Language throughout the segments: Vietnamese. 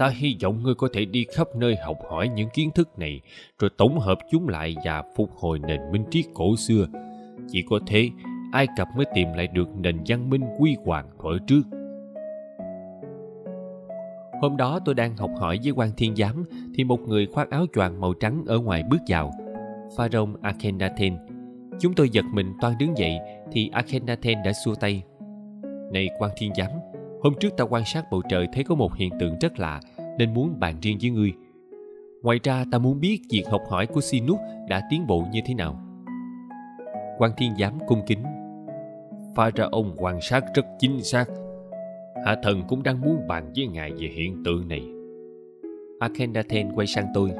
ta hy vọng ngươi có thể đi khắp nơi học hỏi những kiến thức này, rồi tổng hợp chúng lại và phục hồi nền minh triết cổ xưa. Chỉ có thế, ai cập mới tìm lại được nền văn minh quy hoàng thuở trước. Hôm đó tôi đang học hỏi với quan thiên giám, thì một người khoác áo choàng màu trắng ở ngoài bước vào. Pharaoh akhenaten. Chúng tôi giật mình toan đứng dậy, thì akhenaten đã xua tay. Này quan thiên giám hôm trước ta quan sát bầu trời thấy có một hiện tượng rất lạ, nên muốn bàn riêng với ngươi. Ngoài ra, ta muốn biết việc học hỏi của sinus đã tiến bộ như thế nào. Quan thiên giám cung kính. Pha ra ông quan sát rất chính xác. Hạ thần cũng đang muốn bàn với ngài về hiện tượng này. Akhenaten quay sang tôi.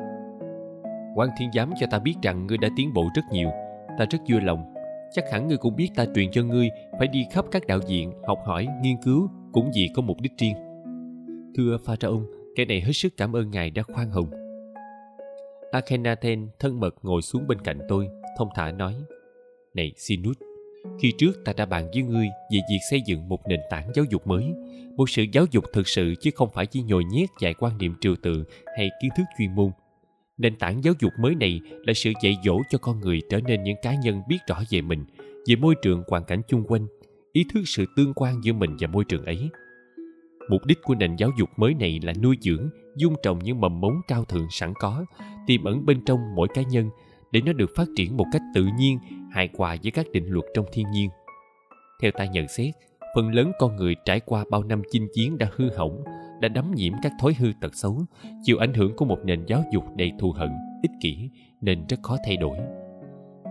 Quan thiên giám cho ta biết rằng ngươi đã tiến bộ rất nhiều. Ta rất vui lòng. Chắc hẳn ngươi cũng biết ta truyền cho ngươi phải đi khắp các đạo viện học hỏi, nghiên cứu cũng vì có mục đích riêng. Thưa pharaoh cái này hết sức cảm ơn ngài đã khoan hồng. Akhenaten thân mật ngồi xuống bên cạnh tôi, thông thả nói, này sinut, khi trước ta đã bàn với ngươi về việc xây dựng một nền tảng giáo dục mới, một sự giáo dục thực sự chứ không phải chỉ nhồi nhét vài quan niệm trừu tượng hay kiến thức chuyên môn. Nền tảng giáo dục mới này là sự dạy dỗ cho con người trở nên những cá nhân biết rõ về mình, về môi trường hoàn cảnh chung quanh ý thức sự tương quan giữa mình và môi trường ấy. Mục đích của nền giáo dục mới này là nuôi dưỡng, dung trồng những mầm mống cao thượng sẵn có, tiềm ẩn bên trong mỗi cá nhân để nó được phát triển một cách tự nhiên, hài hòa với các định luật trong thiên nhiên. Theo ta nhận xét, phần lớn con người trải qua bao năm chinh chiến đã hư hỏng, đã đắm nhiễm các thói hư tật xấu, chịu ảnh hưởng của một nền giáo dục đầy thù hận, ích kỷ nên rất khó thay đổi.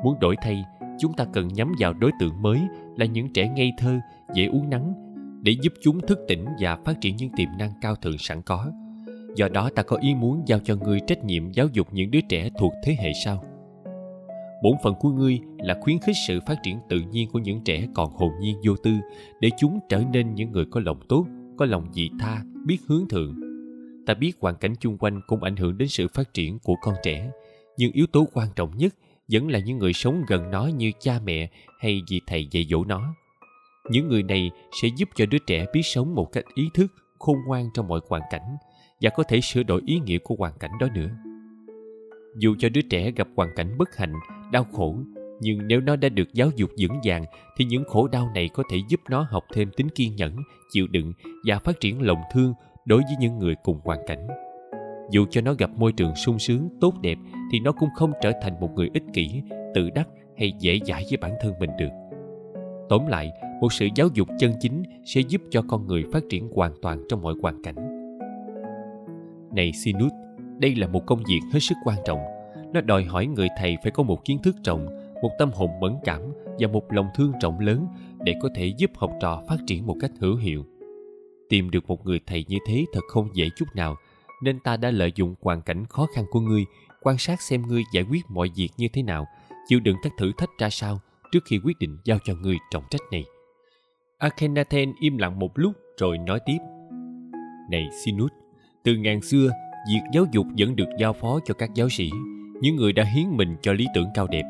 Muốn đổi thay chúng ta cần nhắm vào đối tượng mới là những trẻ ngây thơ, dễ uống nắng để giúp chúng thức tỉnh và phát triển những tiềm năng cao thượng sẵn có. Do đó ta có ý muốn giao cho ngươi trách nhiệm giáo dục những đứa trẻ thuộc thế hệ sau. Bổn phận của ngươi là khuyến khích sự phát triển tự nhiên của những trẻ còn hồn nhiên vô tư để chúng trở nên những người có lòng tốt, có lòng dị tha, biết hướng thượng. Ta biết hoàn cảnh chung quanh cũng ảnh hưởng đến sự phát triển của con trẻ, nhưng yếu tố quan trọng nhất vẫn là những người sống gần nó như cha mẹ hay vị thầy dạy dỗ nó. Những người này sẽ giúp cho đứa trẻ biết sống một cách ý thức, khôn ngoan trong mọi hoàn cảnh và có thể sửa đổi ý nghĩa của hoàn cảnh đó nữa. Dù cho đứa trẻ gặp hoàn cảnh bất hạnh, đau khổ, nhưng nếu nó đã được giáo dục vững vàng thì những khổ đau này có thể giúp nó học thêm tính kiên nhẫn, chịu đựng và phát triển lòng thương đối với những người cùng hoàn cảnh. Dù cho nó gặp môi trường sung sướng, tốt đẹp thì nó cũng không trở thành một người ích kỷ, tự đắc hay dễ dãi với bản thân mình được. Tóm lại, một sự giáo dục chân chính sẽ giúp cho con người phát triển hoàn toàn trong mọi hoàn cảnh. Này sinus đây là một công việc hết sức quan trọng. Nó đòi hỏi người thầy phải có một kiến thức rộng, một tâm hồn mẫn cảm và một lòng thương trọng lớn để có thể giúp học trò phát triển một cách hữu hiệu. Tìm được một người thầy như thế thật không dễ chút nào, nên ta đã lợi dụng hoàn cảnh khó khăn của ngươi quan sát xem ngươi giải quyết mọi việc như thế nào, chịu đựng các thử thách ra sao trước khi quyết định giao cho ngươi trọng trách này. Akhenaten im lặng một lúc rồi nói tiếp. Này sinus từ ngàn xưa, việc giáo dục vẫn được giao phó cho các giáo sĩ, những người đã hiến mình cho lý tưởng cao đẹp.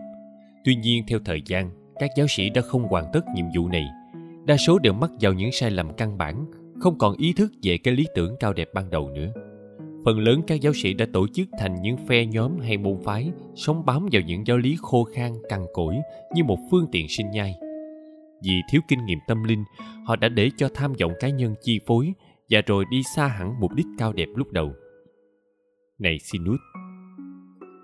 Tuy nhiên theo thời gian, các giáo sĩ đã không hoàn tất nhiệm vụ này. Đa số đều mắc vào những sai lầm căn bản, không còn ý thức về cái lý tưởng cao đẹp ban đầu nữa phần lớn các giáo sĩ đã tổ chức thành những phe nhóm hay môn phái, sống bám vào những giáo lý khô khan, cằn cỗi như một phương tiện sinh nhai. Vì thiếu kinh nghiệm tâm linh, họ đã để cho tham vọng cá nhân chi phối và rồi đi xa hẳn mục đích cao đẹp lúc đầu. Này sinus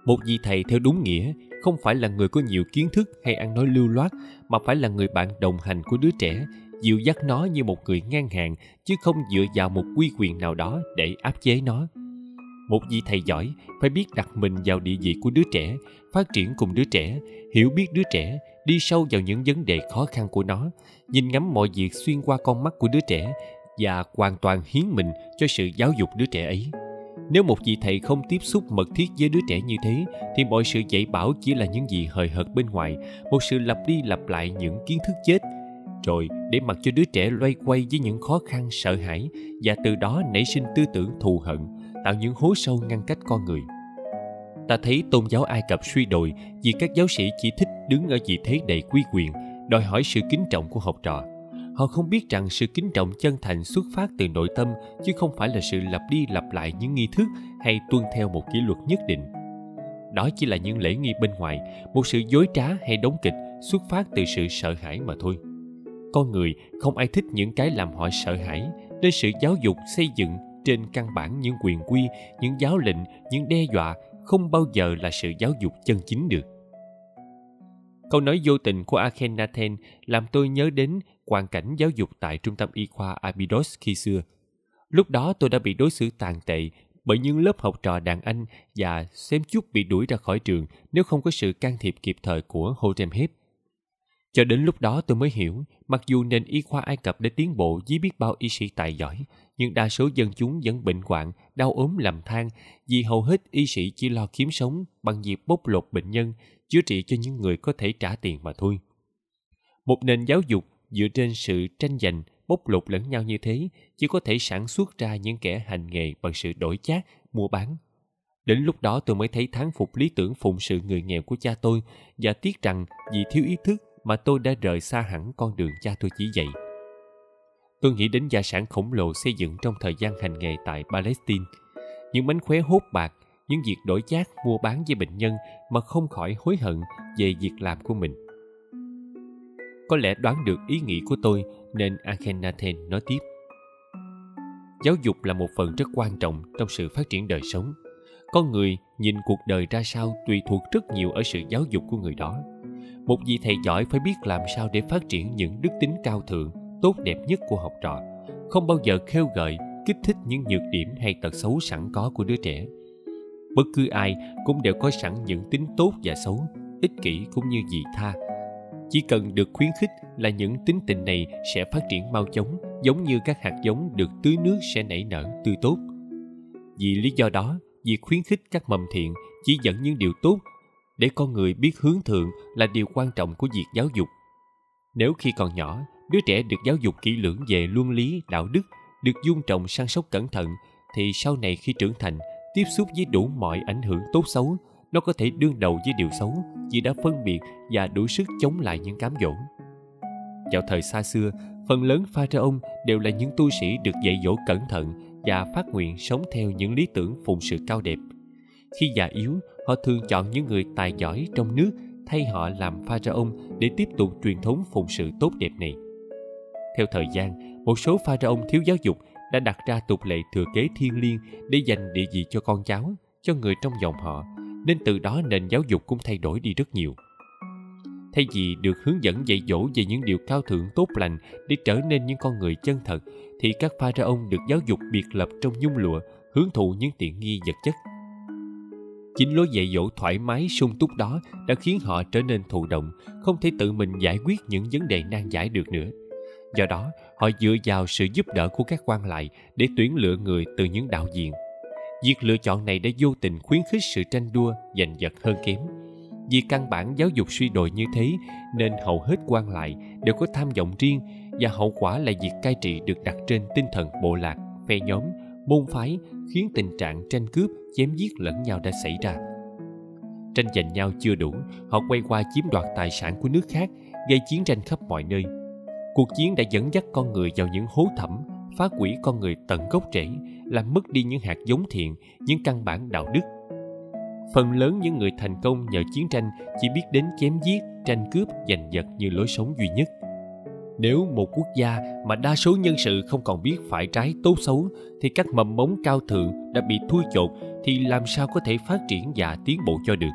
một vị thầy theo đúng nghĩa, không phải là người có nhiều kiến thức hay ăn nói lưu loát, mà phải là người bạn đồng hành của đứa trẻ dịu dắt nó như một người ngang hàng, chứ không dựa vào một quy quyền nào đó để áp chế nó một vị thầy giỏi phải biết đặt mình vào địa vị của đứa trẻ, phát triển cùng đứa trẻ, hiểu biết đứa trẻ, đi sâu vào những vấn đề khó khăn của nó, nhìn ngắm mọi việc xuyên qua con mắt của đứa trẻ và hoàn toàn hiến mình cho sự giáo dục đứa trẻ ấy. Nếu một vị thầy không tiếp xúc mật thiết với đứa trẻ như thế, thì mọi sự dạy bảo chỉ là những gì hời hợt bên ngoài, một sự lặp đi lặp lại những kiến thức chết. Rồi, để mặc cho đứa trẻ loay quay với những khó khăn, sợ hãi và từ đó nảy sinh tư tưởng thù hận tạo những hố sâu ngăn cách con người. Ta thấy tôn giáo ai cập suy đồi vì các giáo sĩ chỉ thích đứng ở vị thế đầy quy quyền, đòi hỏi sự kính trọng của học trò. Họ không biết rằng sự kính trọng chân thành xuất phát từ nội tâm, chứ không phải là sự lặp đi lặp lại những nghi thức hay tuân theo một kỷ luật nhất định. Đó chỉ là những lễ nghi bên ngoài, một sự dối trá hay đóng kịch xuất phát từ sự sợ hãi mà thôi. Con người không ai thích những cái làm họ sợ hãi, nên sự giáo dục xây dựng trên căn bản những quyền quy những giáo lệnh những đe dọa không bao giờ là sự giáo dục chân chính được câu nói vô tình của akhenaten làm tôi nhớ đến hoàn cảnh giáo dục tại trung tâm y khoa abydos khi xưa lúc đó tôi đã bị đối xử tàn tệ bởi những lớp học trò đàn anh và xem chút bị đuổi ra khỏi trường nếu không có sự can thiệp kịp thời của Hotep. Cho đến lúc đó tôi mới hiểu, mặc dù nền y khoa Ai Cập đã tiến bộ với biết bao y sĩ tài giỏi, nhưng đa số dân chúng vẫn bệnh hoạn, đau ốm làm than vì hầu hết y sĩ chỉ lo kiếm sống bằng việc bóc lột bệnh nhân, chữa trị cho những người có thể trả tiền mà thôi. Một nền giáo dục dựa trên sự tranh giành, bóc lột lẫn nhau như thế chỉ có thể sản xuất ra những kẻ hành nghề bằng sự đổi chác, mua bán. Đến lúc đó tôi mới thấy thán phục lý tưởng phụng sự người nghèo của cha tôi và tiếc rằng vì thiếu ý thức mà tôi đã rời xa hẳn con đường cha tôi chỉ dạy. Tôi nghĩ đến gia sản khổng lồ xây dựng trong thời gian hành nghề tại Palestine. Những mánh khóe hốt bạc, những việc đổi chác mua bán với bệnh nhân mà không khỏi hối hận về việc làm của mình. Có lẽ đoán được ý nghĩ của tôi nên Akhenaten nói tiếp. Giáo dục là một phần rất quan trọng trong sự phát triển đời sống. Con người nhìn cuộc đời ra sao tùy thuộc rất nhiều ở sự giáo dục của người đó một vị thầy giỏi phải biết làm sao để phát triển những đức tính cao thượng tốt đẹp nhất của học trò. Không bao giờ khêu gợi, kích thích những nhược điểm hay tật xấu sẵn có của đứa trẻ. Bất cứ ai cũng đều có sẵn những tính tốt và xấu, ích kỷ cũng như dị tha. Chỉ cần được khuyến khích là những tính tình này sẽ phát triển mau chóng, giống như các hạt giống được tưới nước sẽ nảy nở tươi tốt. Vì lý do đó, việc khuyến khích các mầm thiện chỉ dẫn những điều tốt để con người biết hướng thượng là điều quan trọng của việc giáo dục. Nếu khi còn nhỏ đứa trẻ được giáo dục kỹ lưỡng về luân lý, đạo đức, được dung trồng săn sóc cẩn thận, thì sau này khi trưởng thành, tiếp xúc với đủ mọi ảnh hưởng tốt xấu, nó có thể đương đầu với điều xấu vì đã phân biệt và đủ sức chống lại những cám dỗ vào thời xa xưa, phần lớn pha ra ông đều là những tu sĩ được dạy dỗ cẩn thận và phát nguyện sống theo những lý tưởng phụng sự cao đẹp khi già yếu, họ thường chọn những người tài giỏi trong nước thay họ làm pha ra ông để tiếp tục truyền thống phụng sự tốt đẹp này. Theo thời gian, một số pha ra ông thiếu giáo dục đã đặt ra tục lệ thừa kế thiên liêng để dành địa vị cho con cháu, cho người trong dòng họ, nên từ đó nền giáo dục cũng thay đổi đi rất nhiều. Thay vì được hướng dẫn dạy dỗ về những điều cao thượng tốt lành để trở nên những con người chân thật, thì các pha ra ông được giáo dục biệt lập trong nhung lụa, hưởng thụ những tiện nghi vật chất chính lối dạy dỗ thoải mái sung túc đó đã khiến họ trở nên thụ động không thể tự mình giải quyết những vấn đề nan giải được nữa do đó, họ dựa vào sự giúp đỡ của các quan lại để tuyển lựa người từ những đạo diện. Việc lựa chọn này đã vô tình khuyến khích sự tranh đua giành giật hơn kém. Vì căn bản giáo dục suy đồi như thế, nên hầu hết quan lại đều có tham vọng riêng và hậu quả là việc cai trị được đặt trên tinh thần bộ lạc, phe nhóm, môn phái khiến tình trạng tranh cướp, chém giết lẫn nhau đã xảy ra. Tranh giành nhau chưa đủ, họ quay qua chiếm đoạt tài sản của nước khác, gây chiến tranh khắp mọi nơi cuộc chiến đã dẫn dắt con người vào những hố thẳm, phá hủy con người tận gốc rễ, làm mất đi những hạt giống thiện, những căn bản đạo đức. Phần lớn những người thành công nhờ chiến tranh chỉ biết đến chém giết, tranh cướp, giành giật như lối sống duy nhất. Nếu một quốc gia mà đa số nhân sự không còn biết phải trái tốt xấu, thì các mầm mống cao thượng đã bị thui chột, thì làm sao có thể phát triển và tiến bộ cho được?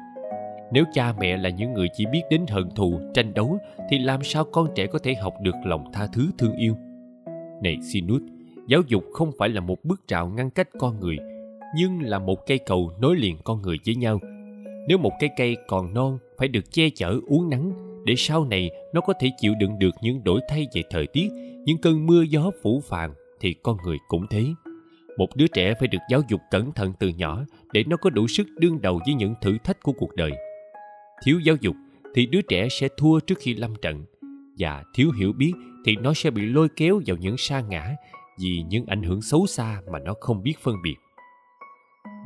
Nếu cha mẹ là những người chỉ biết đến hận thù, tranh đấu, thì làm sao con trẻ có thể học được lòng tha thứ thương yêu? Này sinus giáo dục không phải là một bức rào ngăn cách con người, nhưng là một cây cầu nối liền con người với nhau. Nếu một cái cây còn non, phải được che chở uống nắng, để sau này nó có thể chịu đựng được những đổi thay về thời tiết, những cơn mưa gió phủ phàng, thì con người cũng thế. Một đứa trẻ phải được giáo dục cẩn thận từ nhỏ, để nó có đủ sức đương đầu với những thử thách của cuộc đời thiếu giáo dục thì đứa trẻ sẽ thua trước khi lâm trận. Và thiếu hiểu biết thì nó sẽ bị lôi kéo vào những sa ngã vì những ảnh hưởng xấu xa mà nó không biết phân biệt.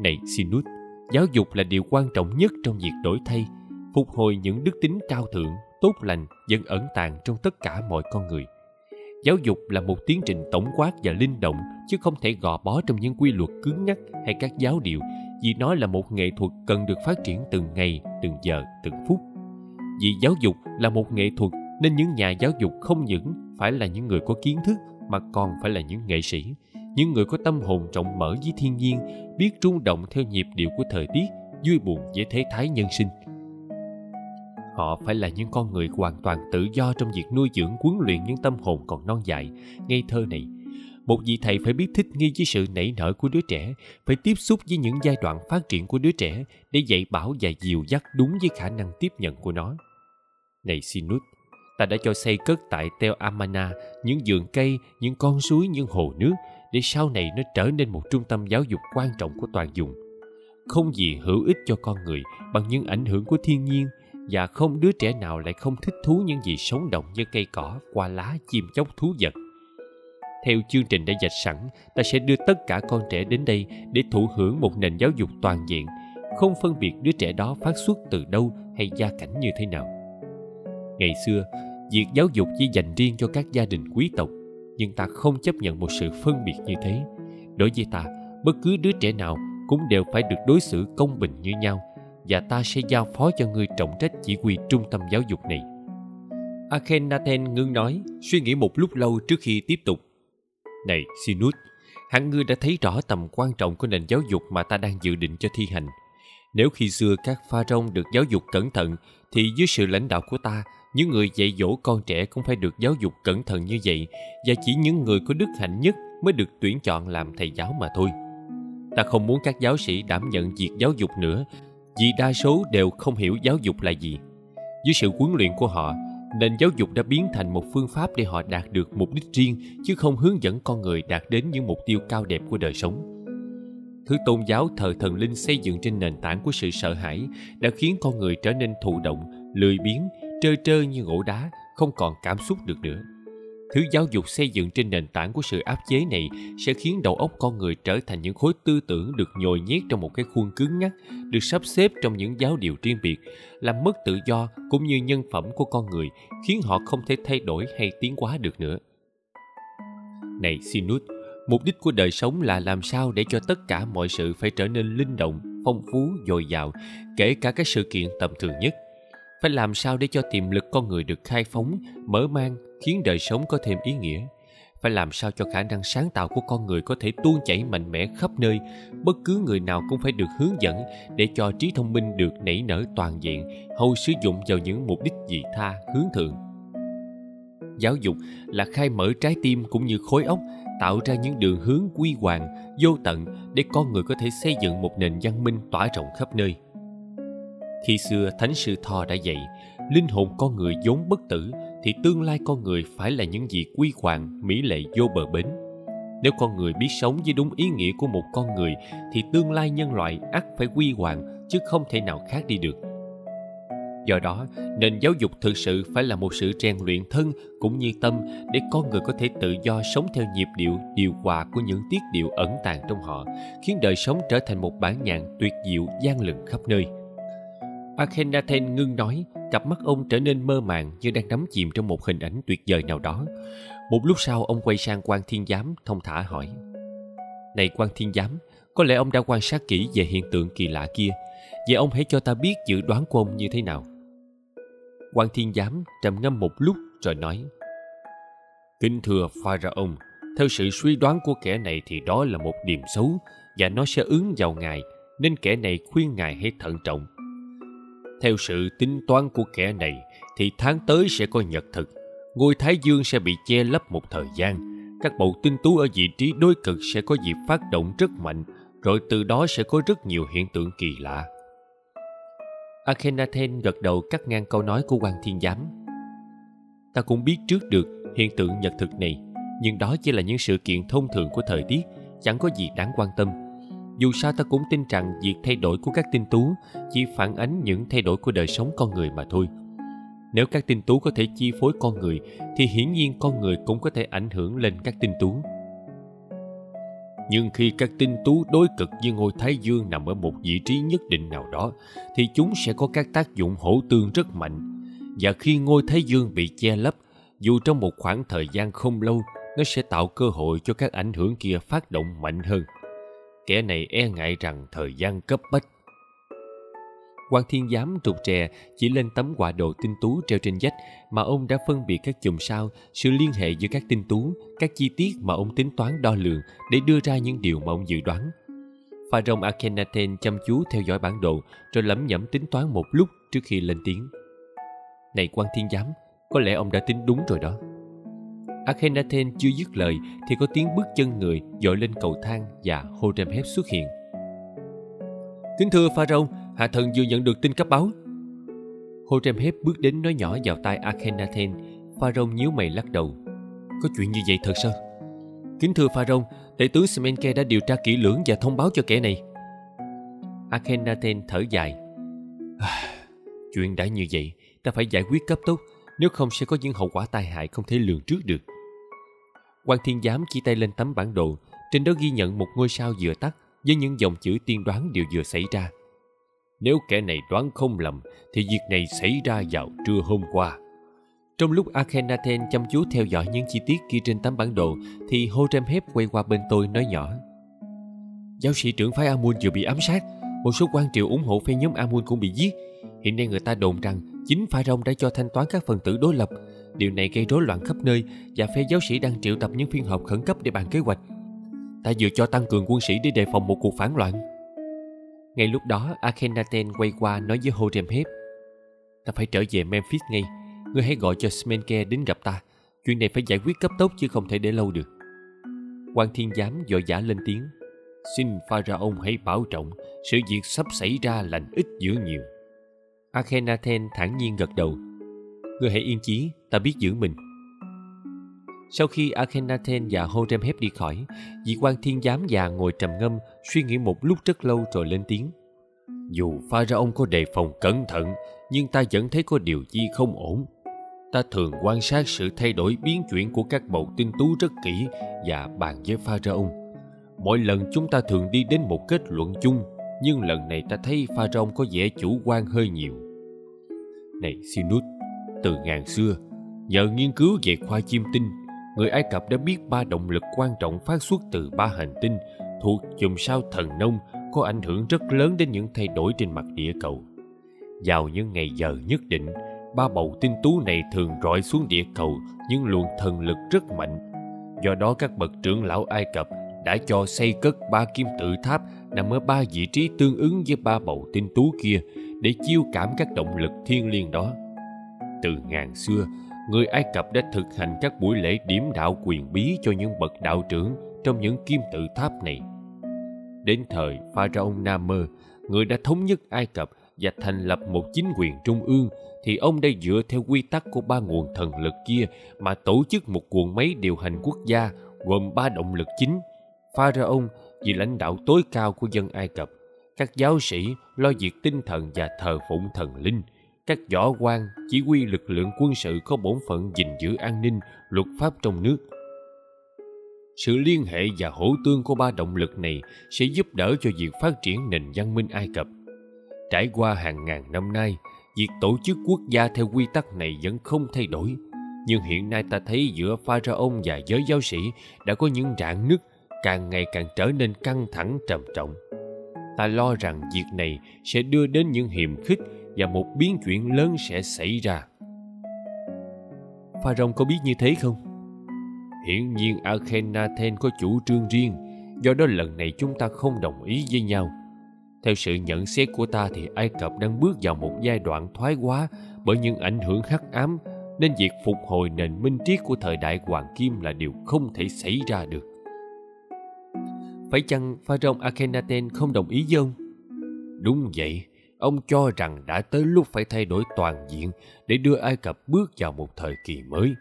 Này, sinut, giáo dục là điều quan trọng nhất trong việc đổi thay, phục hồi những đức tính cao thượng, tốt lành vẫn ẩn tàng trong tất cả mọi con người. Giáo dục là một tiến trình tổng quát và linh động chứ không thể gò bó trong những quy luật cứng nhắc hay các giáo điều vì nó là một nghệ thuật cần được phát triển từng ngày, từng giờ, từng phút. Vì giáo dục là một nghệ thuật, nên những nhà giáo dục không những phải là những người có kiến thức, mà còn phải là những nghệ sĩ, những người có tâm hồn rộng mở với thiên nhiên, biết rung động theo nhịp điệu của thời tiết, vui buồn với thế thái nhân sinh. Họ phải là những con người hoàn toàn tự do trong việc nuôi dưỡng, huấn luyện những tâm hồn còn non dại. Ngây thơ này một vị thầy phải biết thích nghi với sự nảy nở của đứa trẻ phải tiếp xúc với những giai đoạn phát triển của đứa trẻ để dạy bảo và dìu dắt đúng với khả năng tiếp nhận của nó này sinut ta đã cho xây cất tại Tel Amana những vườn cây, những con suối, những hồ nước để sau này nó trở nên một trung tâm giáo dục quan trọng của toàn vùng. Không gì hữu ích cho con người bằng những ảnh hưởng của thiên nhiên và không đứa trẻ nào lại không thích thú những gì sống động như cây cỏ, hoa lá, chim chóc thú vật. Theo chương trình đã dạch sẵn, ta sẽ đưa tất cả con trẻ đến đây để thụ hưởng một nền giáo dục toàn diện, không phân biệt đứa trẻ đó phát xuất từ đâu hay gia cảnh như thế nào. Ngày xưa, việc giáo dục chỉ dành riêng cho các gia đình quý tộc, nhưng ta không chấp nhận một sự phân biệt như thế. Đối với ta, bất cứ đứa trẻ nào cũng đều phải được đối xử công bình như nhau và ta sẽ giao phó cho ngươi trọng trách chỉ huy trung tâm giáo dục này. Akhenaten ngưng nói, suy nghĩ một lúc lâu trước khi tiếp tục. Này, Sinus, hẳn ngươi đã thấy rõ tầm quan trọng của nền giáo dục mà ta đang dự định cho thi hành. Nếu khi xưa các pha rông được giáo dục cẩn thận, thì dưới sự lãnh đạo của ta, những người dạy dỗ con trẻ cũng phải được giáo dục cẩn thận như vậy và chỉ những người có đức hạnh nhất mới được tuyển chọn làm thầy giáo mà thôi. Ta không muốn các giáo sĩ đảm nhận việc giáo dục nữa vì đa số đều không hiểu giáo dục là gì. Dưới sự huấn luyện của họ, nền giáo dục đã biến thành một phương pháp để họ đạt được mục đích riêng chứ không hướng dẫn con người đạt đến những mục tiêu cao đẹp của đời sống. Thứ tôn giáo thờ thần linh xây dựng trên nền tảng của sự sợ hãi đã khiến con người trở nên thụ động, lười biếng, trơ trơ như gỗ đá, không còn cảm xúc được nữa. Thứ giáo dục xây dựng trên nền tảng của sự áp chế này sẽ khiến đầu óc con người trở thành những khối tư tưởng được nhồi nhét trong một cái khuôn cứng ngắc, được sắp xếp trong những giáo điều riêng biệt, làm mất tự do cũng như nhân phẩm của con người, khiến họ không thể thay đổi hay tiến hóa được nữa. Này sinut mục đích của đời sống là làm sao để cho tất cả mọi sự phải trở nên linh động, phong phú, dồi dào, kể cả các sự kiện tầm thường nhất phải làm sao để cho tiềm lực con người được khai phóng mở mang khiến đời sống có thêm ý nghĩa. Phải làm sao cho khả năng sáng tạo của con người có thể tuôn chảy mạnh mẽ khắp nơi bất cứ người nào cũng phải được hướng dẫn để cho trí thông minh được nảy nở toàn diện hầu sử dụng vào những mục đích dị tha hướng thượng. Giáo dục là khai mở trái tim cũng như khối óc tạo ra những đường hướng quy hoàng vô tận để con người có thể xây dựng một nền văn minh tỏa rộng khắp nơi. Khi xưa Thánh Sư Tho đã dạy, linh hồn con người vốn bất tử thì tương lai con người phải là những gì quy hoàng, mỹ lệ vô bờ bến. Nếu con người biết sống với đúng ý nghĩa của một con người thì tương lai nhân loại ắt phải quy hoàng chứ không thể nào khác đi được. Do đó, nền giáo dục thực sự phải là một sự rèn luyện thân cũng như tâm để con người có thể tự do sống theo nhịp điệu điều hòa của những tiết điệu ẩn tàng trong họ, khiến đời sống trở thành một bản nhạc tuyệt diệu gian lừng khắp nơi. Akhenaten ngưng nói, cặp mắt ông trở nên mơ màng như đang đắm chìm trong một hình ảnh tuyệt vời nào đó. Một lúc sau ông quay sang quan thiên giám thông thả hỏi. Này quan thiên giám, có lẽ ông đã quan sát kỹ về hiện tượng kỳ lạ kia. Vậy ông hãy cho ta biết dự đoán của ông như thế nào. Quan thiên giám trầm ngâm một lúc rồi nói. Kính thưa Pharaoh, theo sự suy đoán của kẻ này thì đó là một điểm xấu và nó sẽ ứng vào ngài, nên kẻ này khuyên ngài hãy thận trọng theo sự tính toán của kẻ này thì tháng tới sẽ có nhật thực. Ngôi Thái Dương sẽ bị che lấp một thời gian. Các bầu tinh tú ở vị trí đối cực sẽ có dịp phát động rất mạnh, rồi từ đó sẽ có rất nhiều hiện tượng kỳ lạ. Akhenaten gật đầu cắt ngang câu nói của quan thiên giám. Ta cũng biết trước được hiện tượng nhật thực này, nhưng đó chỉ là những sự kiện thông thường của thời tiết, chẳng có gì đáng quan tâm dù sao ta cũng tin rằng việc thay đổi của các tinh tú chỉ phản ánh những thay đổi của đời sống con người mà thôi. Nếu các tinh tú có thể chi phối con người, thì hiển nhiên con người cũng có thể ảnh hưởng lên các tinh tú. Nhưng khi các tinh tú đối cực với ngôi thái dương nằm ở một vị trí nhất định nào đó, thì chúng sẽ có các tác dụng hỗ tương rất mạnh. Và khi ngôi thái dương bị che lấp, dù trong một khoảng thời gian không lâu, nó sẽ tạo cơ hội cho các ảnh hưởng kia phát động mạnh hơn kẻ này e ngại rằng thời gian cấp bách. Quan thiên giám trục trè chỉ lên tấm quả đồ tinh tú treo trên vách mà ông đã phân biệt các chùm sao, sự liên hệ giữa các tinh tú, các chi tiết mà ông tính toán đo lường để đưa ra những điều mà ông dự đoán. Pha rồng akhenaten chăm chú theo dõi bản đồ rồi lẩm nhẩm tính toán một lúc trước khi lên tiếng. Này quan thiên giám, có lẽ ông đã tính đúng rồi đó akhenaten chưa dứt lời thì có tiếng bước chân người dội lên cầu thang và horemheb xuất hiện. Kính thưa pharaoh, hạ thần vừa nhận được tin cấp báo. Horemheb bước đến nói nhỏ vào tai akhenaten. Pharaoh nhíu mày lắc đầu. Có chuyện như vậy thật sao? Kính thưa pharaoh tể tướng Smenke đã điều tra kỹ lưỡng và thông báo cho kẻ này. Akhenaten thở dài. À, chuyện đã như vậy, ta phải giải quyết cấp tốc, nếu không sẽ có những hậu quả tai hại không thể lường trước được quan thiên giám chỉ tay lên tấm bản đồ, trên đó ghi nhận một ngôi sao vừa tắt với những dòng chữ tiên đoán đều vừa xảy ra. Nếu kẻ này đoán không lầm, thì việc này xảy ra vào trưa hôm qua. Trong lúc akhenaten chăm chú theo dõi những chi tiết ghi trên tấm bản đồ, thì horemheb quay qua bên tôi nói nhỏ. Giáo sĩ trưởng phái amun vừa bị ám sát. Một số quan triệu ủng hộ phe nhóm amun cũng bị giết. Hiện nay người ta đồn rằng chính phái đã cho thanh toán các phần tử đối lập điều này gây rối loạn khắp nơi và phe giáo sĩ đang triệu tập những phiên họp khẩn cấp để bàn kế hoạch. Ta vừa cho tăng cường quân sĩ để đề phòng một cuộc phản loạn. Ngay lúc đó, akhenaten quay qua nói với horemheb ta phải trở về memphis ngay. Ngươi hãy gọi cho smenke đến gặp ta. Chuyện này phải giải quyết cấp tốc chứ không thể để lâu được. Quan thiên giám vội vã lên tiếng, xin pharaoh hãy bảo trọng, sự việc sắp xảy ra lành ít giữa nhiều. Akhenaten thản nhiên gật đầu ngươi hãy yên chí, ta biết giữ mình. Sau khi akhenaten và horemheb đi khỏi, vị quan thiên giám già ngồi trầm ngâm, suy nghĩ một lúc rất lâu rồi lên tiếng. Dù pharaoh có đề phòng cẩn thận, nhưng ta vẫn thấy có điều gì không ổn. Ta thường quan sát sự thay đổi biến chuyển của các bầu tinh tú rất kỹ và bàn với pharaoh mỗi lần chúng ta thường đi đến một kết luận chung, nhưng lần này ta thấy pharaoh có vẻ chủ quan hơi nhiều. Này sinus từ ngàn xưa. Nhờ nghiên cứu về khoa chim tinh, người ai cập đã biết ba động lực quan trọng phát xuất từ ba hành tinh thuộc chùm sao thần nông có ảnh hưởng rất lớn đến những thay đổi trên mặt địa cầu. Vào những ngày giờ nhất định, ba bầu tinh tú này thường rọi xuống địa cầu những luồng thần lực rất mạnh. Do đó, các bậc trưởng lão ai cập đã cho xây cất ba kim tự tháp nằm ở ba vị trí tương ứng với ba bầu tinh tú kia để chiêu cảm các động lực thiên liêng đó từ ngàn xưa người ai cập đã thực hành các buổi lễ điểm đạo quyền bí cho những bậc đạo trưởng trong những kim tự tháp này. Đến thời pharaoh Namer, người đã thống nhất ai cập và thành lập một chính quyền trung ương thì ông đã dựa theo quy tắc của ba nguồn thần lực kia mà tổ chức một cuộn máy điều hành quốc gia gồm ba động lực chính. Pharaoh vì lãnh đạo tối cao của dân ai cập các giáo sĩ lo việc tinh thần và thờ phụng thần linh các võ quan chỉ huy lực lượng quân sự có bổn phận gìn giữ an ninh, luật pháp trong nước. Sự liên hệ và hỗ tương của ba động lực này sẽ giúp đỡ cho việc phát triển nền văn minh ai cập. Trải qua hàng ngàn năm nay, việc tổ chức quốc gia theo quy tắc này vẫn không thay đổi. Nhưng hiện nay ta thấy giữa pharaoh và giới giáo sĩ đã có những rạn nứt, càng ngày càng trở nên căng thẳng, trầm trọng. Ta lo rằng việc này sẽ đưa đến những hiềm khích và một biến chuyển lớn sẽ xảy ra. Pharaoh có biết như thế không? Hiển nhiên akhenaten có chủ trương riêng do đó lần này chúng ta không đồng ý với nhau. Theo sự nhận xét của ta thì ai cập đang bước vào một giai đoạn thoái hóa bởi những ảnh hưởng hắc ám nên việc phục hồi nền minh triết của thời đại hoàng kim là điều không thể xảy ra được. Phải chăng pharaoh akhenaten không đồng ý với ông? Đúng vậy ông cho rằng đã tới lúc phải thay đổi toàn diện để đưa ai cập bước vào một thời kỳ mới.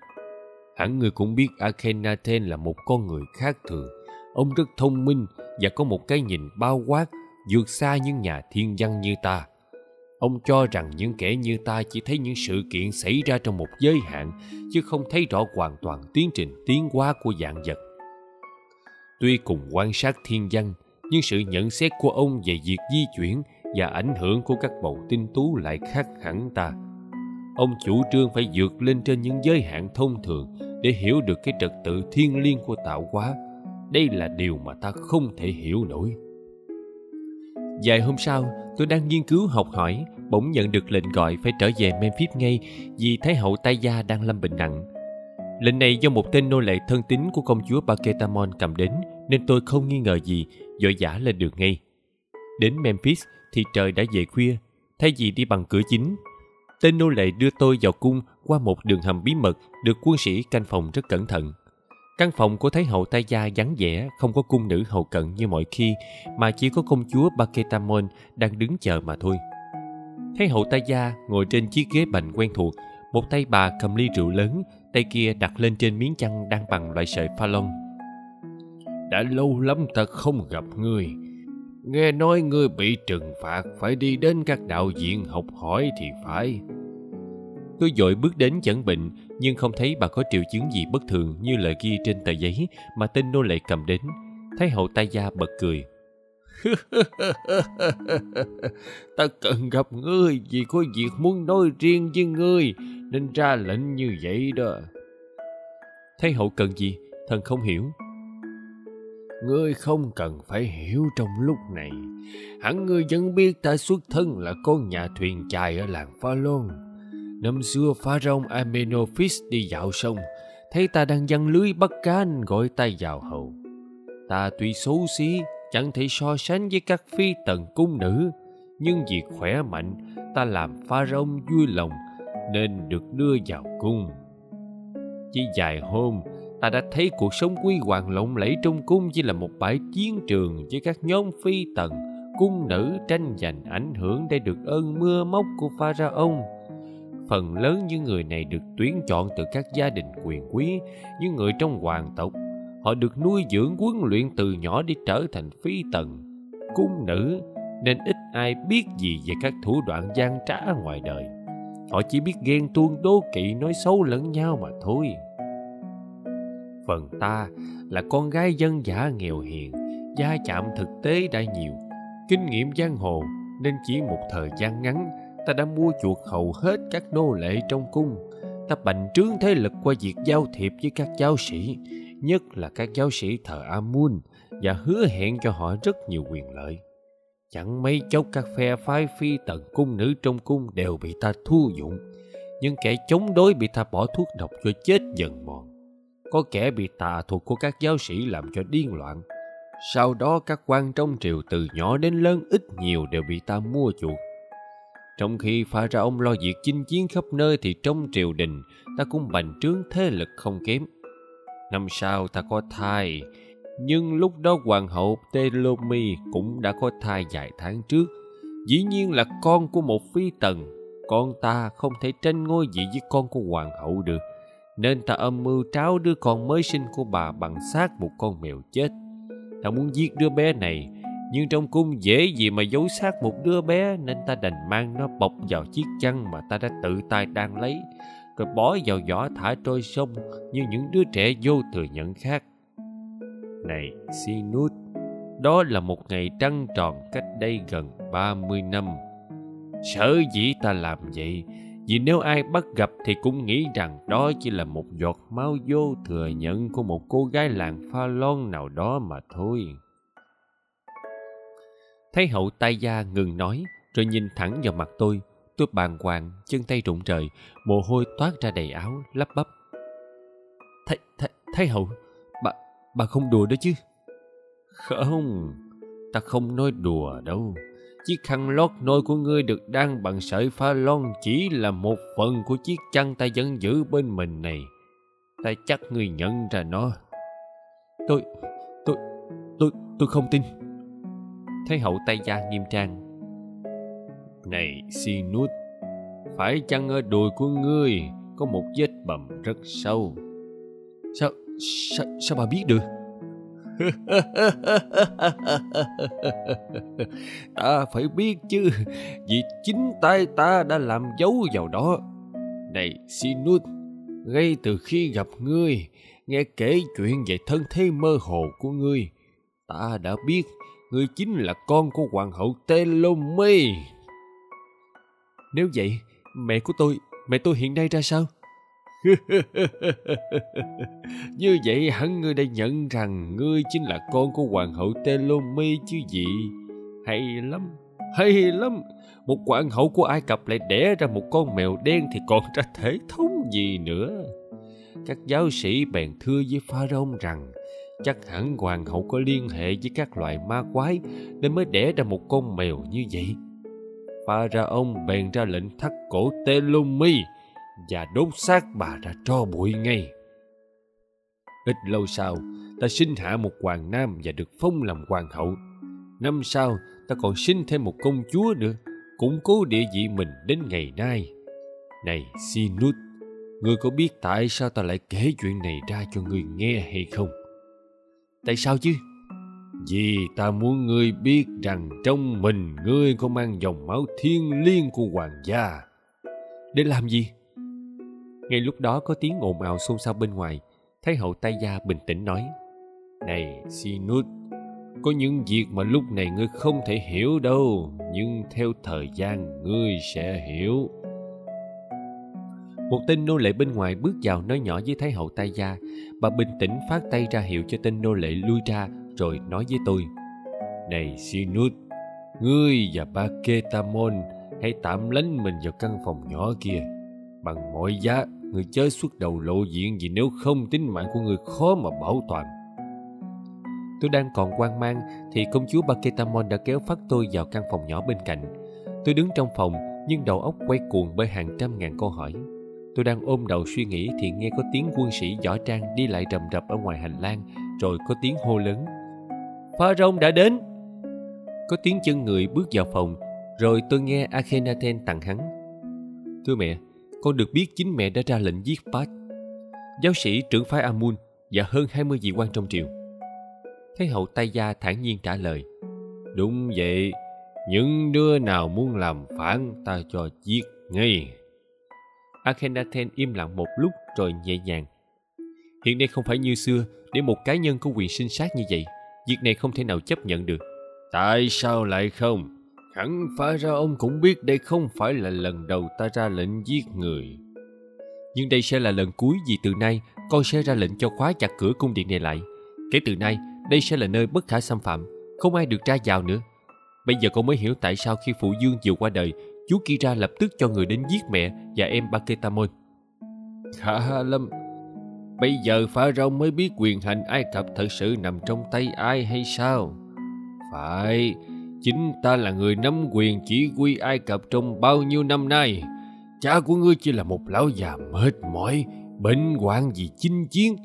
Hẳn người cũng biết akhenaten là một con người khác thường. Ông rất thông minh và có một cái nhìn bao quát, vượt xa những nhà thiên văn như ta. Ông cho rằng những kẻ như ta chỉ thấy những sự kiện xảy ra trong một giới hạn, chứ không thấy rõ hoàn toàn tiến trình tiến hóa của dạng vật. Tuy cùng quan sát thiên văn, nhưng sự nhận xét của ông về việc di chuyển và ảnh hưởng của các bầu tinh tú lại khác hẳn ta. Ông chủ trương phải vượt lên trên những giới hạn thông thường để hiểu được cái trật tự thiên liêng của tạo hóa. Đây là điều mà ta không thể hiểu nổi. Vài hôm sau, tôi đang nghiên cứu học hỏi, bỗng nhận được lệnh gọi phải trở về memphis ngay vì thái hậu tay gia đang lâm bệnh nặng. Lệnh này do một tên nô lệ thân tín của công chúa Paketamon cầm đến, nên tôi không nghi ngờ gì, vội vã lên đường ngay. Đến memphis thì trời đã về khuya, thay vì đi bằng cửa chính. Tên nô lệ đưa tôi vào cung qua một đường hầm bí mật được quân sĩ canh phòng rất cẩn thận. Căn phòng của thái hậu tay gia vắng vẻ, không có cung nữ hầu cận như mọi khi, mà chỉ có công chúa Baketamon đang đứng chờ mà thôi. Thái hậu tay gia ngồi trên chiếc ghế bành quen thuộc, một tay bà cầm ly rượu lớn, tay kia đặt lên trên miếng chăn đang bằng loại sợi pha lông. Đã lâu lắm ta không gặp ngươi nghe nói ngươi bị trừng phạt, phải đi đến các đạo viện học hỏi thì phải. Tôi dội bước đến chẩn bệnh nhưng không thấy bà có triệu chứng gì bất thường như lời ghi trên tờ giấy mà tên nô lệ cầm đến. Thấy hậu tay gia bật cười. ta cần gặp ngươi vì có việc muốn nói riêng với ngươi, nên ra lệnh như vậy đó. Thấy hậu cần gì? Thần không hiểu ngươi không cần phải hiểu trong lúc này. Hẳn ngươi vẫn biết ta xuất thân là con nhà thuyền chài ở làng pha lôn năm xưa Pha Rong amenophis đi dạo sông, thấy ta đang giăng lưới bắt cá anh gọi tay vào hầu. Ta tuy xấu xí, chẳng thể so sánh với các phi tần cung nữ, nhưng vì khỏe mạnh, ta làm Pha Rong vui lòng nên được đưa vào cung. Chỉ vài hôm ta đã thấy cuộc sống quy hoàng lộng lẫy trong cung chỉ là một bãi chiến trường với các nhóm phi tần, cung nữ tranh giành ảnh hưởng để được ơn mưa móc của pharaon. Phần lớn những người này được tuyển chọn từ các gia đình quyền quý, những người trong hoàng tộc. Họ được nuôi dưỡng huấn luyện từ nhỏ để trở thành phi tần, cung nữ, nên ít ai biết gì về các thủ đoạn gian trá ngoài đời. Họ chỉ biết ghen tuông đố kỵ, nói xấu lẫn nhau mà thôi phần ta là con gái dân giả nghèo hiền, gia chạm thực tế đã nhiều. Kinh nghiệm giang hồ nên chỉ một thời gian ngắn, ta đã mua chuộc hầu hết các nô lệ trong cung. Ta bành trướng thế lực qua việc giao thiệp với các giáo sĩ, nhất là các giáo sĩ thờ amun, và hứa hẹn cho họ rất nhiều quyền lợi. Chẳng mấy chốc các phe phái phi tần cung nữ trong cung đều bị ta thu dụng nhưng kẻ chống đối bị ta bỏ thuốc độc cho chết dần mòn có kẻ bị tà thuật của các giáo sĩ làm cho điên loạn. Sau đó các quan trong triều từ nhỏ đến lớn ít nhiều đều bị ta mua chuộc. Trong khi pha ra ông lo việc chinh chiến khắp nơi thì trong triều đình, ta cũng bành trướng thế lực không kém. Năm sau ta có thai, nhưng lúc đó hoàng hậu Telomi cũng đã có thai vài tháng trước. Dĩ nhiên là con của một phi tần, con ta không thể tranh ngôi vị với con của hoàng hậu được nên ta âm mưu tráo đứa con mới sinh của bà bằng xác một con mèo chết. Ta muốn giết đứa bé này nhưng trong cung dễ gì mà giấu xác một đứa bé nên ta đành mang nó bọc vào chiếc chăn mà ta đã tự tay đang lấy rồi bỏ vào giỏ thả trôi sông như những đứa trẻ vô thừa nhận khác. Này Sinut, đó là một ngày trăng tròn cách đây gần 30 năm. Sở dĩ ta làm vậy vì nếu ai bắt gặp thì cũng nghĩ rằng đó chỉ là một giọt máu vô thừa nhận của một cô gái làng pha lon nào đó mà thôi. Thấy hậu tay gia ngừng nói rồi nhìn thẳng vào mặt tôi. Tôi bàng hoàng chân tay rụng trời, mồ hôi toát ra đầy áo lắp bắp. Thấy thấy thấy hậu bà bà không đùa đó chứ? Không ta không nói đùa đâu chiếc khăn lót nôi của ngươi được đan bằng sợi pha lon chỉ là một phần của chiếc chăn ta vẫn giữ bên mình này. Ta chắc ngươi nhận ra nó. Tôi tôi tôi tôi không tin. Thái hậu tay gia nghiêm trang. Này sinus phải chăng ở đùi của ngươi có một vết bầm rất sâu? Sao sao, sao bà biết được? ta phải biết chứ vì chính tay ta đã làm dấu vào đó này Sinut, ngay từ khi gặp ngươi nghe kể chuyện về thân thế mơ hồ của ngươi ta đã biết ngươi chính là con của hoàng hậu Telome. Nếu vậy, mẹ của tôi, mẹ tôi hiện nay ra sao? Như vậy hẳn ngươi đã nhận rằng ngươi chính là con của hoàng hậu Telome chứ gì. Hay lắm, hay lắm. Một hoàng hậu của Ai Cập lại đẻ ra một con mèo đen thì còn ra thể thống gì nữa. Các giáo sĩ bèn thưa với Pharaoh rằng chắc hẳn hoàng hậu có liên hệ với các loại ma quái nên mới đẻ ra một con mèo như vậy. Pharaoh bèn ra lệnh thắt cổ Telomi và đốt xác bà ra tro bụi ngay. Ít lâu sau, ta sinh hạ một hoàng nam và được phong làm hoàng hậu. Năm sau, ta còn sinh thêm một công chúa nữa, củng cố địa vị mình đến ngày nay. Này Sinut, ngươi có biết tại sao ta lại kể chuyện này ra cho ngươi nghe hay không? Tại sao chứ? Vì ta muốn ngươi biết rằng trong mình ngươi có mang dòng máu thiên liêng của hoàng gia. Để làm gì? Ngay lúc đó có tiếng ồn ào xôn xao bên ngoài, thái hậu tay gia bình tĩnh nói, này, sinut, có những việc mà lúc này ngươi không thể hiểu đâu, nhưng theo thời gian ngươi sẽ hiểu. Một tên nô lệ bên ngoài bước vào nói nhỏ với thái hậu tay gia. Bà bình tĩnh phát tay ra hiệu cho tên nô lệ lui ra, rồi nói với tôi, này, sinut, ngươi và ba ketamon hãy tạm lánh mình vào căn phòng nhỏ kia, bằng mọi giá người chơi xuất đầu lộ diện vì nếu không tính mạng của người khó mà bảo toàn. Tôi đang còn quan mang thì công chúa Baketamon đã kéo phát tôi vào căn phòng nhỏ bên cạnh. Tôi đứng trong phòng, nhưng đầu óc quay cuồng bởi hàng trăm ngàn câu hỏi. Tôi đang ôm đầu suy nghĩ thì nghe có tiếng quân sĩ võ trang đi lại rầm rập ở ngoài hành lang, rồi có tiếng hô lớn. Pha rông đã đến! Có tiếng chân người bước vào phòng, rồi tôi nghe akhenaten tặng hắn. Thưa mẹ con được biết chính mẹ đã ra lệnh giết Pat, giáo sĩ trưởng phái Amun và hơn 20 vị quan trong triều. Thái hậu Tay Gia thản nhiên trả lời. Đúng vậy, những đứa nào muốn làm phản ta cho giết ngay. Akhenaten im lặng một lúc rồi nhẹ nhàng. Hiện nay không phải như xưa để một cá nhân có quyền sinh sát như vậy. Việc này không thể nào chấp nhận được. Tại sao lại không? Hẳn phải ra ông cũng biết đây không phải là lần đầu ta ra lệnh giết người. Nhưng đây sẽ là lần cuối vì từ nay con sẽ ra lệnh cho khóa chặt cửa cung điện này lại. Kể từ nay, đây sẽ là nơi bất khả xâm phạm, không ai được ra vào nữa. Bây giờ con mới hiểu tại sao khi phụ dương vừa qua đời, chú Kira lập tức cho người đến giết mẹ và em Baketamon. Khả Lâm, Bây giờ Pharaoh mới biết quyền hành Ai Cập thật sự nằm trong tay ai hay sao? Phải, Chính ta là người nắm quyền chỉ huy Ai Cập trong bao nhiêu năm nay. Cha của ngươi chỉ là một lão già mệt mỏi, bệnh hoạn vì chinh chiến.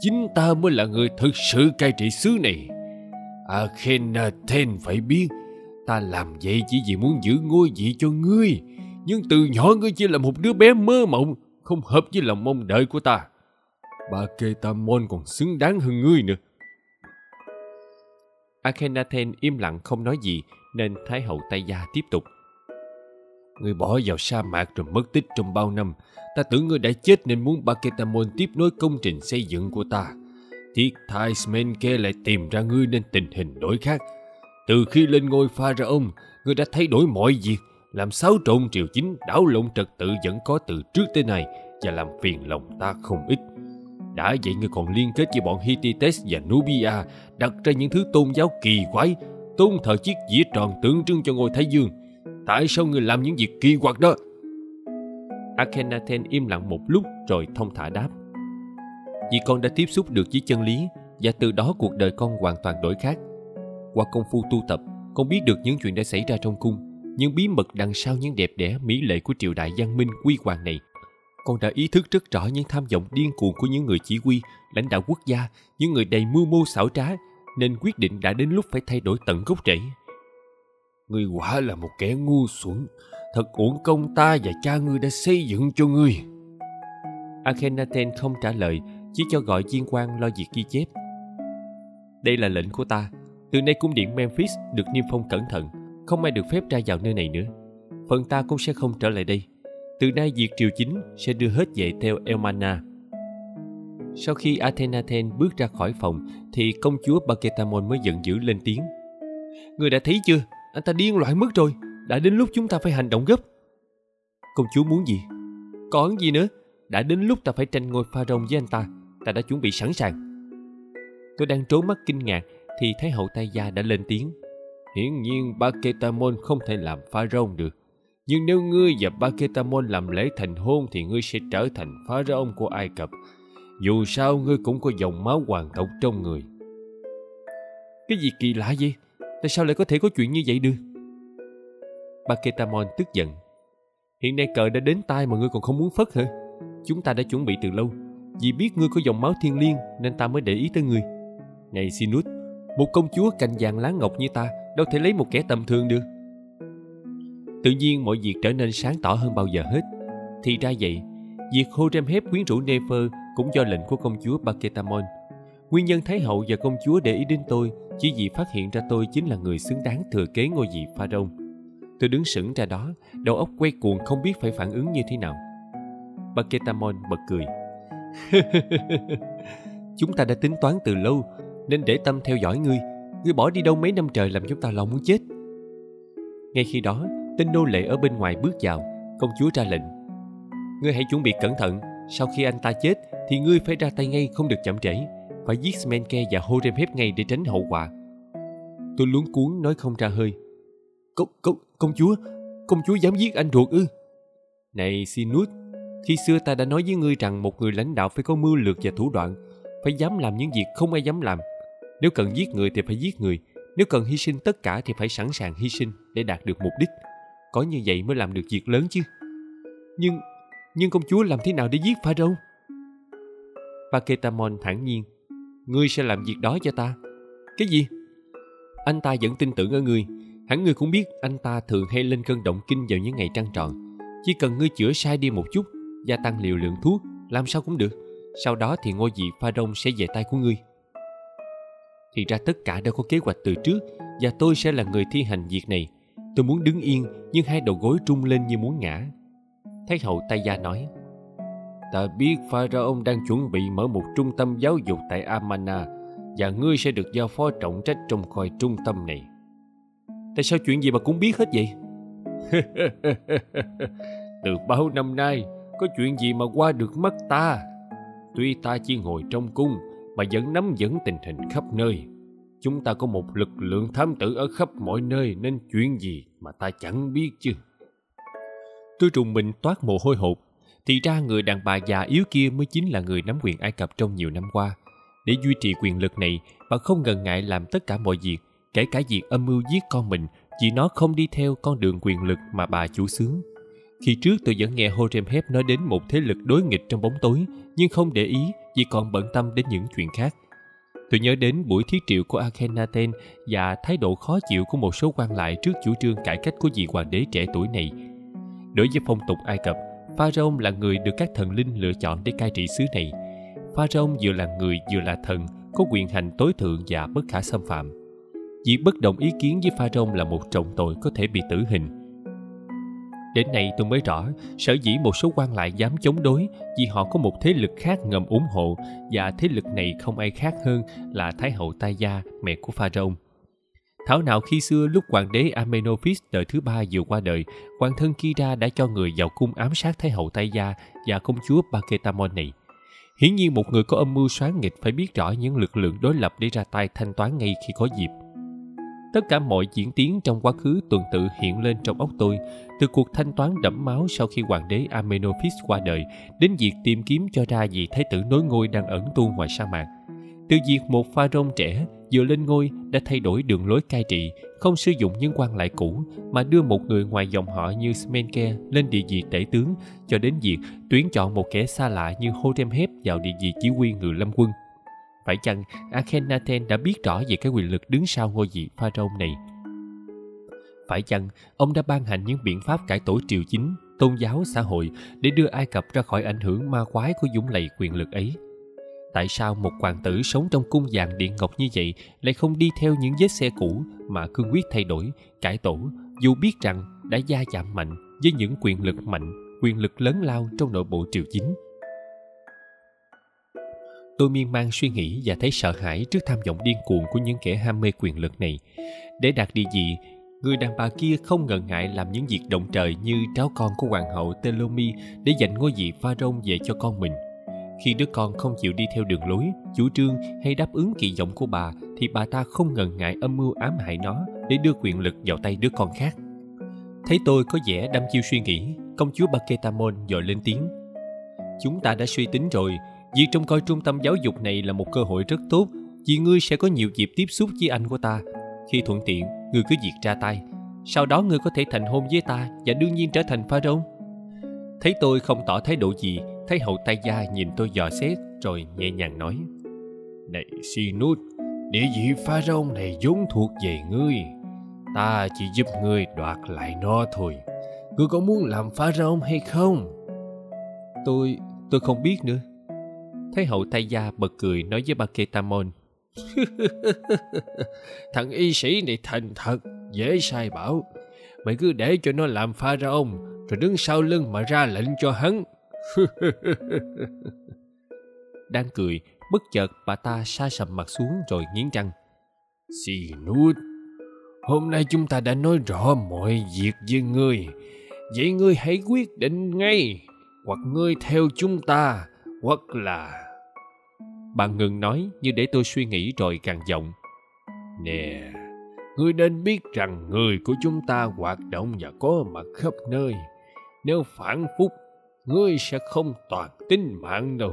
Chính ta mới là người thực sự cai trị xứ này. Akhenaten phải biết, ta làm vậy chỉ vì muốn giữ ngôi vị cho ngươi. Nhưng từ nhỏ ngươi chỉ là một đứa bé mơ mộng, không hợp với lòng mong đợi của ta. Ba Ketamon còn xứng đáng hơn ngươi nữa. Akhenaten im lặng không nói gì nên Thái hậu Tây Gia tiếp tục. Người bỏ vào sa mạc rồi mất tích trong bao năm. Ta tưởng ngươi đã chết nên muốn Baketamon tiếp nối công trình xây dựng của ta. Thiết Thaismen kia lại tìm ra ngươi nên tình hình đổi khác. Từ khi lên ngôi Pharaoh, ngươi đã thay đổi mọi việc, làm xáo trộn triều chính, đảo lộn trật tự vẫn có từ trước tới nay và làm phiền lòng ta không ít. Đã vậy ngươi còn liên kết với bọn Hittites và Nubia đặt ra những thứ tôn giáo kỳ quái, tôn thờ chiếc dĩa tròn tượng trưng cho ngôi Thái Dương. Tại sao ngươi làm những việc kỳ quặc đó? Akhenaten im lặng một lúc rồi thông thả đáp. Vì con đã tiếp xúc được với chân lý và từ đó cuộc đời con hoàn toàn đổi khác. Qua công phu tu tập, con biết được những chuyện đã xảy ra trong cung, những bí mật đằng sau những đẹp đẽ mỹ lệ của triều đại văn minh quy hoàng này con đã ý thức rất rõ những tham vọng điên cuồng của những người chỉ huy, lãnh đạo quốc gia, những người đầy mưu mô xảo trá, nên quyết định đã đến lúc phải thay đổi tận gốc rễ. Ngươi quả là một kẻ ngu xuẩn, thật uổng công ta và cha ngươi đã xây dựng cho ngươi. Akhenaten không trả lời, chỉ cho gọi viên quan lo việc ghi chép. Đây là lệnh của ta. Từ nay cung điện Memphis được niêm phong cẩn thận, không ai được phép ra vào nơi này nữa. Phần ta cũng sẽ không trở lại đây từ nay việc triều chính sẽ đưa hết dạy theo Elmana. Sau khi Athenaten bước ra khỏi phòng, thì công chúa Baketamon mới giận dữ lên tiếng. Người đã thấy chưa? Anh ta điên loạn mất rồi. Đã đến lúc chúng ta phải hành động gấp. Công chúa muốn gì? Còn gì nữa? Đã đến lúc ta phải tranh ngôi Pharaoh với anh ta. Ta đã chuẩn bị sẵn sàng. Tôi đang trố mắt kinh ngạc thì Thái hậu tay gia đã lên tiếng. Hiển nhiên Baketamon không thể làm Pharaoh được. Nhưng nếu ngươi và Baketamon làm lễ thành hôn thì ngươi sẽ trở thành Pharaoh của Ai Cập. Dù sao ngươi cũng có dòng máu hoàng tộc trong người. Cái gì kỳ lạ vậy? Tại sao lại có thể có chuyện như vậy được? Baketamon tức giận. Hiện nay cờ đã đến tay mà ngươi còn không muốn phất hả? Chúng ta đã chuẩn bị từ lâu. Vì biết ngươi có dòng máu thiên liêng nên ta mới để ý tới ngươi. Này Sinus, một công chúa cành vàng lá ngọc như ta đâu thể lấy một kẻ tầm thường được. Tự nhiên mọi việc trở nên sáng tỏ hơn bao giờ hết. Thì ra vậy, việc Horemheb quyến rũ Nefer cũng do lệnh của công chúa Baketamon. Nguyên nhân Thái hậu và công chúa để ý đến tôi chỉ vì phát hiện ra tôi chính là người xứng đáng thừa kế ngôi vị Pharaoh. Tôi đứng sững ra đó, đầu óc quay cuồng không biết phải phản ứng như thế nào. Baketamon bật cười. Chúng ta đã tính toán từ lâu, nên để tâm theo dõi ngươi. Ngươi bỏ đi đâu mấy năm trời làm chúng ta lòng muốn chết. Ngay khi đó, tên nô lệ ở bên ngoài bước vào, công chúa ra lệnh. Ngươi hãy chuẩn bị cẩn thận, sau khi anh ta chết thì ngươi phải ra tay ngay không được chậm trễ. Phải giết Smenke và Horemheb ngay để tránh hậu quả. Tôi luống cuốn nói không ra hơi. Công, công, công chúa, công chúa dám giết anh ruột ư? Này sinut khi xưa ta đã nói với ngươi rằng một người lãnh đạo phải có mưu lược và thủ đoạn, phải dám làm những việc không ai dám làm. Nếu cần giết người thì phải giết người, nếu cần hy sinh tất cả thì phải sẵn sàng hy sinh để đạt được mục đích. Có như vậy mới làm được việc lớn chứ. Nhưng, nhưng công chúa làm thế nào để giết Pharaoh? Paketamon thản nhiên. Ngươi sẽ làm việc đó cho ta. Cái gì? Anh ta vẫn tin tưởng ở ngươi. Hẳn ngươi cũng biết anh ta thường hay lên cơn động kinh vào những ngày trăng tròn. Chỉ cần ngươi chữa sai đi một chút, gia tăng liều lượng thuốc, làm sao cũng được. Sau đó thì ngôi vị Pharaoh sẽ về tay của ngươi. Thì ra tất cả đã có kế hoạch từ trước và tôi sẽ là người thi hành việc này. Tôi muốn đứng yên nhưng hai đầu gối trung lên như muốn ngã. Thái hậu tay gia nói Ta biết Pharaoh đang chuẩn bị mở một trung tâm giáo dục tại Amana và ngươi sẽ được giao phó trọng trách trong coi trung tâm này. Tại sao chuyện gì mà cũng biết hết vậy? Từ bao năm nay, có chuyện gì mà qua được mắt ta? Tuy ta chỉ ngồi trong cung mà vẫn nắm vững tình hình khắp nơi. Chúng ta có một lực lượng thám tử ở khắp mọi nơi nên chuyện gì mà ta chẳng biết chứ. Tôi trùng mình toát mồ hôi hột. Thì ra người đàn bà già yếu kia mới chính là người nắm quyền Ai Cập trong nhiều năm qua. Để duy trì quyền lực này, bà không ngần ngại làm tất cả mọi việc, kể cả việc âm mưu giết con mình vì nó không đi theo con đường quyền lực mà bà chủ xướng. Khi trước tôi vẫn nghe Horemheb nói đến một thế lực đối nghịch trong bóng tối, nhưng không để ý vì còn bận tâm đến những chuyện khác. Tôi nhớ đến buổi thiết triệu của Akhenaten và thái độ khó chịu của một số quan lại trước chủ trương cải cách của vị hoàng đế trẻ tuổi này. Đối với phong tục Ai Cập, Pharaoh là người được các thần linh lựa chọn để cai trị xứ này. Pharaoh vừa là người vừa là thần, có quyền hành tối thượng và bất khả xâm phạm. Việc bất đồng ý kiến với Pharaoh là một trọng tội có thể bị tử hình Đến nay tôi mới rõ, sở dĩ một số quan lại dám chống đối vì họ có một thế lực khác ngầm ủng hộ và thế lực này không ai khác hơn là Thái hậu Tai Gia, mẹ của Pharaoh. Thảo nào khi xưa lúc hoàng đế Amenophis đời thứ ba vừa qua đời, hoàng thân Kira đã cho người vào cung ám sát Thái hậu Tai Gia và công chúa Baketamon này. Hiển nhiên một người có âm mưu xoán nghịch phải biết rõ những lực lượng đối lập để ra tay thanh toán ngay khi có dịp. Tất cả mọi diễn tiến trong quá khứ tuần tự hiện lên trong óc tôi, từ cuộc thanh toán đẫm máu sau khi hoàng đế Amenophis qua đời, đến việc tìm kiếm cho ra vị thái tử nối ngôi đang ẩn tu ngoài sa mạc. Từ việc một pha rông trẻ vừa lên ngôi đã thay đổi đường lối cai trị, không sử dụng những quan lại cũ mà đưa một người ngoài dòng họ như Smenke lên địa vị tể tướng, cho đến việc tuyển chọn một kẻ xa lạ như Horemheb vào địa vị chỉ huy người lâm quân – phải chăng Akhenaten đã biết rõ về cái quyền lực đứng sau ngôi vị Pharaoh này? Phải chăng ông đã ban hành những biện pháp cải tổ triều chính, tôn giáo, xã hội để đưa Ai Cập ra khỏi ảnh hưởng ma quái của dũng lầy quyền lực ấy? Tại sao một hoàng tử sống trong cung vàng điện ngọc như vậy lại không đi theo những vết xe cũ mà cương quyết thay đổi, cải tổ dù biết rằng đã gia chạm mạnh với những quyền lực mạnh, quyền lực lớn lao trong nội bộ triều chính? Tôi miên man suy nghĩ và thấy sợ hãi trước tham vọng điên cuồng của những kẻ ham mê quyền lực này. Để đạt địa vị, người đàn bà kia không ngần ngại làm những việc động trời như tráo con của hoàng hậu Telomi để giành ngôi vị Pharaoh về cho con mình. Khi đứa con không chịu đi theo đường lối, chủ trương hay đáp ứng kỳ vọng của bà thì bà ta không ngần ngại âm mưu ám hại nó để đưa quyền lực vào tay đứa con khác. Thấy tôi có vẻ đăm chiêu suy nghĩ, công chúa Baketamon dội lên tiếng. Chúng ta đã suy tính rồi, việc trông coi trung tâm giáo dục này là một cơ hội rất tốt vì ngươi sẽ có nhiều dịp tiếp xúc với anh của ta. Khi thuận tiện, ngươi cứ việc ra tay. Sau đó ngươi có thể thành hôn với ta và đương nhiên trở thành pharaoh. Thấy tôi không tỏ thái độ gì, thấy hậu tay gia nhìn tôi dò xét rồi nhẹ nhàng nói. Này Sinut, địa vị pharaoh này vốn thuộc về ngươi. Ta chỉ giúp ngươi đoạt lại nó thôi. Ngươi có muốn làm pharaoh hay không? Tôi, tôi không biết nữa. Thái hậu tay gia bật cười nói với Baketamon Thằng y sĩ này thành thật, dễ sai bảo. Mày cứ để cho nó làm pha ra ông, rồi đứng sau lưng mà ra lệnh cho hắn. Đang cười, bất chợt bà ta sa sầm mặt xuống rồi nghiến răng. Xì nút, hôm nay chúng ta đã nói rõ mọi việc với ngươi. Vậy ngươi hãy quyết định ngay, hoặc ngươi theo chúng ta, hoặc là Bà ngừng nói như để tôi suy nghĩ rồi càng giọng. Nè, ngươi nên biết rằng người của chúng ta hoạt động và có mặt khắp nơi. Nếu phản phúc, ngươi sẽ không toàn tính mạng đâu.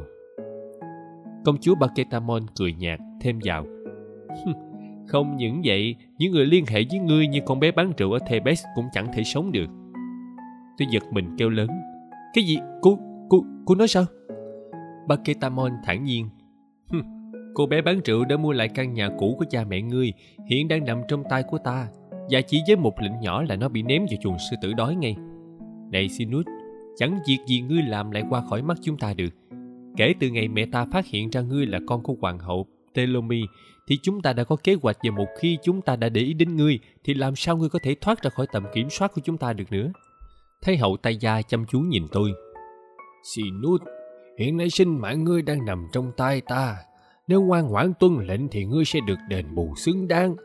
Công chúa Baketamon cười nhạt thêm vào. không những vậy, những người liên hệ với ngươi như con bé bán rượu ở Thebes cũng chẳng thể sống được. Tôi giật mình kêu lớn. Cái gì? Cô, cô, cô nói sao? Baketamon thản nhiên Cô bé bán rượu đã mua lại căn nhà cũ của cha mẹ ngươi, hiện đang nằm trong tay của ta. Và chỉ với một lệnh nhỏ là nó bị ném vào chuồng sư tử đói ngay. Này Sinus, chẳng việc gì ngươi làm lại qua khỏi mắt chúng ta được. Kể từ ngày mẹ ta phát hiện ra ngươi là con của hoàng hậu Telomi, thì chúng ta đã có kế hoạch và một khi chúng ta đã để ý đến ngươi, thì làm sao ngươi có thể thoát ra khỏi tầm kiểm soát của chúng ta được nữa? Thấy hậu tay gia chăm chú nhìn tôi. Sinus, hiện nay sinh mạng ngươi đang nằm trong tay ta nếu ngoan ngoãn tuân lệnh thì ngươi sẽ được đền bù xứng đáng.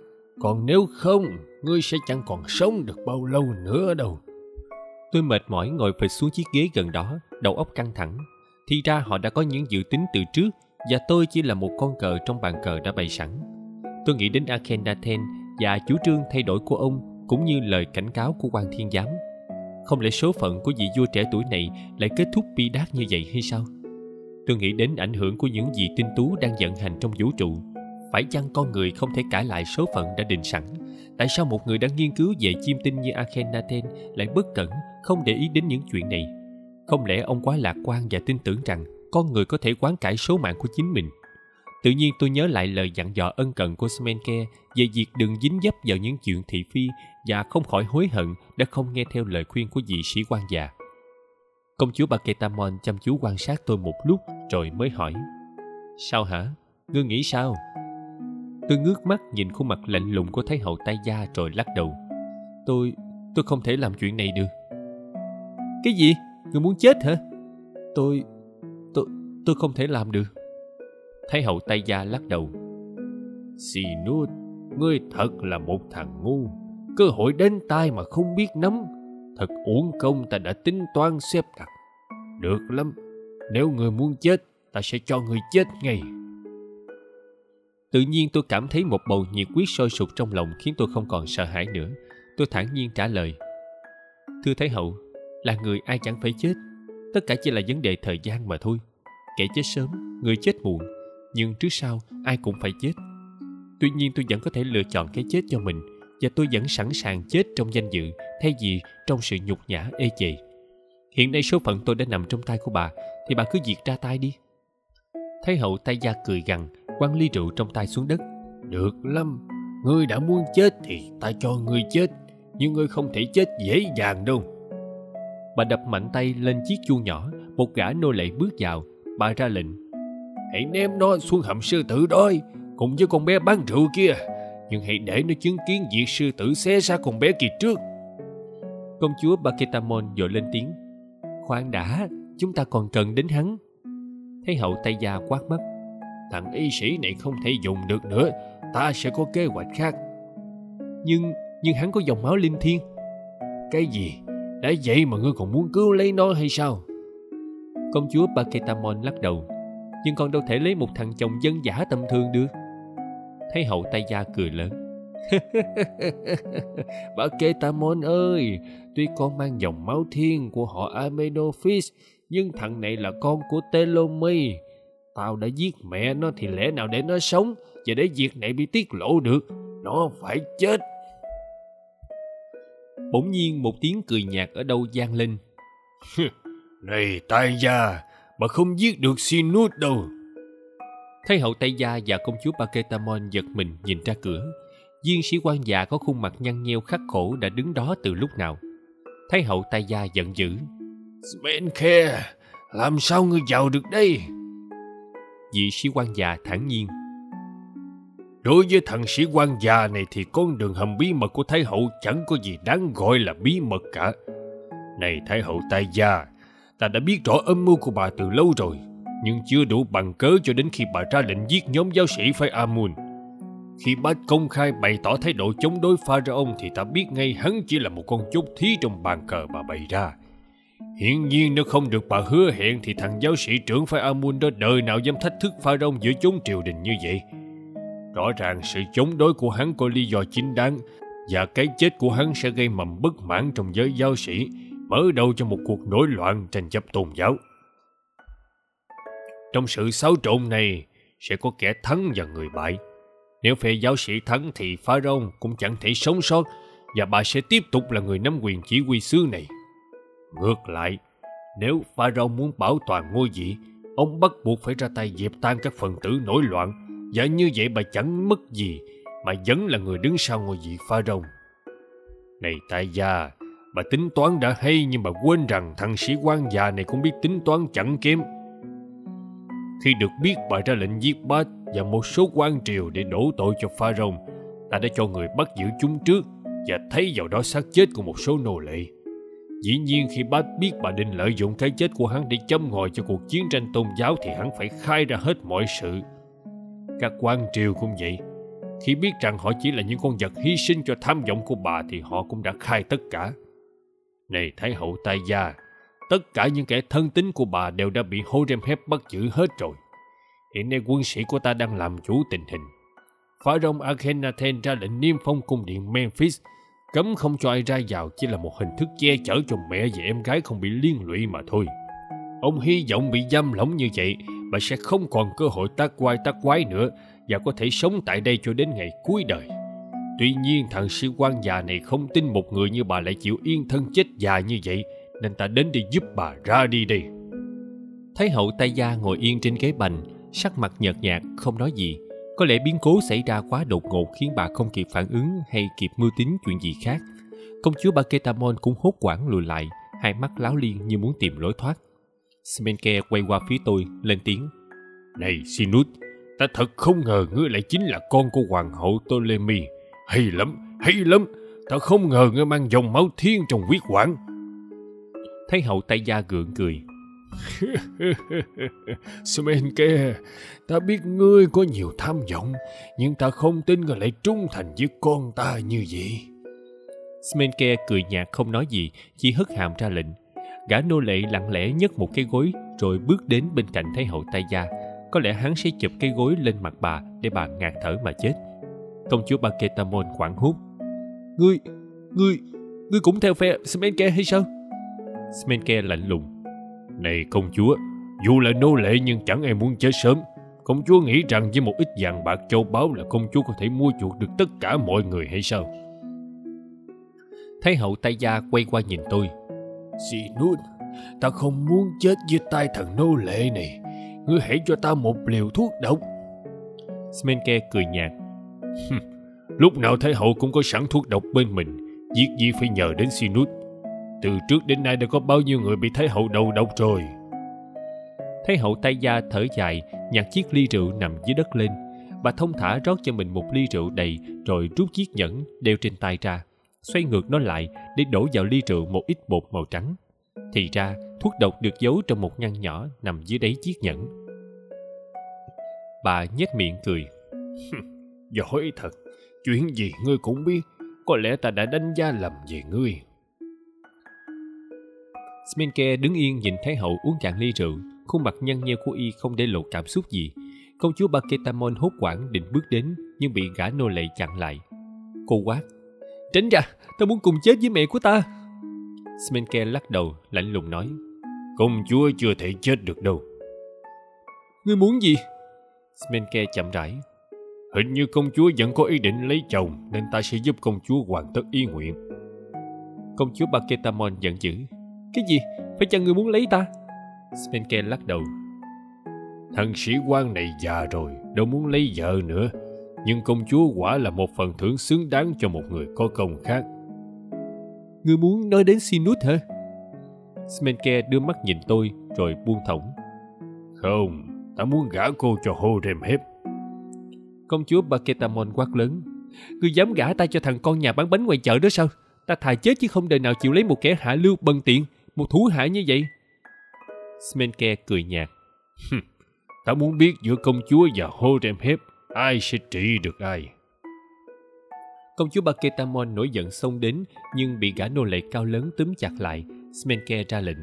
Còn nếu không, ngươi sẽ chẳng còn sống được bao lâu nữa đâu. Tôi mệt mỏi ngồi phịch xuống chiếc ghế gần đó, đầu óc căng thẳng. Thì ra họ đã có những dự tính từ trước và tôi chỉ là một con cờ trong bàn cờ đã bày sẵn. Tôi nghĩ đến Akhenaten và chủ trương thay đổi của ông cũng như lời cảnh cáo của quan thiên giám. Không lẽ số phận của vị vua trẻ tuổi này lại kết thúc bi đát như vậy hay sao? Tôi nghĩ đến ảnh hưởng của những gì tinh tú đang vận hành trong vũ trụ. Phải chăng con người không thể cải lại số phận đã định sẵn? Tại sao một người đang nghiên cứu về chim tinh như akhenaten lại bất cẩn, không để ý đến những chuyện này? Không lẽ ông quá lạc quan và tin tưởng rằng con người có thể quán cải số mạng của chính mình? Tự nhiên tôi nhớ lại lời dặn dò ân cần của Smenke về việc đừng dính dấp vào những chuyện thị phi và không khỏi hối hận đã không nghe theo lời khuyên của vị sĩ quan già. Công chúa Baketamon chăm chú quan sát tôi một lúc rồi mới hỏi. Sao hả? Ngươi nghĩ sao? Tôi ngước mắt nhìn khuôn mặt lạnh lùng của Thái hậu tay gia rồi lắc đầu. Tôi, tôi không thể làm chuyện này được. Cái gì? Ngươi muốn chết hả? Tôi, tôi, tôi không thể làm được. Thái hậu tay gia lắc đầu. Sinut, ngươi thật là một thằng ngu. Cơ hội đến tai mà không biết nắm Thật uổng công ta đã tính toán xếp đặt. Được lắm, nếu người muốn chết, ta sẽ cho người chết ngay. Tự nhiên tôi cảm thấy một bầu nhiệt quyết sôi sục trong lòng khiến tôi không còn sợ hãi nữa. Tôi thản nhiên trả lời. Thưa Thái Hậu, là người ai chẳng phải chết. Tất cả chỉ là vấn đề thời gian mà thôi. Kẻ chết sớm, người chết muộn. Nhưng trước sau, ai cũng phải chết. Tuy nhiên tôi vẫn có thể lựa chọn cái chết cho mình và tôi vẫn sẵn sàng chết trong danh dự thay vì trong sự nhục nhã ê chề. Hiện nay số phận tôi đã nằm trong tay của bà, thì bà cứ diệt ra tay đi. Thấy hậu tay gia cười gằn, quăng ly rượu trong tay xuống đất. Được lắm, ngươi đã muốn chết thì ta cho ngươi chết, nhưng ngươi không thể chết dễ dàng đâu. Bà đập mạnh tay lên chiếc chuông nhỏ, một gã nô lệ bước vào, bà ra lệnh. Hãy ném nó xuống hầm sư tử đôi, cùng với con bé bán rượu kia nhưng hãy để nó chứng kiến việc sư tử xé ra con bé kia trước. Công chúa Baketamon dội lên tiếng. Khoan đã, chúng ta còn cần đến hắn. Thấy hậu tay gia quát mắt. Thằng y sĩ này không thể dùng được nữa, ta sẽ có kế hoạch khác. Nhưng, nhưng hắn có dòng máu linh thiêng cái gì đã vậy mà ngươi còn muốn cứu lấy nó hay sao công chúa baketamon lắc đầu nhưng con đâu thể lấy một thằng chồng dân giả tầm thường được thấy hậu tay gia cười lớn. Bà Ketamon ơi, tuy con mang dòng máu thiên của họ Amenophis, nhưng thằng này là con của Telomy tao đã giết mẹ nó thì lẽ nào để nó sống và để việc này bị tiết lộ được? Nó phải chết. Bỗng nhiên một tiếng cười nhạt ở đâu vang lên. Này tai gia bà không giết được Sinus đâu thấy hậu tay gia và công chúa Paketamon giật mình nhìn ra cửa. Viên sĩ quan già có khuôn mặt nhăn nheo khắc khổ đã đứng đó từ lúc nào. Thấy hậu tay gia giận dữ. Spenke làm sao ngươi vào được đây? Vị sĩ quan già thản nhiên. Đối với thằng sĩ quan già này thì con đường hầm bí mật của thái hậu chẳng có gì đáng gọi là bí mật cả. Này thái hậu tay gia ta đã biết rõ âm mưu của bà từ lâu rồi nhưng chưa đủ bằng cớ cho đến khi bà ra lệnh giết nhóm giáo sĩ phái Amun. Khi bác công khai bày tỏ thái độ chống đối Pharaon thì ta biết ngay hắn chỉ là một con chốt thí trong bàn cờ bà bày ra. Hiển nhiên nếu không được bà hứa hẹn thì thằng giáo sĩ trưởng phái Amun đó đời nào dám thách thức Pharaon giữa chúng triều đình như vậy. Rõ ràng sự chống đối của hắn có lý do chính đáng và cái chết của hắn sẽ gây mầm bất mãn trong giới giáo sĩ, mở đầu cho một cuộc nổi loạn tranh chấp tôn giáo. Trong sự xáo trộn này sẽ có kẻ thắng và người bại. Nếu phe giáo sĩ thắng thì Pharaoh cũng chẳng thể sống sót và bà sẽ tiếp tục là người nắm quyền chỉ huy xứ này. Ngược lại, nếu Pharaoh muốn bảo toàn ngôi vị, ông bắt buộc phải ra tay dẹp tan các phần tử nổi loạn và như vậy bà chẳng mất gì mà vẫn là người đứng sau ngôi vị Pharaoh. Này tại gia, bà tính toán đã hay nhưng bà quên rằng thằng sĩ quan già này cũng biết tính toán chẳng kém. Khi được biết bà ra lệnh giết Bát và một số quan triều để đổ tội cho Pharaoh, ta đã cho người bắt giữ chúng trước và thấy vào đó xác chết của một số nô lệ. Dĩ nhiên khi Bát biết bà định lợi dụng cái chết của hắn để châm ngòi cho cuộc chiến tranh tôn giáo thì hắn phải khai ra hết mọi sự. Các quan triều cũng vậy. Khi biết rằng họ chỉ là những con vật hy sinh cho tham vọng của bà thì họ cũng đã khai tất cả. Này Thái hậu Tai Gia, Tất cả những kẻ thân tín của bà đều đã bị Horemheb bắt giữ hết rồi. Hiện nay quân sĩ của ta đang làm chủ tình hình. Phá rông Akhenaten ra lệnh niêm phong cung điện Memphis, cấm không cho ai ra vào chỉ là một hình thức che chở cho mẹ và em gái không bị liên lụy mà thôi. Ông hy vọng bị giam lỏng như vậy, bà sẽ không còn cơ hội tác quái tác quái nữa và có thể sống tại đây cho đến ngày cuối đời. Tuy nhiên thằng sĩ quan già này không tin một người như bà lại chịu yên thân chết già như vậy nên ta đến để giúp bà ra đi đi. Thấy hậu tay gia ngồi yên trên ghế bành, sắc mặt nhợt nhạt, không nói gì. Có lẽ biến cố xảy ra quá đột ngột khiến bà không kịp phản ứng hay kịp mưu tính chuyện gì khác. Công chúa Baketamon cũng hốt quảng lùi lại, hai mắt láo liên như muốn tìm lối thoát. Smenke quay qua phía tôi, lên tiếng. Này Sinut, ta thật không ngờ ngươi lại chính là con của hoàng hậu Ptolemy. Hay lắm hay lắm, ta không ngờ ngươi mang dòng máu thiên trong huyết quản thấy hậu tay gia gượng cười. Smenke, ta biết ngươi có nhiều tham vọng, nhưng ta không tin ngươi lại trung thành với con ta như vậy. Smenke cười nhạt không nói gì, chỉ hất hàm ra lệnh. Gã nô lệ lặng lẽ nhấc một cái gối rồi bước đến bên cạnh Thái hậu tay gia. Có lẽ hắn sẽ chụp cái gối lên mặt bà để bà ngạt thở mà chết. Công chúa Baketamon quảng hút. Ngươi, ngươi, ngươi cũng theo phe Smenke hay sao? Smenke lạnh lùng. Này công chúa, dù là nô lệ nhưng chẳng ai muốn chết sớm. Công chúa nghĩ rằng với một ít vàng bạc châu báu là công chúa có thể mua chuộc được tất cả mọi người hay sao? Thái hậu tay gia quay qua nhìn tôi. Sinun, ta không muốn chết dưới tay thằng nô lệ này. Ngươi hãy cho ta một liều thuốc độc. Smenke cười nhạt. Lúc nào Thái hậu cũng có sẵn thuốc độc bên mình. Việc gì phải nhờ đến Sinus. Từ trước đến nay đã có bao nhiêu người bị Thái hậu đầu độc rồi. Thái hậu tay gia thở dài, nhặt chiếc ly rượu nằm dưới đất lên. Bà thông thả rót cho mình một ly rượu đầy rồi rút chiếc nhẫn đeo trên tay ra. Xoay ngược nó lại để đổ vào ly rượu một ít bột màu trắng. Thì ra, thuốc độc được giấu trong một ngăn nhỏ nằm dưới đáy chiếc nhẫn. Bà nhếch miệng cười. Giỏi thật, chuyện gì ngươi cũng biết. có lẽ ta đã đánh giá lầm về ngươi. Smenke đứng yên nhìn Thái hậu uống cạn ly rượu, khuôn mặt nhăn nheo của y không để lộ cảm xúc gì. Công chúa Baketamon hốt quảng định bước đến, nhưng bị gã nô lệ chặn lại. Cô quát, tránh ra, ta muốn cùng chết với mẹ của ta. Smenke lắc đầu, lạnh lùng nói, công chúa chưa thể chết được đâu. Ngươi muốn gì? Smenke chậm rãi. Hình như công chúa vẫn có ý định lấy chồng nên ta sẽ giúp công chúa hoàn tất ý nguyện. Công chúa Baketamon giận dữ. Cái gì? Phải chăng ngươi muốn lấy ta? Spenke lắc đầu. Thằng sĩ quan này già rồi, đâu muốn lấy vợ nữa. Nhưng công chúa quả là một phần thưởng xứng đáng cho một người có công khác. Ngươi muốn nói đến Sinus hả? Smenke đưa mắt nhìn tôi rồi buông thõng. Không, ta muốn gả cô cho Horemheb. Công chúa Baketamon quát lớn. Ngươi dám gả ta cho thằng con nhà bán bánh ngoài chợ đó sao? Ta thà chết chứ không đời nào chịu lấy một kẻ hạ lưu bần tiện, một thú hạ như vậy. Smenke cười nhạt. ta muốn biết giữa công chúa và Horemheb ai sẽ trị được ai. Công chúa Baketamon nổi giận xông đến nhưng bị gã nô lệ cao lớn túm chặt lại. Smenke ra lệnh.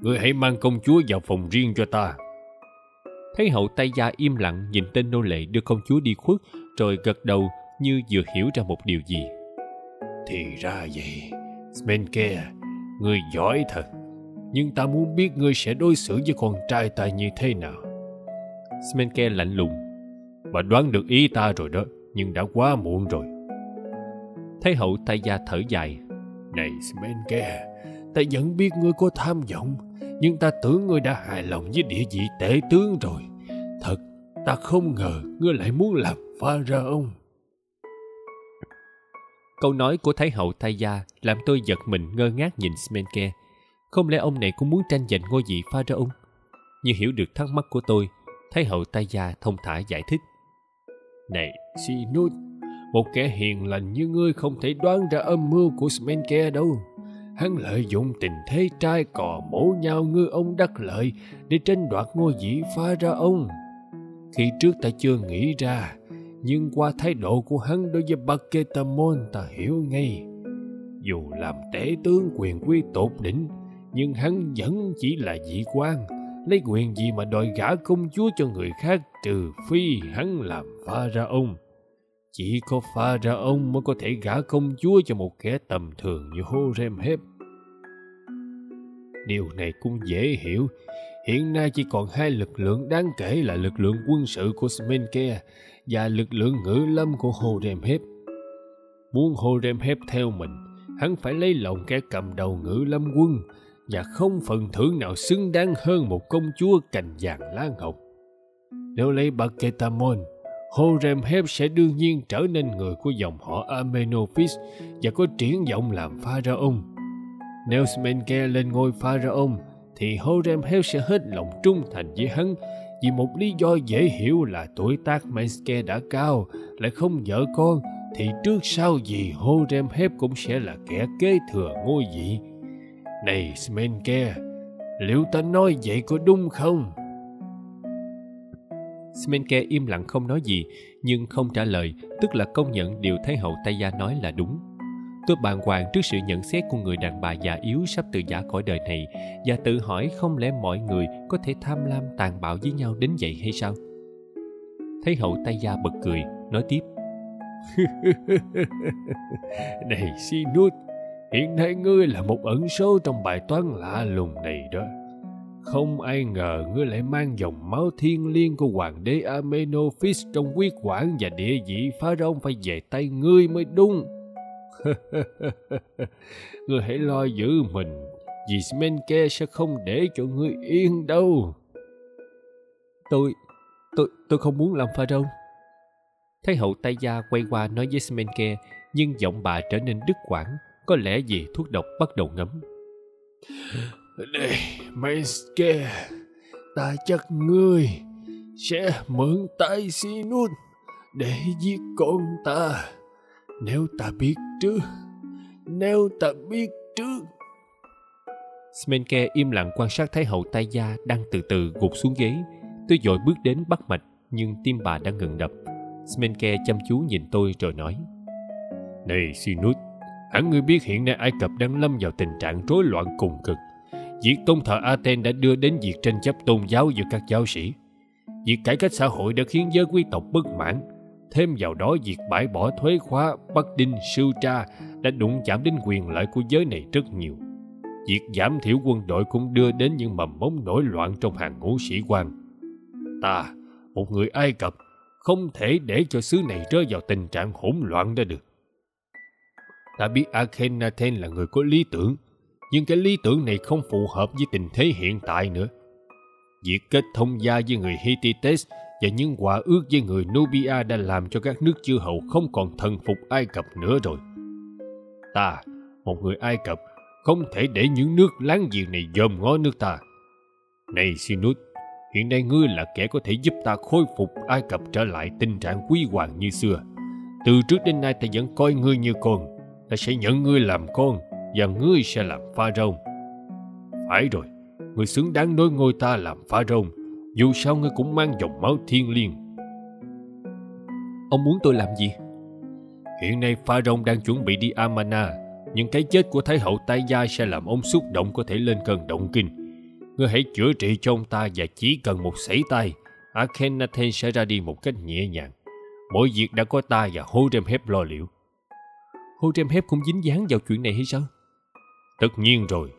Người hãy mang công chúa vào phòng riêng cho ta. Thấy hậu tay gia im lặng nhìn tên nô lệ đưa công chúa đi khuất rồi gật đầu như vừa hiểu ra một điều gì. Thì ra vậy, Smenke, người giỏi thật. Nhưng ta muốn biết ngươi sẽ đối xử với con trai ta như thế nào. Smenke lạnh lùng. Bà đoán được ý ta rồi đó, nhưng đã quá muộn rồi. Thái hậu tay gia thở dài. Này Smenke, ta vẫn biết ngươi có tham vọng, nhưng ta tưởng ngươi đã hài lòng với địa vị tể tướng rồi. Thật, ta không ngờ ngươi lại muốn làm pha ra ông. Câu nói của Thái hậu Thay Gia làm tôi giật mình ngơ ngác nhìn Smenke. Không lẽ ông này cũng muốn tranh giành ngôi vị pha ra ông? Như hiểu được thắc mắc của tôi, Thái hậu Taya Gia thông thả giải thích. Này, Sinut, một kẻ hiền lành như ngươi không thể đoán ra âm mưu của Smenke đâu. Hắn lợi dụng tình thế trai cò mổ nhau ngư ông đắc lợi để tranh đoạt ngôi vị pha ra ông. Khi trước ta chưa nghĩ ra, nhưng qua thái độ của hắn đối với Baketamon ta hiểu ngay. Dù làm tể tướng quyền quý tột đỉnh, nhưng hắn vẫn chỉ là vị quan, lấy quyền gì mà đòi gả công chúa cho người khác trừ phi hắn làm pha ra ông. Chỉ có pha ra ông mới có thể gả công chúa cho một kẻ tầm thường như Horemheb. Điều này cũng dễ hiểu. Hiện nay chỉ còn hai lực lượng đáng kể là lực lượng quân sự của Smenke và lực lượng ngữ lâm của Horemheb. Muốn Horemheb theo mình, hắn phải lấy lòng kẻ cầm đầu ngữ lâm quân và không phần thưởng nào xứng đáng hơn một công chúa cành vàng lá ngọc. Nếu lấy Baketamon, Horemheb sẽ đương nhiên trở nên người của dòng họ Amenophis và có triển vọng làm pharaoh. Nếu Smenke lên ngôi pharaoh, thì Horemheb sẽ hết lòng trung thành với hắn vì một lý do dễ hiểu là tuổi tác Menske đã cao, lại không vợ con, thì trước sau gì Horemheb cũng sẽ là kẻ kế thừa ngôi vị. Này Smenke, liệu ta nói vậy có đúng không? Smenke im lặng không nói gì, nhưng không trả lời, tức là công nhận điều Thái hậu Tây Gia nói là đúng. Tôi bàng hoàng trước sự nhận xét của người đàn bà già yếu sắp từ giả cõi đời này và tự hỏi không lẽ mọi người có thể tham lam tàn bạo với nhau đến vậy hay sao? Thấy hậu tay gia bật cười, nói tiếp. này Sinut, hiện nay ngươi là một ẩn số trong bài toán lạ lùng này đó. Không ai ngờ ngươi lại mang dòng máu thiên liêng của hoàng đế Amenophis trong quyết quản và địa vị phá rong phải về tay ngươi mới đúng. ngươi hãy lo giữ mình, vì Smenke sẽ không để cho ngươi yên đâu. Tôi, tôi, tôi không muốn làm pha rông. Thái hậu tay gia quay qua nói với Smenke, nhưng giọng bà trở nên đứt quãng, có lẽ vì thuốc độc bắt đầu ngấm. Này, Smenke, ta chắc ngươi sẽ mượn tay Sinun để giết con ta. Nếu ta biết trước, nếu ta biết trước. Smenke im lặng quan sát Thái hậu tay gia đang từ từ gục xuống ghế. Tôi dội bước đến bắt mạch, nhưng tim bà đã ngừng đập. Smenke chăm chú nhìn tôi rồi nói. Này Sinus, hẳn ngươi biết hiện nay Ai Cập đang lâm vào tình trạng rối loạn cùng cực. Việc tôn thờ Athens đã đưa đến việc tranh chấp tôn giáo giữa các giáo sĩ. Việc cải cách xã hội đã khiến giới quý tộc bất mãn. Thêm vào đó việc bãi bỏ thuế khóa, Bắc Đinh, Sưu Tra đã đụng chạm đến quyền lợi của giới này rất nhiều. Việc giảm thiểu quân đội cũng đưa đến những mầm mống nổi loạn trong hàng ngũ sĩ quan. Ta, một người Ai Cập, không thể để cho xứ này rơi vào tình trạng hỗn loạn đã được. Ta biết Akhenaten là người có lý tưởng, nhưng cái lý tưởng này không phù hợp với tình thế hiện tại nữa. Việc kết thông gia với người Hittites và những quả ước với người Nubia đã làm cho các nước chư hầu không còn thần phục Ai Cập nữa rồi. Ta, một người Ai Cập, không thể để những nước láng giềng này dòm ngó nước ta. Này Sinus, hiện nay ngươi là kẻ có thể giúp ta khôi phục Ai Cập trở lại tình trạng quý hoàng như xưa. Từ trước đến nay ta vẫn coi ngươi như con, ta sẽ nhận ngươi làm con và ngươi sẽ làm pha rông. Phải rồi, ngươi xứng đáng nối ngôi ta làm pha rông, dù sao ngươi cũng mang dòng máu thiên liêng. Ông muốn tôi làm gì? Hiện nay pha rông đang chuẩn bị đi Amana, nhưng cái chết của Thái hậu Tai Gia sẽ làm ông xúc động có thể lên cơn động kinh. Ngươi hãy chữa trị cho ông ta và chỉ cần một sảy tay, Akhenaten sẽ ra đi một cách nhẹ nhàng. Mọi việc đã có ta và Horemheb lo liệu. Horemheb cũng dính dáng vào chuyện này hay sao? Tất nhiên rồi.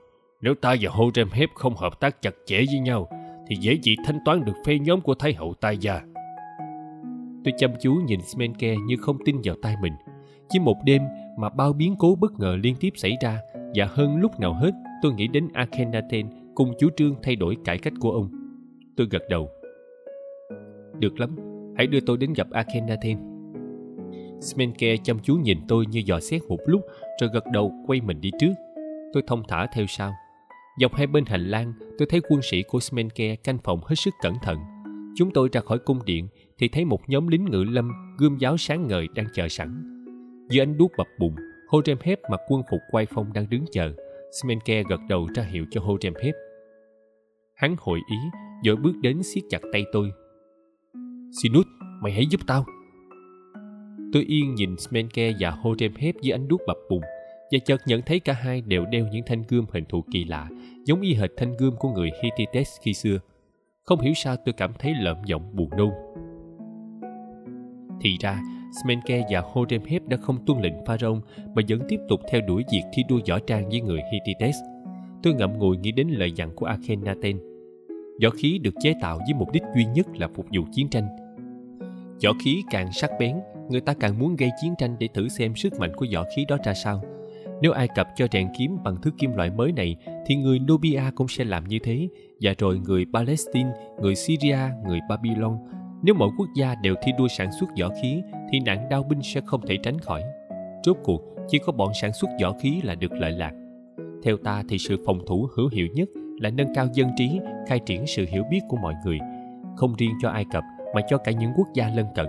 Nếu ta và Horemheb không hợp tác chặt chẽ với nhau, thì dễ gì thanh toán được phe nhóm của Thái hậu Tai Gia. Tôi chăm chú nhìn Smenke như không tin vào tai mình. Chỉ một đêm mà bao biến cố bất ngờ liên tiếp xảy ra và hơn lúc nào hết tôi nghĩ đến Akhenaten cùng chủ trương thay đổi cải cách của ông. Tôi gật đầu. Được lắm, hãy đưa tôi đến gặp Akhenaten. Smenke chăm chú nhìn tôi như dò xét một lúc rồi gật đầu quay mình đi trước. Tôi thông thả theo sau. Dọc hai bên hành lang, tôi thấy quân sĩ của Smenke canh phòng hết sức cẩn thận. Chúng tôi ra khỏi cung điện thì thấy một nhóm lính ngự lâm gươm giáo sáng ngời đang chờ sẵn. Dưới ánh đuốc bập bùng, Horemheb mặc quân phục quay phong đang đứng chờ. Smenke gật đầu ra hiệu cho Horemheb. Hắn hội ý, rồi bước đến siết chặt tay tôi. sinut mày hãy giúp tao. Tôi yên nhìn Smenke và Horemheb dưới ánh đuốc bập bùng và chợt nhận thấy cả hai đều đeo những thanh gươm hình thù kỳ lạ giống y hệt thanh gươm của người Hittites khi xưa. Không hiểu sao tôi cảm thấy lợm giọng buồn nôn. Thì ra, Smenke và Horemheb đã không tuân lệnh Pharaoh mà vẫn tiếp tục theo đuổi việc thi đua võ trang với người Hittites. Tôi ngậm ngùi nghĩ đến lời dặn của Akhenaten. Võ khí được chế tạo với mục đích duy nhất là phục vụ chiến tranh. Võ khí càng sắc bén, người ta càng muốn gây chiến tranh để thử xem sức mạnh của võ khí đó ra sao. Nếu Ai Cập cho rèn kiếm bằng thứ kim loại mới này, thì người Nubia cũng sẽ làm như thế, và rồi người Palestine, người Syria, người Babylon nếu mỗi quốc gia đều thi đua sản xuất võ khí thì nạn đao binh sẽ không thể tránh khỏi. Rốt cuộc, chỉ có bọn sản xuất võ khí là được lợi lạc. Theo ta thì sự phòng thủ hữu hiệu nhất là nâng cao dân trí, khai triển sự hiểu biết của mọi người, không riêng cho Ai Cập mà cho cả những quốc gia lân cận.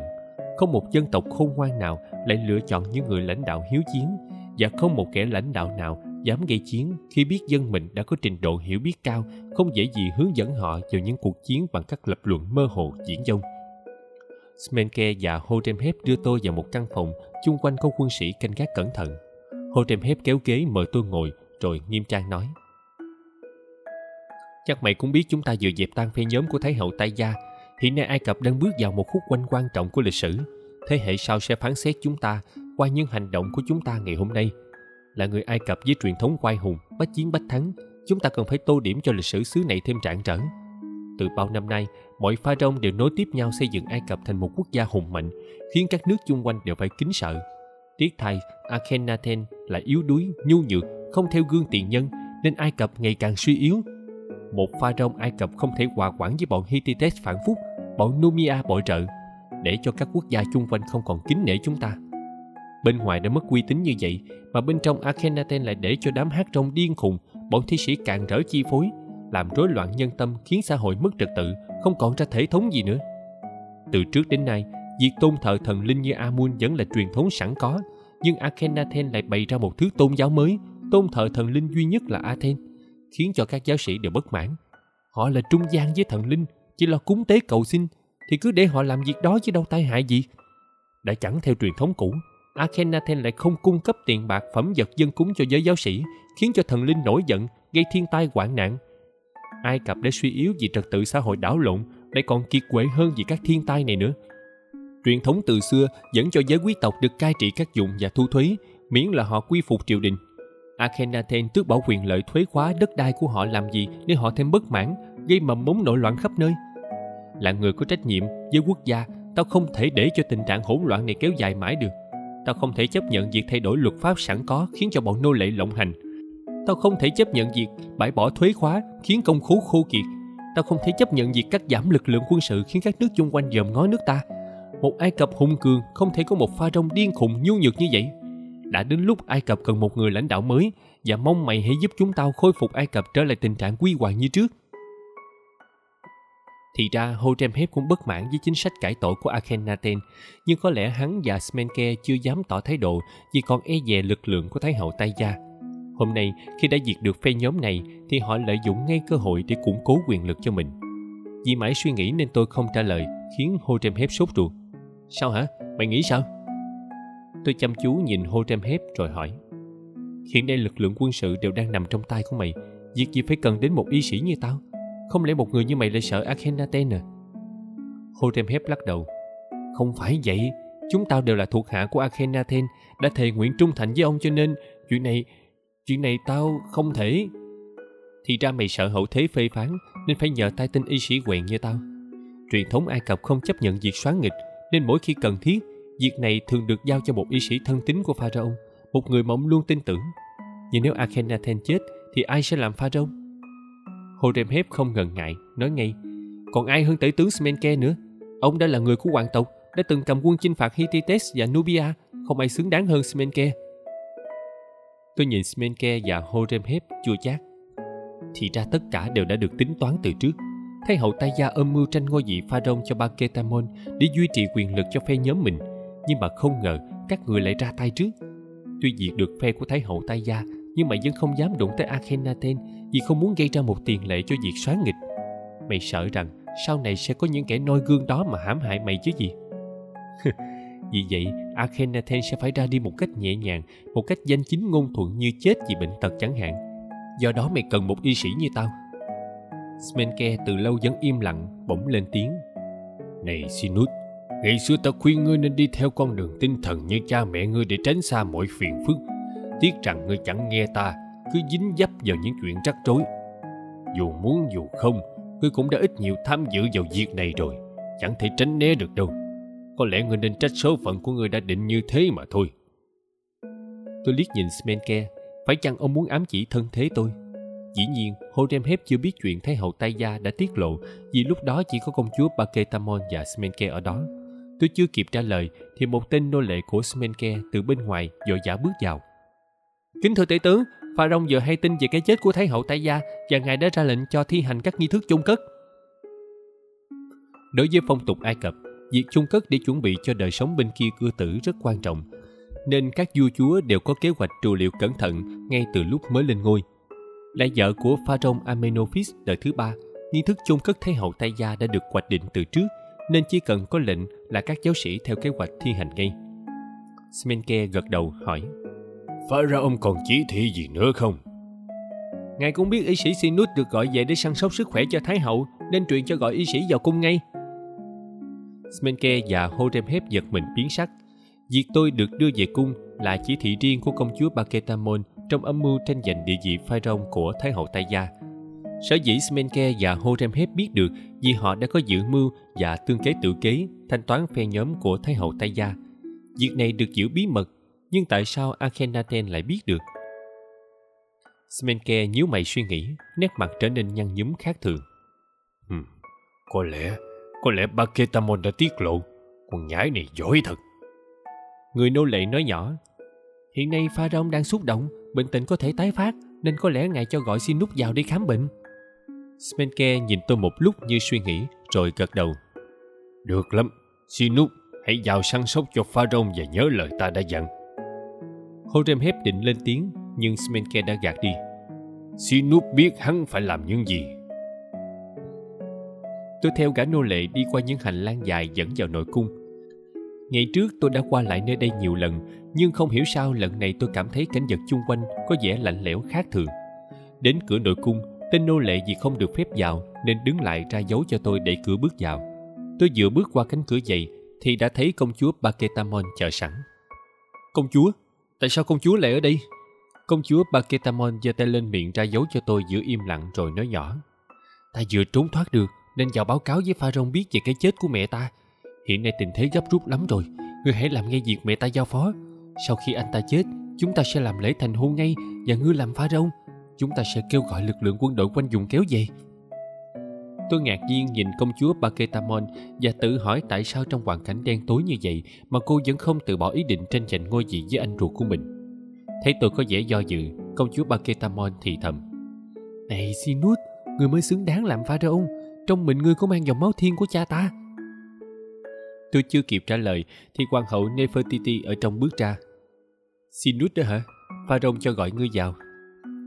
Không một dân tộc khôn ngoan nào lại lựa chọn những người lãnh đạo hiếu chiến và không một kẻ lãnh đạo nào dám gây chiến khi biết dân mình đã có trình độ hiểu biết cao, không dễ gì hướng dẫn họ vào những cuộc chiến bằng các lập luận mơ hồ diễn dông. Smenke và Horemheb đưa tôi vào một căn phòng chung quanh có quân sĩ canh gác cẩn thận. Horemheb kéo ghế mời tôi ngồi rồi nghiêm trang nói. Chắc mày cũng biết chúng ta vừa dẹp tan phe nhóm của Thái hậu Tay Gia. Hiện nay Ai Cập đang bước vào một khúc quanh quan trọng của lịch sử. Thế hệ sau sẽ phán xét chúng ta qua những hành động của chúng ta ngày hôm nay. Là người Ai Cập với truyền thống oai hùng, bách chiến bách thắng, chúng ta cần phải tô điểm cho lịch sử xứ này thêm trạng trở. Từ bao năm nay, mọi pha rông đều nối tiếp nhau xây dựng Ai Cập thành một quốc gia hùng mạnh, khiến các nước chung quanh đều phải kính sợ. Tiếc thay, Akhenaten là yếu đuối, nhu nhược, không theo gương tiền nhân, nên Ai Cập ngày càng suy yếu. Một pha rông Ai Cập không thể hòa quản với bọn Hittites phản phúc, bọn Numia bội trợ, để cho các quốc gia chung quanh không còn kính nể chúng ta. Bên ngoài đã mất uy tín như vậy, mà bên trong Akhenaten lại để cho đám hát rong điên khùng, bọn thi sĩ càng rỡ chi phối, làm rối loạn nhân tâm khiến xã hội mất trật tự, không còn ra thể thống gì nữa. Từ trước đến nay, việc tôn thờ thần linh như Amun vẫn là truyền thống sẵn có, nhưng Akhenaten lại bày ra một thứ tôn giáo mới, tôn thờ thần linh duy nhất là Athens, khiến cho các giáo sĩ đều bất mãn. Họ là trung gian với thần linh, chỉ lo cúng tế cầu xin, thì cứ để họ làm việc đó chứ đâu tai hại gì. Đã chẳng theo truyền thống cũ, Akhenaten lại không cung cấp tiền bạc phẩm vật dân cúng cho giới giáo sĩ, khiến cho thần linh nổi giận, gây thiên tai hoạn nạn. Ai Cập đã suy yếu vì trật tự xã hội đảo lộn, lại còn kiệt quệ hơn vì các thiên tai này nữa. Truyền thống từ xưa dẫn cho giới quý tộc được cai trị các dụng và thu thuế, miễn là họ quy phục triều đình. Akhenaten tước bỏ quyền lợi thuế khóa đất đai của họ làm gì để họ thêm bất mãn, gây mầm mống nội loạn khắp nơi. Là người có trách nhiệm với quốc gia, tao không thể để cho tình trạng hỗn loạn này kéo dài mãi được. Tao không thể chấp nhận việc thay đổi luật pháp sẵn có khiến cho bọn nô lệ lộng hành. Tao không thể chấp nhận việc bãi bỏ thuế khóa khiến công khố khô kiệt. Tao không thể chấp nhận việc cắt giảm lực lượng quân sự khiến các nước chung quanh dòm ngó nước ta. Một Ai Cập hùng cường không thể có một pha rông điên khùng nhu nhược như vậy. Đã đến lúc Ai Cập cần một người lãnh đạo mới và mong mày hãy giúp chúng tao khôi phục Ai Cập trở lại tình trạng quy hoàng như trước. Thì ra Horemheb cũng bất mãn với chính sách cải tổ của Akhenaten, nhưng có lẽ hắn và Smenke chưa dám tỏ thái độ vì còn e dè lực lượng của Thái hậu Tay Gia. Hôm nay, khi đã diệt được phe nhóm này, thì họ lợi dụng ngay cơ hội để củng cố quyền lực cho mình. Vì mãi suy nghĩ nên tôi không trả lời, khiến Horemheb sốt ruột. Sao hả? Mày nghĩ sao? Tôi chăm chú nhìn Horemheb rồi hỏi. Hiện nay lực lượng quân sự đều đang nằm trong tay của mày. Việc gì phải cần đến một y sĩ như tao? Không lẽ một người như mày lại sợ Akhenaten à? Horemheb lắc đầu. Không phải vậy. Chúng tao đều là thuộc hạ của Akhenaten, đã thề nguyện trung thành với ông cho nên chuyện này, chuyện này tao không thể. Thì ra mày sợ hậu thế phê phán nên phải nhờ tay tinh y sĩ quèn như tao. Truyền thống Ai Cập không chấp nhận việc xoán nghịch nên mỗi khi cần thiết, việc này thường được giao cho một y sĩ thân tín của Pharaoh, một người mà ông luôn tin tưởng. Nhưng nếu Akhenaten chết thì ai sẽ làm Pharaoh? Horemheb không ngần ngại, nói ngay. Còn ai hơn tể tướng Smenke nữa? Ông đã là người của hoàng tộc, đã từng cầm quân chinh phạt Hittites và Nubia, không ai xứng đáng hơn Smenke. Tôi nhìn Smenke và Horemheb chua chát. Thì ra tất cả đều đã được tính toán từ trước. Thái hậu Tay Gia âm mưu tranh ngôi vị Pharaoh cho Ba Ketamon để duy trì quyền lực cho phe nhóm mình. Nhưng mà không ngờ các người lại ra tay trước. Tuy diệt được phe của Thái hậu Tay Gia, nhưng mà vẫn không dám đụng tới Akhenaten vì không muốn gây ra một tiền lệ cho việc xoán nghịch. Mày sợ rằng sau này sẽ có những kẻ noi gương đó mà hãm hại mày chứ gì. vì vậy, Akhenaten sẽ phải ra đi một cách nhẹ nhàng, một cách danh chính ngôn thuận như chết vì bệnh tật chẳng hạn. Do đó mày cần một y sĩ như tao. Smenke từ lâu vẫn im lặng, bỗng lên tiếng. Này sinut ngày xưa ta khuyên ngươi nên đi theo con đường tinh thần như cha mẹ ngươi để tránh xa mọi phiền phức. Tiếc rằng ngươi chẳng nghe ta, cứ dính dấp vào những chuyện rắc rối. Dù muốn dù không, ngươi cũng đã ít nhiều tham dự vào việc này rồi, chẳng thể tránh né được đâu. Có lẽ ngươi nên trách số phận của ngươi đã định như thế mà thôi. Tôi liếc nhìn Smenke, phải chăng ông muốn ám chỉ thân thế tôi? Dĩ nhiên, Horemheb chưa biết chuyện Thái hậu Tay Gia đã tiết lộ vì lúc đó chỉ có công chúa Baketamon và Smenke ở đó. Tôi chưa kịp trả lời thì một tên nô lệ của Smenke từ bên ngoài vội vã bước vào. Kính thưa tể tướng, Pharaoh vừa hay tin về cái chết của Thái hậu Tay Gia và ngài đã ra lệnh cho thi hành các nghi thức chôn cất. Đối với phong tục Ai Cập, việc chôn cất để chuẩn bị cho đời sống bên kia cư tử rất quan trọng, nên các vua chúa đều có kế hoạch trù liệu cẩn thận ngay từ lúc mới lên ngôi. Là vợ của Pharaoh Amenophis đời thứ ba, nghi thức chôn cất Thái hậu Tay Gia đã được hoạch định từ trước, nên chỉ cần có lệnh là các giáo sĩ theo kế hoạch thi hành ngay. Smenke gật đầu hỏi. Pharaoh còn chỉ thị gì nữa không? Ngài cũng biết y sĩ Sinus được gọi về để săn sóc sức khỏe cho Thái hậu, nên truyền cho gọi y sĩ vào cung ngay. Smenke và Horemheb giật mình biến sắc. Việc tôi được đưa về cung là chỉ thị riêng của công chúa Baketamon trong âm mưu tranh giành địa vị Pharaoh của Thái hậu Tay Gia. Sở dĩ Smenke và Horemheb biết được vì họ đã có dự mưu và tương kế tự kế thanh toán phe nhóm của Thái hậu Tay Gia. Việc này được giữ bí mật nhưng tại sao Akhenaten lại biết được? Smenke nhíu mày suy nghĩ, nét mặt trở nên nhăn nhúm khác thường. Hmm, có lẽ, có lẽ Baketamon đã tiết lộ, con nhái này giỏi thật. Người nô lệ nói nhỏ, hiện nay Pharaoh đang xúc động, bệnh tình có thể tái phát, nên có lẽ ngài cho gọi Sinuk vào đi khám bệnh. Smenke nhìn tôi một lúc như suy nghĩ, rồi gật đầu. Được lắm, Sinuk, hãy vào săn sóc cho Pharaoh và nhớ lời ta đã dặn. Horemheb định lên tiếng, nhưng Smenke đã gạt đi. Sinus biết hắn phải làm những gì. Tôi theo gã nô lệ đi qua những hành lang dài dẫn vào nội cung. Ngày trước tôi đã qua lại nơi đây nhiều lần, nhưng không hiểu sao lần này tôi cảm thấy cảnh vật chung quanh có vẻ lạnh lẽo khác thường. Đến cửa nội cung, tên nô lệ vì không được phép vào nên đứng lại ra dấu cho tôi đẩy cửa bước vào. Tôi vừa bước qua cánh cửa dậy thì đã thấy công chúa Baketamon chờ sẵn. Công chúa? Tại sao công chúa lại ở đây? Công chúa Baketamon giơ tay lên miệng ra dấu cho tôi giữ im lặng rồi nói nhỏ. Ta vừa trốn thoát được nên vào báo cáo với Pharaoh biết về cái chết của mẹ ta. Hiện nay tình thế gấp rút lắm rồi. Ngươi hãy làm ngay việc mẹ ta giao phó. Sau khi anh ta chết, chúng ta sẽ làm lễ thành hôn ngay và ngươi làm Pharaoh. Chúng ta sẽ kêu gọi lực lượng quân đội quanh vùng kéo về. Tôi ngạc nhiên nhìn công chúa Baketamon và tự hỏi tại sao trong hoàn cảnh đen tối như vậy mà cô vẫn không từ bỏ ý định tranh giành ngôi vị với anh ruột của mình. Thấy tôi có vẻ do dự, công chúa Baketamon thì thầm. Này Sinut, người mới xứng đáng làm pharaoh. Trong mình ngươi có mang dòng máu thiên của cha ta. Tôi chưa kịp trả lời thì hoàng hậu Nefertiti ở trong bước ra. Sinut đó hả? Pharaoh cho gọi ngươi vào.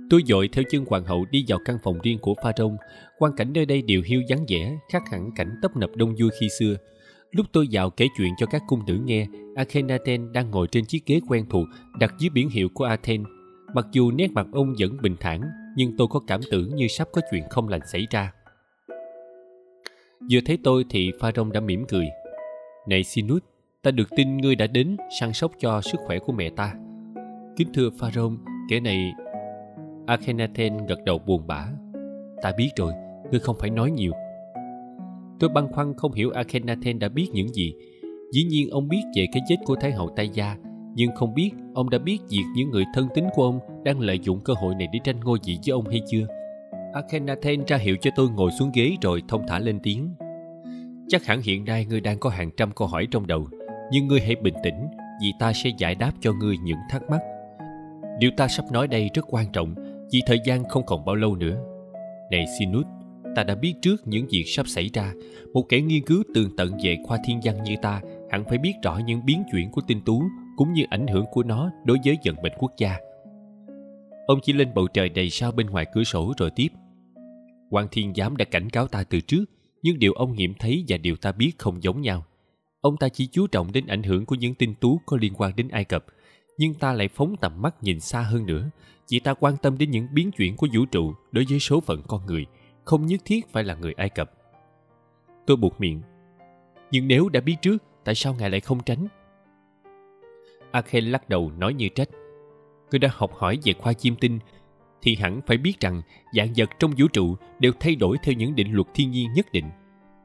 Tôi dội theo chân hoàng hậu đi vào căn phòng riêng của pha rông. Quan cảnh nơi đây đều hiu vắng vẻ, khác hẳn cảnh tấp nập đông vui khi xưa. Lúc tôi vào kể chuyện cho các cung nữ nghe, Akhenaten đang ngồi trên chiếc ghế quen thuộc đặt dưới biển hiệu của Athens. Mặc dù nét mặt ông vẫn bình thản, nhưng tôi có cảm tưởng như sắp có chuyện không lành xảy ra. Vừa thấy tôi thì pha rông đã mỉm cười. Này Sinus, ta được tin ngươi đã đến săn sóc cho sức khỏe của mẹ ta. Kính thưa pha rông, kẻ này... Akhenaten gật đầu buồn bã. Ta biết rồi, ngươi không phải nói nhiều. Tôi băn khoăn không hiểu Akhenaten đã biết những gì. Dĩ nhiên ông biết về cái chết của Thái hậu Tay Gia, nhưng không biết ông đã biết việc những người thân tín của ông đang lợi dụng cơ hội này để tranh ngôi vị với ông hay chưa. Akhenaten ra hiệu cho tôi ngồi xuống ghế rồi thông thả lên tiếng. Chắc hẳn hiện nay ngươi đang có hàng trăm câu hỏi trong đầu, nhưng ngươi hãy bình tĩnh vì ta sẽ giải đáp cho ngươi những thắc mắc. Điều ta sắp nói đây rất quan trọng vì thời gian không còn bao lâu nữa. Này Sinus, ta đã biết trước những việc sắp xảy ra. Một kẻ nghiên cứu tường tận về khoa thiên văn như ta hẳn phải biết rõ những biến chuyển của tinh tú cũng như ảnh hưởng của nó đối với vận mệnh quốc gia. Ông chỉ lên bầu trời đầy sao bên ngoài cửa sổ rồi tiếp. Quan thiên giám đã cảnh cáo ta từ trước, nhưng điều ông nghiệm thấy và điều ta biết không giống nhau. Ông ta chỉ chú trọng đến ảnh hưởng của những tinh tú có liên quan đến Ai Cập, nhưng ta lại phóng tầm mắt nhìn xa hơn nữa chị ta quan tâm đến những biến chuyển của vũ trụ đối với số phận con người, không nhất thiết phải là người Ai Cập. Tôi buộc miệng. Nhưng nếu đã biết trước, tại sao ngài lại không tránh? Akhel lắc đầu nói như trách. Tôi đã học hỏi về khoa chiêm tinh, thì hẳn phải biết rằng dạng vật trong vũ trụ đều thay đổi theo những định luật thiên nhiên nhất định.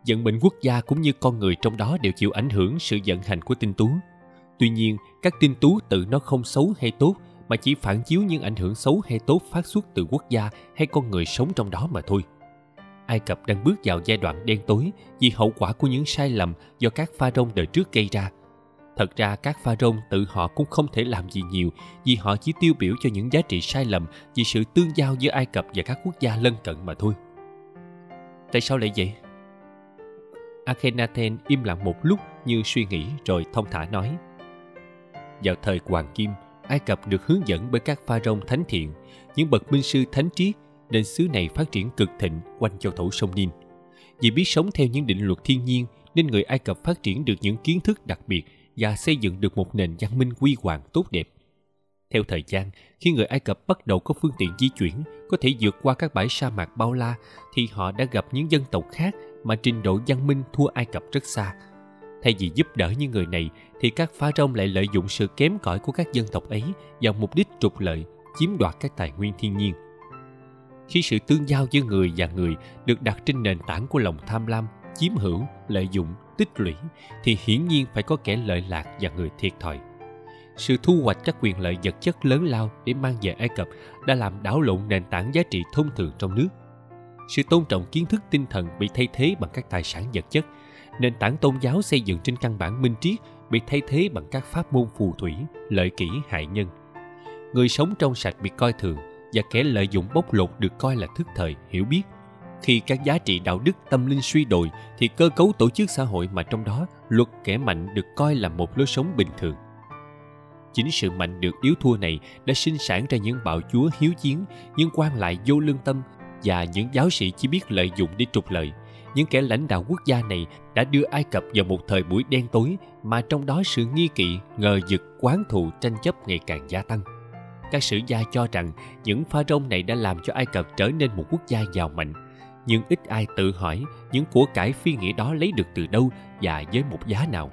Vận mệnh quốc gia cũng như con người trong đó đều chịu ảnh hưởng sự vận hành của tinh tú. Tuy nhiên, các tinh tú tự nó không xấu hay tốt mà chỉ phản chiếu những ảnh hưởng xấu hay tốt phát xuất từ quốc gia hay con người sống trong đó mà thôi. Ai Cập đang bước vào giai đoạn đen tối vì hậu quả của những sai lầm do các pha rông đời trước gây ra. Thật ra các pha rông tự họ cũng không thể làm gì nhiều vì họ chỉ tiêu biểu cho những giá trị sai lầm vì sự tương giao giữa Ai Cập và các quốc gia lân cận mà thôi. Tại sao lại vậy? Akhenaten im lặng một lúc như suy nghĩ rồi thông thả nói. Vào thời Hoàng Kim, Ai Cập được hướng dẫn bởi các pha rông thánh thiện, những bậc minh sư thánh triết nên xứ này phát triển cực thịnh quanh châu thổ sông Nin. Vì biết sống theo những định luật thiên nhiên nên người Ai Cập phát triển được những kiến thức đặc biệt và xây dựng được một nền văn minh quy hoàng tốt đẹp. Theo thời gian, khi người Ai Cập bắt đầu có phương tiện di chuyển, có thể vượt qua các bãi sa mạc bao la, thì họ đã gặp những dân tộc khác mà trình độ văn minh thua Ai Cập rất xa. Thay vì giúp đỡ những người này, thì các phá rong lại lợi dụng sự kém cỏi của các dân tộc ấy vào mục đích trục lợi, chiếm đoạt các tài nguyên thiên nhiên. Khi sự tương giao giữa người và người được đặt trên nền tảng của lòng tham lam chiếm hữu lợi dụng tích lũy thì hiển nhiên phải có kẻ lợi lạc và người thiệt thòi. Sự thu hoạch các quyền lợi vật chất lớn lao để mang về ai cập đã làm đảo lộn nền tảng giá trị thông thường trong nước. Sự tôn trọng kiến thức tinh thần bị thay thế bằng các tài sản vật chất nền tảng tôn giáo xây dựng trên căn bản minh triết bị thay thế bằng các pháp môn phù thủy, lợi kỷ, hại nhân. Người sống trong sạch bị coi thường và kẻ lợi dụng bóc lột được coi là thức thời, hiểu biết. Khi các giá trị đạo đức, tâm linh suy đồi thì cơ cấu tổ chức xã hội mà trong đó luật kẻ mạnh được coi là một lối sống bình thường. Chính sự mạnh được yếu thua này đã sinh sản ra những bạo chúa hiếu chiến những quan lại vô lương tâm và những giáo sĩ chỉ biết lợi dụng để trục lợi những kẻ lãnh đạo quốc gia này đã đưa Ai Cập vào một thời buổi đen tối mà trong đó sự nghi kỵ, ngờ vực, quán thù, tranh chấp ngày càng gia tăng. Các sử gia cho rằng những pha rông này đã làm cho Ai Cập trở nên một quốc gia giàu mạnh. Nhưng ít ai tự hỏi những của cải phi nghĩa đó lấy được từ đâu và với một giá nào.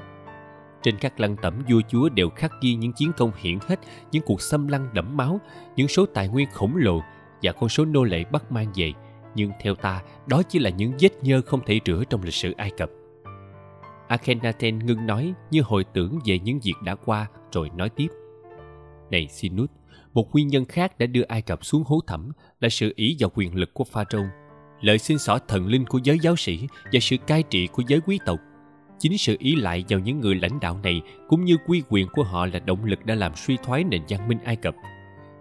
Trên các lăng tẩm vua chúa đều khắc ghi những chiến công hiển hết, những cuộc xâm lăng đẫm máu, những số tài nguyên khổng lồ và con số nô lệ bắt mang về. Nhưng theo ta, đó chỉ là những vết nhơ không thể rửa trong lịch sử Ai Cập. Akhenaten ngưng nói như hồi tưởng về những việc đã qua rồi nói tiếp. Này Sinut, một nguyên nhân khác đã đưa Ai Cập xuống hố thẳm là sự ý vào quyền lực của Pharaoh, lời xin xỏ thần linh của giới giáo sĩ và sự cai trị của giới quý tộc. Chính sự ý lại vào những người lãnh đạo này cũng như quy quyền của họ là động lực đã làm suy thoái nền văn minh Ai Cập.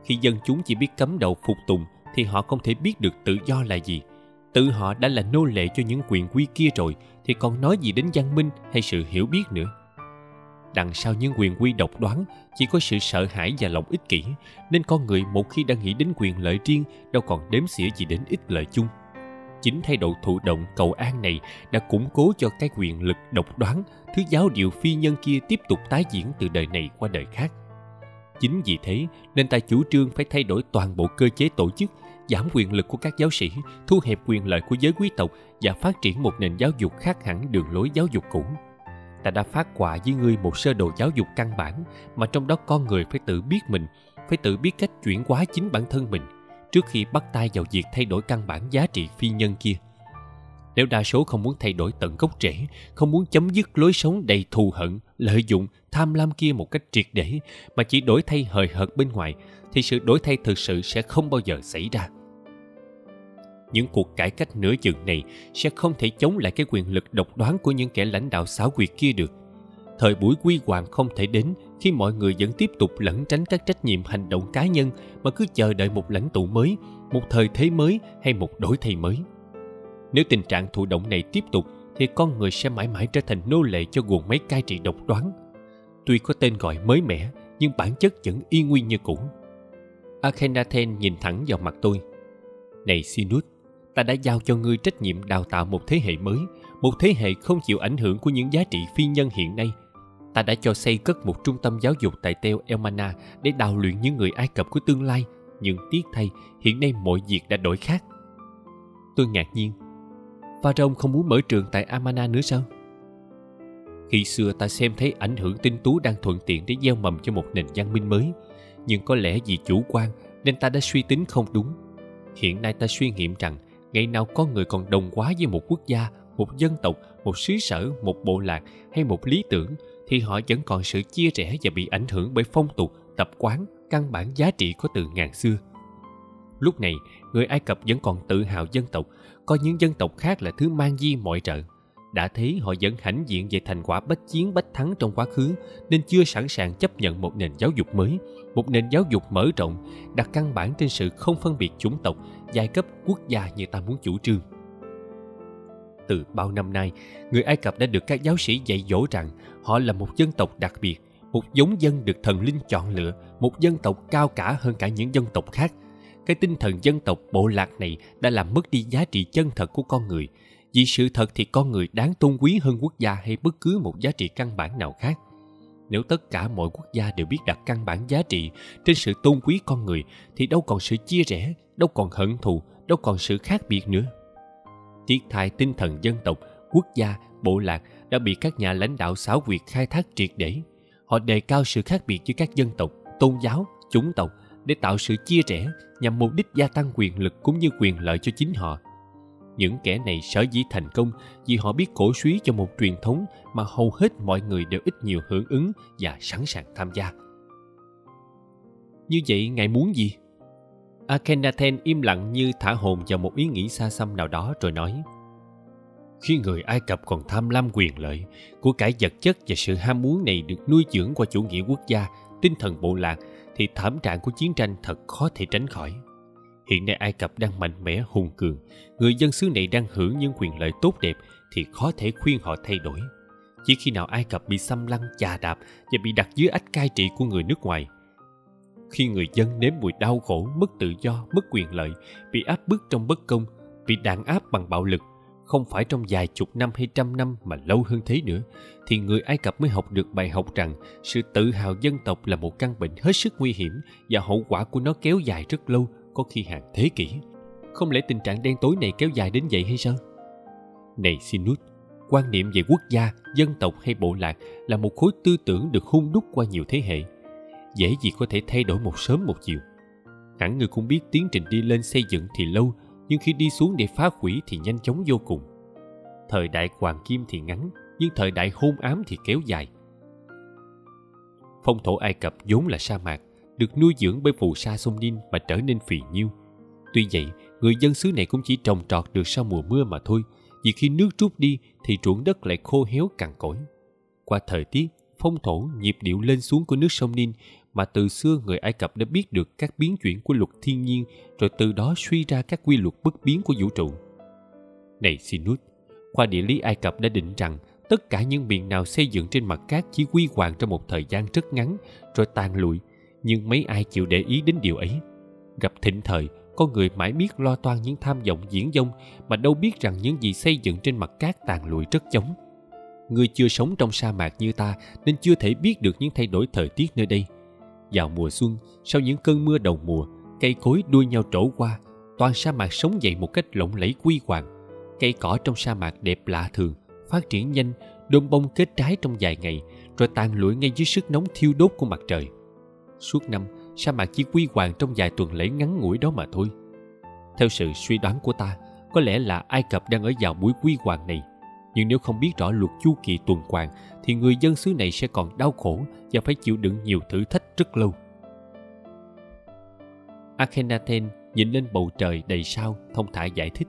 Khi dân chúng chỉ biết cấm đầu phục tùng thì họ không thể biết được tự do là gì. Tự họ đã là nô lệ cho những quyền quy kia rồi, thì còn nói gì đến văn minh hay sự hiểu biết nữa? Đằng sau những quyền quy độc đoán, chỉ có sự sợ hãi và lòng ích kỷ, nên con người một khi đã nghĩ đến quyền lợi riêng, đâu còn đếm xỉa gì đến ích lợi chung. Chính thay đổi thụ động, cầu an này đã củng cố cho cái quyền lực độc đoán, thứ giáo điều phi nhân kia tiếp tục tái diễn từ đời này qua đời khác chính vì thế, nên ta chủ trương phải thay đổi toàn bộ cơ chế tổ chức, giảm quyền lực của các giáo sĩ, thu hẹp quyền lợi của giới quý tộc và phát triển một nền giáo dục khác hẳn đường lối giáo dục cũ. Ta đã phát quà với ngươi một sơ đồ giáo dục căn bản, mà trong đó con người phải tự biết mình, phải tự biết cách chuyển hóa chính bản thân mình, trước khi bắt tay vào việc thay đổi căn bản giá trị phi nhân kia. Nếu đa số không muốn thay đổi tận gốc rễ, không muốn chấm dứt lối sống đầy thù hận, lợi dụng tham lam kia một cách triệt để mà chỉ đổi thay hời hợt bên ngoài, thì sự đổi thay thực sự sẽ không bao giờ xảy ra. Những cuộc cải cách nửa chừng này sẽ không thể chống lại cái quyền lực độc đoán của những kẻ lãnh đạo xảo quyệt kia được. Thời buổi quy hoàng không thể đến khi mọi người vẫn tiếp tục lẩn tránh các trách nhiệm hành động cá nhân mà cứ chờ đợi một lãnh tụ mới, một thời thế mới hay một đổi thay mới. Nếu tình trạng thụ động này tiếp tục, thì con người sẽ mãi mãi trở thành nô lệ cho guồng máy cai trị độc đoán tuy có tên gọi mới mẻ nhưng bản chất vẫn y nguyên như cũ akhenaten nhìn thẳng vào mặt tôi này sinus ta đã giao cho ngươi trách nhiệm đào tạo một thế hệ mới một thế hệ không chịu ảnh hưởng của những giá trị phi nhân hiện nay ta đã cho xây cất một trung tâm giáo dục tại Teo Elmana để đào luyện những người Ai Cập của tương lai, nhưng tiếc thay, hiện nay mọi việc đã đổi khác. Tôi ngạc nhiên. Pharaoh không muốn mở trường tại Amana nữa sao? Khi xưa ta xem thấy ảnh hưởng tinh tú đang thuận tiện để gieo mầm cho một nền văn minh mới, nhưng có lẽ vì chủ quan nên ta đã suy tính không đúng. Hiện nay ta suy nghiệm rằng ngày nào con người còn đồng hóa với một quốc gia một dân tộc một xứ sở một bộ lạc hay một lý tưởng thì họ vẫn còn sự chia rẽ và bị ảnh hưởng bởi phong tục tập quán căn bản giá trị có từ ngàn xưa. Lúc này người ai cập vẫn còn tự hào dân tộc. Coi những dân tộc khác là thứ mang di mọi trợ đã thấy họ vẫn hãnh diện về thành quả bách chiến bách thắng trong quá khứ, nên chưa sẵn sàng chấp nhận một nền giáo dục mới. Một nền giáo dục mở rộng, đặt căn bản trên sự không phân biệt chủng tộc, giai cấp quốc gia như ta muốn chủ trương. Từ bao năm nay, người ai cập đã được các giáo sĩ dạy dỗ rằng họ là một dân tộc đặc biệt, một giống dân được thần linh chọn lựa, một dân tộc cao cả hơn cả những dân tộc khác. Cái tinh thần dân tộc bộ lạc này đã làm mất đi giá trị chân thật của con người vì sự thật thì con người đáng tôn quý hơn quốc gia hay bất cứ một giá trị căn bản nào khác. Nếu tất cả mọi quốc gia đều biết đặt căn bản giá trị trên sự tôn quý con người, thì đâu còn sự chia rẽ, đâu còn hận thù, đâu còn sự khác biệt nữa. Tiếc thay tinh thần dân tộc, quốc gia, bộ lạc đã bị các nhà lãnh đạo xảo quyệt khai thác triệt để. Họ đề cao sự khác biệt giữa các dân tộc, tôn giáo, chủng tộc để tạo sự chia rẽ nhằm mục đích gia tăng quyền lực cũng như quyền lợi cho chính họ những kẻ này sở dĩ thành công vì họ biết cổ suý cho một truyền thống mà hầu hết mọi người đều ít nhiều hưởng ứng và sẵn sàng tham gia. Như vậy ngài muốn gì? Akhenaten im lặng như thả hồn vào một ý nghĩ xa xăm nào đó rồi nói, khi người ai cập còn tham lam quyền lợi, của cải vật chất và sự ham muốn này được nuôi dưỡng qua chủ nghĩa quốc gia, tinh thần bộ lạc, thì thảm trạng của chiến tranh thật khó thể tránh khỏi hiện nay ai cập đang mạnh mẽ, hùng cường. Người dân xứ này đang hưởng những quyền lợi tốt đẹp thì khó thể khuyên họ thay đổi. Chỉ khi nào ai cập bị xâm lăng, chà đạp và bị đặt dưới ách cai trị của người nước ngoài, khi người dân nếm mùi đau khổ, mất tự do, mất quyền lợi, bị áp bức trong bất công, bị đàn áp bằng bạo lực, không phải trong vài chục năm hay trăm năm mà lâu hơn thế nữa, thì người ai cập mới học được bài học rằng sự tự hào dân tộc là một căn bệnh hết sức nguy hiểm và hậu quả của nó kéo dài rất lâu có khi hàng thế kỷ. Không lẽ tình trạng đen tối này kéo dài đến vậy hay sao? Này sinus quan niệm về quốc gia, dân tộc hay bộ lạc là một khối tư tưởng được hung đúc qua nhiều thế hệ. Dễ gì có thể thay đổi một sớm một chiều. Hẳn người cũng biết tiến trình đi lên xây dựng thì lâu, nhưng khi đi xuống để phá hủy thì nhanh chóng vô cùng. Thời đại hoàng kim thì ngắn, nhưng thời đại hôn ám thì kéo dài. Phong thổ ai cập vốn là sa mạc được nuôi dưỡng bởi phù sa sông Ninh mà trở nên phì nhiêu tuy vậy người dân xứ này cũng chỉ trồng trọt được sau mùa mưa mà thôi vì khi nước rút đi thì ruộng đất lại khô héo cằn cỗi qua thời tiết phong thổ nhịp điệu lên xuống của nước sông Ninh mà từ xưa người Ai Cập đã biết được các biến chuyển của luật thiên nhiên rồi từ đó suy ra các quy luật bất biến của vũ trụ. Này Sinus, khoa địa lý Ai Cập đã định rằng tất cả những miền nào xây dựng trên mặt cát chỉ quy hoàng trong một thời gian rất ngắn rồi tàn lụi, nhưng mấy ai chịu để ý đến điều ấy. Gặp thịnh thời, con người mãi biết lo toan những tham vọng diễn dông mà đâu biết rằng những gì xây dựng trên mặt cát tàn lụi rất chóng Người chưa sống trong sa mạc như ta nên chưa thể biết được những thay đổi thời tiết nơi đây – vào mùa xuân, sau những cơn mưa đầu mùa, cây cối đuôi nhau trổ qua, toàn sa mạc sống dậy một cách lộng lẫy quy hoàng. Cây cỏ trong sa mạc đẹp lạ thường, phát triển nhanh, đôm bông kết trái trong vài ngày, rồi tàn lụi ngay dưới sức nóng thiêu đốt của mặt trời. Suốt năm, sa mạc chỉ quy hoàng trong vài tuần lễ ngắn ngủi đó mà thôi. Theo sự suy đoán của ta, có lẽ là Ai Cập đang ở vào buổi quy hoàng này. Nhưng nếu không biết rõ luật chu kỳ tuần hoàn thì người dân xứ này sẽ còn đau khổ và phải chịu đựng nhiều thử thách rất lâu. Akhenaten nhìn lên bầu trời đầy sao thông thả giải thích.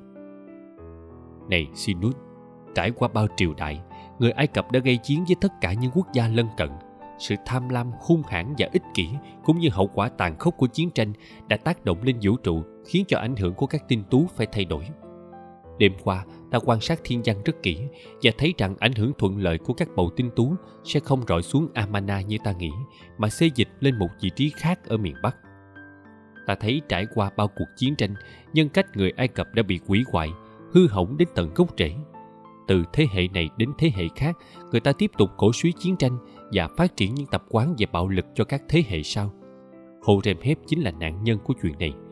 Này Sinus, trải qua bao triều đại, người Ai Cập đã gây chiến với tất cả những quốc gia lân cận. Sự tham lam, hung hãn và ích kỷ cũng như hậu quả tàn khốc của chiến tranh đã tác động lên vũ trụ khiến cho ảnh hưởng của các tinh tú phải thay đổi. Đêm qua, ta quan sát thiên văn rất kỹ và thấy rằng ảnh hưởng thuận lợi của các bầu tinh tú sẽ không rọi xuống Amana như ta nghĩ, mà xê dịch lên một vị trí khác ở miền Bắc. Ta thấy trải qua bao cuộc chiến tranh, nhân cách người Ai Cập đã bị quỷ hoại, hư hỏng đến tận gốc rễ. Từ thế hệ này đến thế hệ khác, người ta tiếp tục cổ suý chiến tranh và phát triển những tập quán về bạo lực cho các thế hệ sau. Horemheb chính là nạn nhân của chuyện này –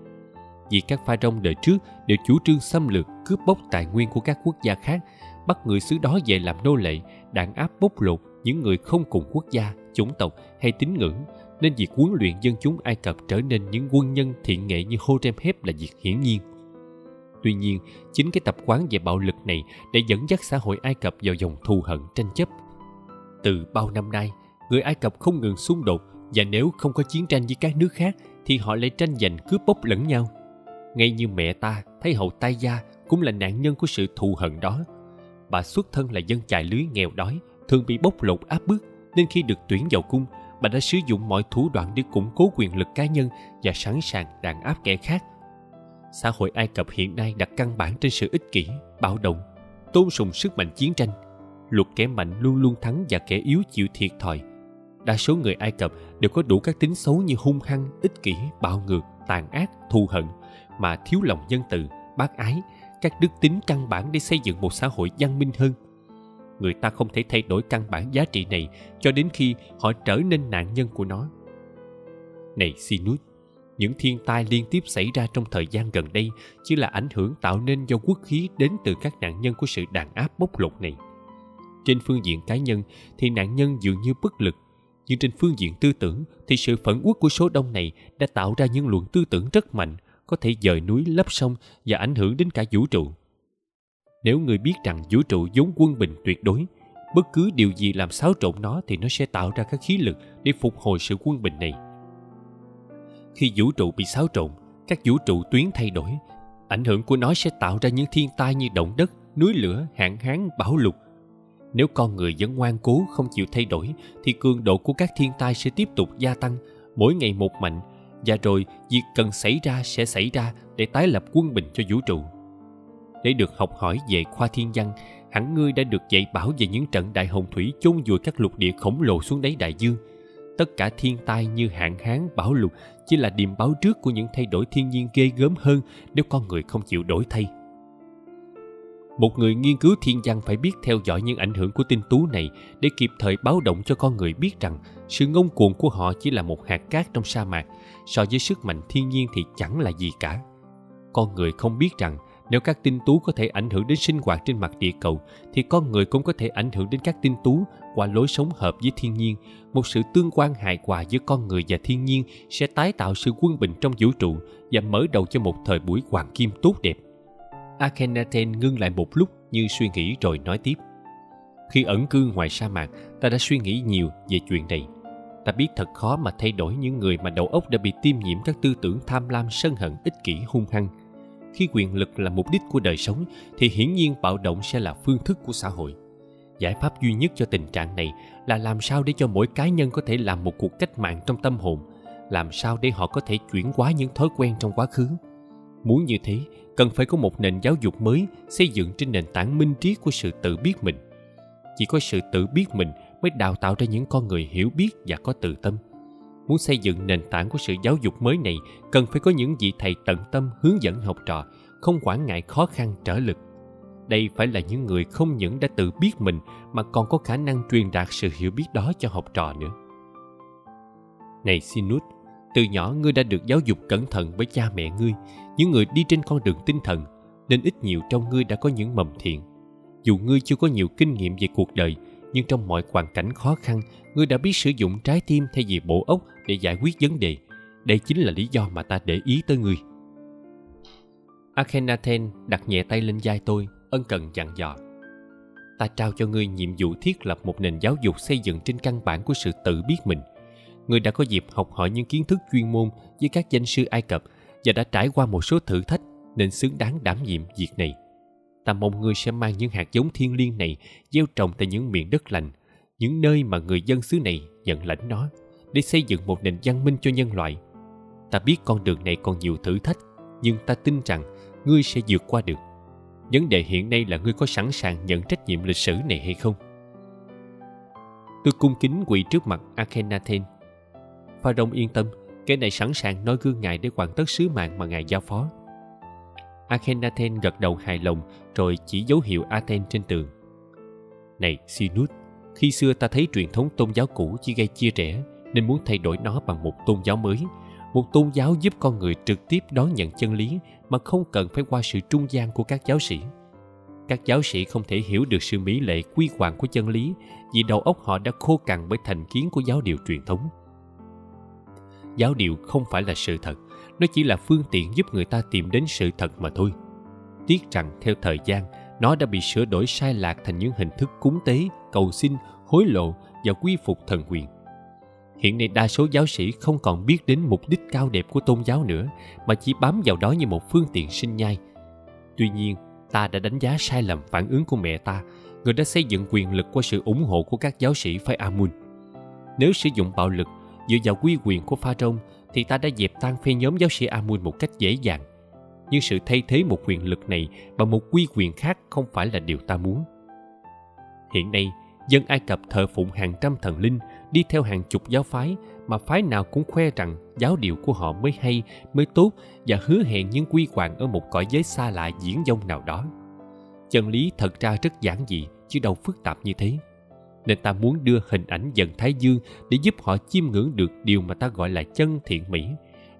vì các pha rong đời trước đều chủ trương xâm lược, cướp bóc tài nguyên của các quốc gia khác, bắt người xứ đó về làm nô lệ, đàn áp bóc lột những người không cùng quốc gia, chủng tộc hay tín ngưỡng, nên việc huấn luyện dân chúng ai cập trở nên những quân nhân thiện nghệ như horemheb là việc hiển nhiên. Tuy nhiên, chính cái tập quán về bạo lực này đã dẫn dắt xã hội ai cập vào dòng thù hận tranh chấp từ bao năm nay, người ai cập không ngừng xung đột và nếu không có chiến tranh với các nước khác thì họ lại tranh giành cướp bóc lẫn nhau. Ngay như mẹ ta, thấy hậu Tay gia cũng là nạn nhân của sự thù hận đó. Bà xuất thân là dân chài lưới nghèo đói, thường bị bóc lột áp bức, nên khi được tuyển vào cung, bà đã sử dụng mọi thủ đoạn để củng cố quyền lực cá nhân và sẵn sàng đàn áp kẻ khác. Xã hội ai cập hiện nay đặt căn bản trên sự ích kỷ, bạo động, tôn sùng sức mạnh chiến tranh luật kẻ mạnh luôn luôn thắng và kẻ yếu chịu thiệt thòi. Đa số người ai cập đều có đủ các tính xấu như hung hăng, ích kỷ, bạo ngược, tàn ác, thù hận, mà thiếu lòng nhân từ, bác ái, các đức tính căn bản để xây dựng một xã hội văn minh hơn. Người ta không thể thay đổi căn bản giá trị này cho đến khi họ trở nên nạn nhân của nó. Này sinus những thiên tai liên tiếp xảy ra trong thời gian gần đây chỉ là ảnh hưởng tạo nên do quốc khí đến từ các nạn nhân của sự đàn áp bóc lột này trên phương diện cá nhân thì nạn nhân dường như bất lực. Nhưng trên phương diện tư tưởng thì sự phẫn uất của số đông này đã tạo ra những luận tư tưởng rất mạnh, có thể dời núi lấp sông và ảnh hưởng đến cả vũ trụ. Nếu người biết rằng vũ trụ vốn quân bình tuyệt đối, bất cứ điều gì làm xáo trộn nó thì nó sẽ tạo ra các khí lực để phục hồi sự quân bình này. Khi vũ trụ bị xáo trộn, các vũ trụ tuyến thay đổi. Ảnh hưởng của nó sẽ tạo ra những thiên tai như động đất, núi lửa, hạn hán, bão lụt nếu con người vẫn ngoan cố, không chịu thay đổi, thì cường độ của các thiên tai sẽ tiếp tục gia tăng, mỗi ngày một mạnh. Và rồi, việc cần xảy ra sẽ xảy ra để tái lập quân bình cho vũ trụ. Để được học hỏi về khoa thiên văn, hẳn ngươi đã được dạy bảo về những trận đại hồng thủy chôn vùi các lục địa khổng lồ xuống đáy đại dương. Tất cả thiên tai như hạn hán, bão lụt chỉ là điềm báo trước của những thay đổi thiên nhiên ghê gớm hơn nếu con người không chịu đổi thay một người nghiên cứu thiên văn phải biết theo dõi những ảnh hưởng của tinh tú này để kịp thời báo động cho con người biết rằng sự ngông cuồng của họ chỉ là một hạt cát trong sa mạc. So với sức mạnh thiên nhiên thì chẳng là gì cả. Con người không biết rằng nếu các tinh tú có thể ảnh hưởng đến sinh hoạt trên mặt địa cầu, thì con người cũng có thể ảnh hưởng đến các tinh tú qua lối sống hợp với thiên nhiên. Một sự tương quan hài hòa giữa con người và thiên nhiên sẽ tái tạo sự quân bình trong vũ trụ và mở đầu cho một thời buổi hoàng kim tốt đẹp akhenaten ngưng lại một lúc như suy nghĩ rồi nói tiếp. Khi ẩn cư ngoài sa mạc, ta đã suy nghĩ nhiều về chuyện này. Ta biết thật khó mà thay đổi những người mà đầu óc đã bị tiêm nhiễm các tư tưởng tham lam sân hận ích kỷ hung hăng. Khi quyền lực là mục đích của đời sống, thì hiển nhiên bạo động sẽ là phương thức của xã hội. Giải pháp duy nhất cho tình trạng này là làm sao để cho mỗi cá nhân có thể làm một cuộc cách mạng trong tâm hồn, làm sao để họ có thể chuyển hóa những thói quen trong quá khứ. Muốn như thế cần phải có một nền giáo dục mới xây dựng trên nền tảng minh triết của sự tự biết mình. Chỉ có sự tự biết mình mới đào tạo ra những con người hiểu biết và có tự tâm. Muốn xây dựng nền tảng của sự giáo dục mới này, cần phải có những vị thầy tận tâm, hướng dẫn học trò, không quản ngại khó khăn, trở lực. Đây phải là những người không những đã tự biết mình mà còn có khả năng truyền đạt sự hiểu biết đó cho học trò nữa. Này sinut, từ nhỏ ngươi đã được giáo dục cẩn thận bởi cha mẹ ngươi những người đi trên con đường tinh thần, nên ít nhiều trong ngươi đã có những mầm thiện. Dù ngươi chưa có nhiều kinh nghiệm về cuộc đời, nhưng trong mọi hoàn cảnh khó khăn, ngươi đã biết sử dụng trái tim thay vì bộ óc để giải quyết vấn đề. Đây chính là lý do mà ta để ý tới ngươi. Akhenaten đặt nhẹ tay lên vai tôi, ân cần dặn dò. Ta trao cho ngươi nhiệm vụ thiết lập một nền giáo dục xây dựng trên căn bản của sự tự biết mình. Ngươi đã có dịp học hỏi những kiến thức chuyên môn với các danh sư ai cập và đã trải qua một số thử thách nên xứng đáng đảm nhiệm việc này. Ta mong ngươi sẽ mang những hạt giống thiên liêng này gieo trồng tại những miền đất lành, những nơi mà người dân xứ này nhận lãnh nó, để xây dựng một nền văn minh cho nhân loại. Ta biết con đường này còn nhiều thử thách, nhưng ta tin rằng ngươi sẽ vượt qua được. Vấn đề hiện nay là ngươi có sẵn sàng nhận trách nhiệm lịch sử này hay không? Tôi cung kính quỳ trước mặt akhenaten. Pharaoh yên tâm kẻ này sẵn sàng nói gương ngài để hoàn tất sứ mạng mà ngài giao phó. Akhenaten gật đầu hài lòng, rồi chỉ dấu hiệu aten trên tường. Này sinus khi xưa ta thấy truyền thống tôn giáo cũ chỉ gây chia rẽ, nên muốn thay đổi nó bằng một tôn giáo mới. Một tôn giáo giúp con người trực tiếp đón nhận chân lý mà không cần phải qua sự trung gian của các giáo sĩ. Các giáo sĩ không thể hiểu được sự mỹ lệ quy hoàng của chân lý vì đầu óc họ đã khô cằn bởi thành kiến của giáo điều truyền thống giáo điều không phải là sự thật, nó chỉ là phương tiện giúp người ta tìm đến sự thật mà thôi. Tiếc rằng theo thời gian, nó đã bị sửa đổi sai lạc thành những hình thức cúng tế, cầu xin, hối lộ và quy phục thần quyền. Hiện nay đa số giáo sĩ không còn biết đến mục đích cao đẹp của tôn giáo nữa, mà chỉ bám vào đó như một phương tiện sinh nhai. Tuy nhiên, ta đã đánh giá sai lầm phản ứng của mẹ ta, người đã xây dựng quyền lực qua sự ủng hộ của các giáo sĩ phái amun nếu sử dụng bạo lực dựa vào quy quyền của pha rông, thì ta đã dẹp tan phe nhóm giáo sĩ amun một cách dễ dàng. Nhưng sự thay thế một quyền lực này bằng một quy quyền khác không phải là điều ta muốn. Hiện nay, dân ai cập thờ phụng hàng trăm thần linh, đi theo hàng chục giáo phái, mà phái nào cũng khoe rằng giáo điều của họ mới hay, mới tốt và hứa hẹn những quy hoàng ở một cõi giới xa lạ diễn dông nào đó. Chân lý thật ra rất giản dị, chứ đâu phức tạp như thế nên ta muốn đưa hình ảnh dần thái dương để giúp họ chiêm ngưỡng được điều mà ta gọi là chân thiện mỹ.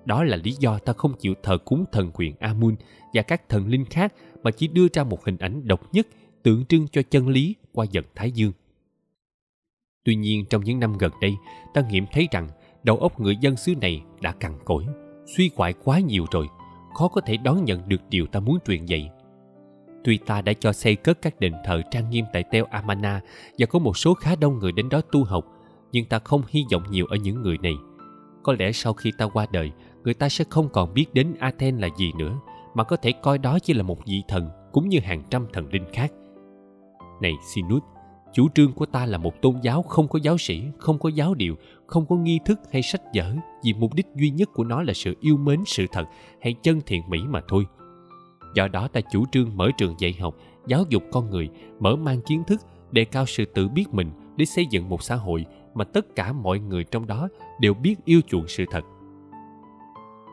Đó là lý do ta không chịu thờ cúng thần quyền amun và các thần linh khác, mà chỉ đưa ra một hình ảnh độc nhất, tượng trưng cho chân lý qua dần thái dương. Tuy nhiên, trong những năm gần đây, ta nghiệm thấy rằng đầu óc người dân xứ này đã cằn cỗi, suy quại quá nhiều rồi, khó có thể đón nhận được điều ta muốn truyền dạy tuy ta đã cho xây cất các đền thờ trang nghiêm tại teo amana và có một số khá đông người đến đó tu học, nhưng ta không hy vọng nhiều ở những người này. Có lẽ sau khi ta qua đời, người ta sẽ không còn biết đến Athens là gì nữa, mà có thể coi đó chỉ là một vị thần cũng như hàng trăm thần linh khác. Này sinus chủ trương của ta là một tôn giáo không có giáo sĩ, không có giáo điều, không có nghi thức hay sách vở, vì mục đích duy nhất của nó là sự yêu mến sự thật hay chân thiện mỹ mà thôi do đó ta chủ trương mở trường dạy học, giáo dục con người, mở mang kiến thức, đề cao sự tự biết mình để xây dựng một xã hội mà tất cả mọi người trong đó đều biết yêu chuộng sự thật.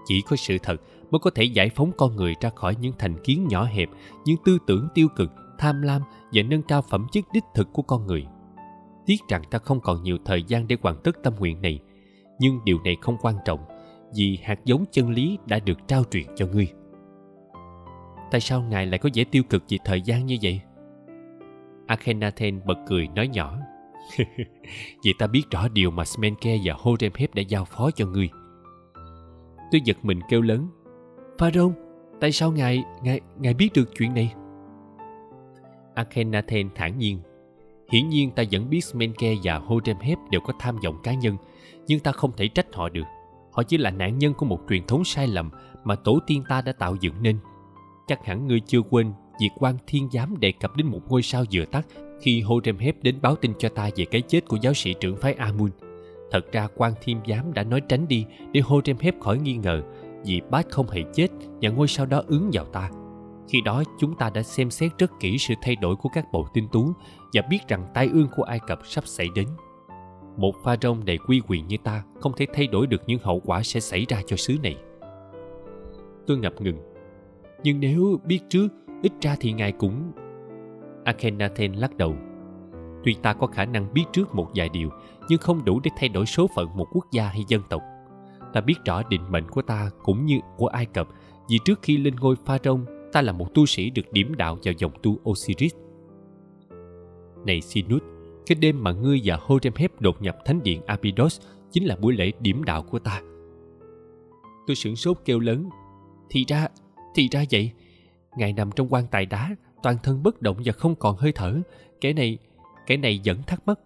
Chỉ có sự thật mới có thể giải phóng con người ra khỏi những thành kiến nhỏ hẹp, những tư tưởng tiêu cực, tham lam và nâng cao phẩm chất đích thực của con người. Tiếc rằng ta không còn nhiều thời gian để hoàn tất tâm nguyện này, nhưng điều này không quan trọng vì hạt giống chân lý đã được trao truyền cho ngươi tại sao ngài lại có vẻ tiêu cực vì thời gian như vậy? Akhenaten bật cười nói nhỏ. Vì ta biết rõ điều mà smenke và horemheb đã giao phó cho ngươi. Tôi giật mình kêu lớn. Pharaoh tại sao ngài ngài ngài biết được chuyện này? Akhenaten thản nhiên. Hiển nhiên ta vẫn biết smenke và horemheb đều có tham vọng cá nhân, nhưng ta không thể trách họ được. Họ chỉ là nạn nhân của một truyền thống sai lầm mà tổ tiên ta đã tạo dựng nên chắc hẳn ngươi chưa quên việc quan thiên giám đề cập đến một ngôi sao vừa tắt khi Horemheb đến báo tin cho ta về cái chết của giáo sĩ trưởng phái Amun. Thật ra quan thiên giám đã nói tránh đi để Horemheb khỏi nghi ngờ vì bát không hề chết và ngôi sao đó ứng vào ta. Khi đó, chúng ta đã xem xét rất kỹ sự thay đổi của các bộ tinh tú và biết rằng tai ương của Ai Cập sắp xảy đến. Một pha rông đầy quy quyền như ta không thể thay đổi được những hậu quả sẽ xảy ra cho xứ này. Tôi ngập ngừng. Nhưng nếu biết trước, ít ra thì ngài cũng... Akhenaten lắc đầu. Tuy ta có khả năng biết trước một vài điều, nhưng không đủ để thay đổi số phận một quốc gia hay dân tộc. Ta biết rõ định mệnh của ta cũng như của Ai Cập, vì trước khi lên ngôi Pharaoh, ta là một tu sĩ được điểm đạo vào dòng tu Osiris. Này Sinus, cái đêm mà ngươi và Horemheb đột nhập thánh điện Abydos chính là buổi lễ điểm đạo của ta. Tôi sửng sốt kêu lớn. Thì ra, thì ra vậy. Ngài nằm trong quan tài đá, toàn thân bất động và không còn hơi thở. Cái này, cái này vẫn thắc mắc.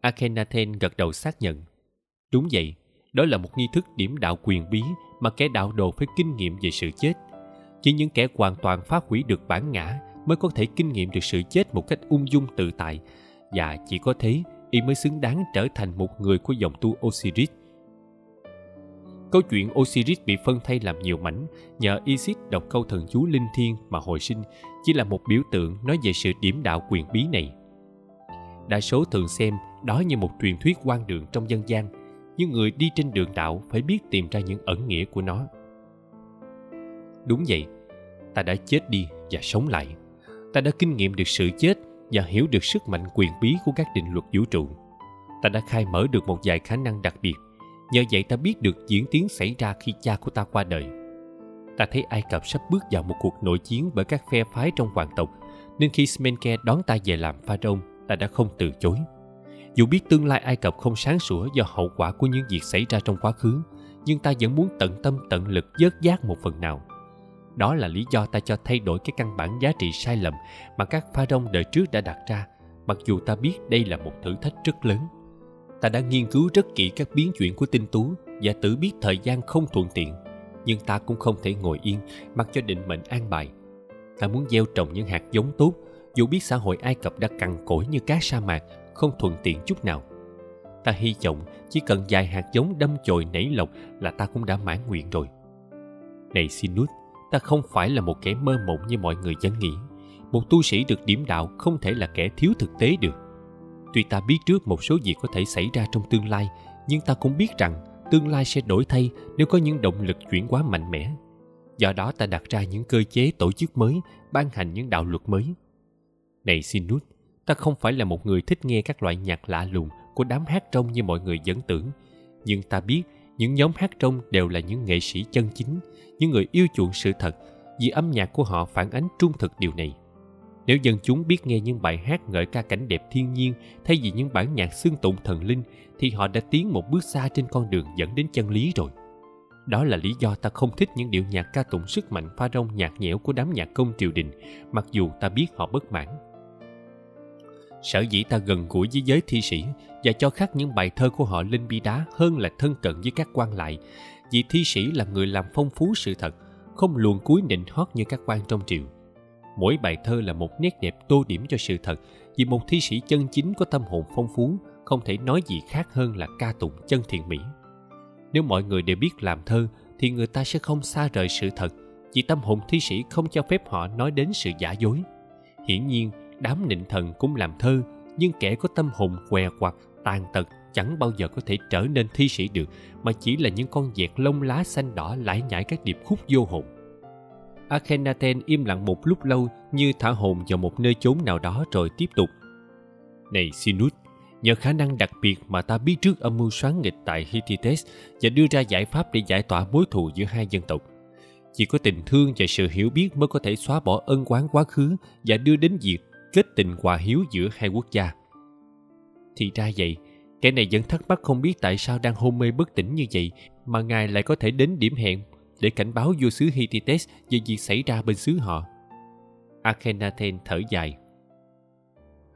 Akhenaten gật đầu xác nhận. Đúng vậy, đó là một nghi thức điểm đạo quyền bí mà kẻ đạo đồ phải kinh nghiệm về sự chết. Chỉ những kẻ hoàn toàn phá hủy được bản ngã mới có thể kinh nghiệm được sự chết một cách ung dung tự tại và chỉ có thế y mới xứng đáng trở thành một người của dòng tu Osiris. Câu chuyện Osiris bị phân thay làm nhiều mảnh nhờ Isis đọc câu thần chú linh thiêng mà hồi sinh chỉ là một biểu tượng nói về sự điểm đạo quyền bí này. Đa số thường xem đó như một truyền thuyết quan đường trong dân gian, nhưng người đi trên đường đạo phải biết tìm ra những ẩn nghĩa của nó. Đúng vậy, ta đã chết đi và sống lại. Ta đã kinh nghiệm được sự chết và hiểu được sức mạnh quyền bí của các định luật vũ trụ. Ta đã khai mở được một vài khả năng đặc biệt. Nhờ vậy ta biết được diễn tiến xảy ra khi cha của ta qua đời. Ta thấy Ai Cập sắp bước vào một cuộc nội chiến bởi các phe phái trong hoàng tộc, nên khi Smenke đón ta về làm pharaoh, ta đã không từ chối. Dù biết tương lai Ai Cập không sáng sủa do hậu quả của những việc xảy ra trong quá khứ, nhưng ta vẫn muốn tận tâm tận lực dớt giác một phần nào đó là lý do ta cho thay đổi cái căn bản giá trị sai lầm mà các pha rông đời trước đã đặt ra, mặc dù ta biết đây là một thử thách rất lớn. Ta đã nghiên cứu rất kỹ các biến chuyển của tinh tú và tự biết thời gian không thuận tiện, nhưng ta cũng không thể ngồi yên mặc cho định mệnh an bài. Ta muốn gieo trồng những hạt giống tốt, dù biết xã hội Ai Cập đã cằn cỗi như cá sa mạc, không thuận tiện chút nào. Ta hy vọng chỉ cần vài hạt giống đâm chồi nảy lộc là ta cũng đã mãn nguyện rồi. Này Sinus, ta không phải là một kẻ mơ mộng như mọi người vẫn nghĩ một tu sĩ được điểm đạo không thể là kẻ thiếu thực tế được tuy ta biết trước một số việc có thể xảy ra trong tương lai, nhưng ta cũng biết rằng tương lai sẽ đổi thay nếu có những động lực chuyển hóa mạnh mẽ. Do đó ta đặt ra những cơ chế tổ chức mới, ban hành những đạo luật mới. Này sinus ta không phải là một người thích nghe các loại nhạc lạ lùng của đám hát trong như mọi người vẫn tưởng. Nhưng ta biết những nhóm hát trong đều là những nghệ sĩ chân chính, những người yêu chuộng sự thật vì âm nhạc của họ phản ánh trung thực điều này nếu dân chúng biết nghe những bài hát ngợi ca cảnh đẹp thiên nhiên, thay vì những bản nhạc xương tụng thần linh, thì họ đã tiến một bước xa trên con đường dẫn đến chân lý rồi. Đó là lý do ta không thích những điệu nhạc ca tụng sức mạnh pha rong nhạt nhẽo của đám nhạc công triều đình, mặc dù ta biết họ bất mãn. Sở dĩ ta gần gũi với giới thi sĩ và cho khắc những bài thơ của họ lên bi đá hơn là thân cận với các quan lại, vì thi sĩ là người làm phong phú sự thật, không luồn cuối nịnh hót như các quan trong triều mỗi bài thơ là một nét đẹp tô điểm cho sự thật, vì một thi sĩ chân chính có tâm hồn phong phú, không thể nói gì khác hơn là ca tụng chân thiện mỹ. Nếu mọi người đều biết làm thơ, thì người ta sẽ không xa rời sự thật, vì tâm hồn thi sĩ không cho phép họ nói đến sự giả dối. Hiển nhiên, đám nịnh thần cũng làm thơ, nhưng kẻ có tâm hồn què quặt, tàn tật chẳng bao giờ có thể trở nên thi sĩ được, mà chỉ là những con vẹt lông lá xanh đỏ lải nhải các điệp khúc vô hồn. Akhenaten im lặng một lúc lâu như thả hồn vào một nơi chốn nào đó rồi tiếp tục. Này Sinus, nhờ khả năng đặc biệt mà ta biết trước âm mưu xoán nghịch tại Hittites và đưa ra giải pháp để giải tỏa mối thù giữa hai dân tộc. Chỉ có tình thương và sự hiểu biết mới có thể xóa bỏ ân oán quá khứ và đưa đến việc kết tình hòa hiếu giữa hai quốc gia. Thì ra vậy, kẻ này vẫn thắc mắc không biết tại sao đang hôn mê bất tỉnh như vậy mà ngài lại có thể đến điểm hẹn để cảnh báo vua xứ Hittites về việc xảy ra bên xứ họ. Akhenaten thở dài.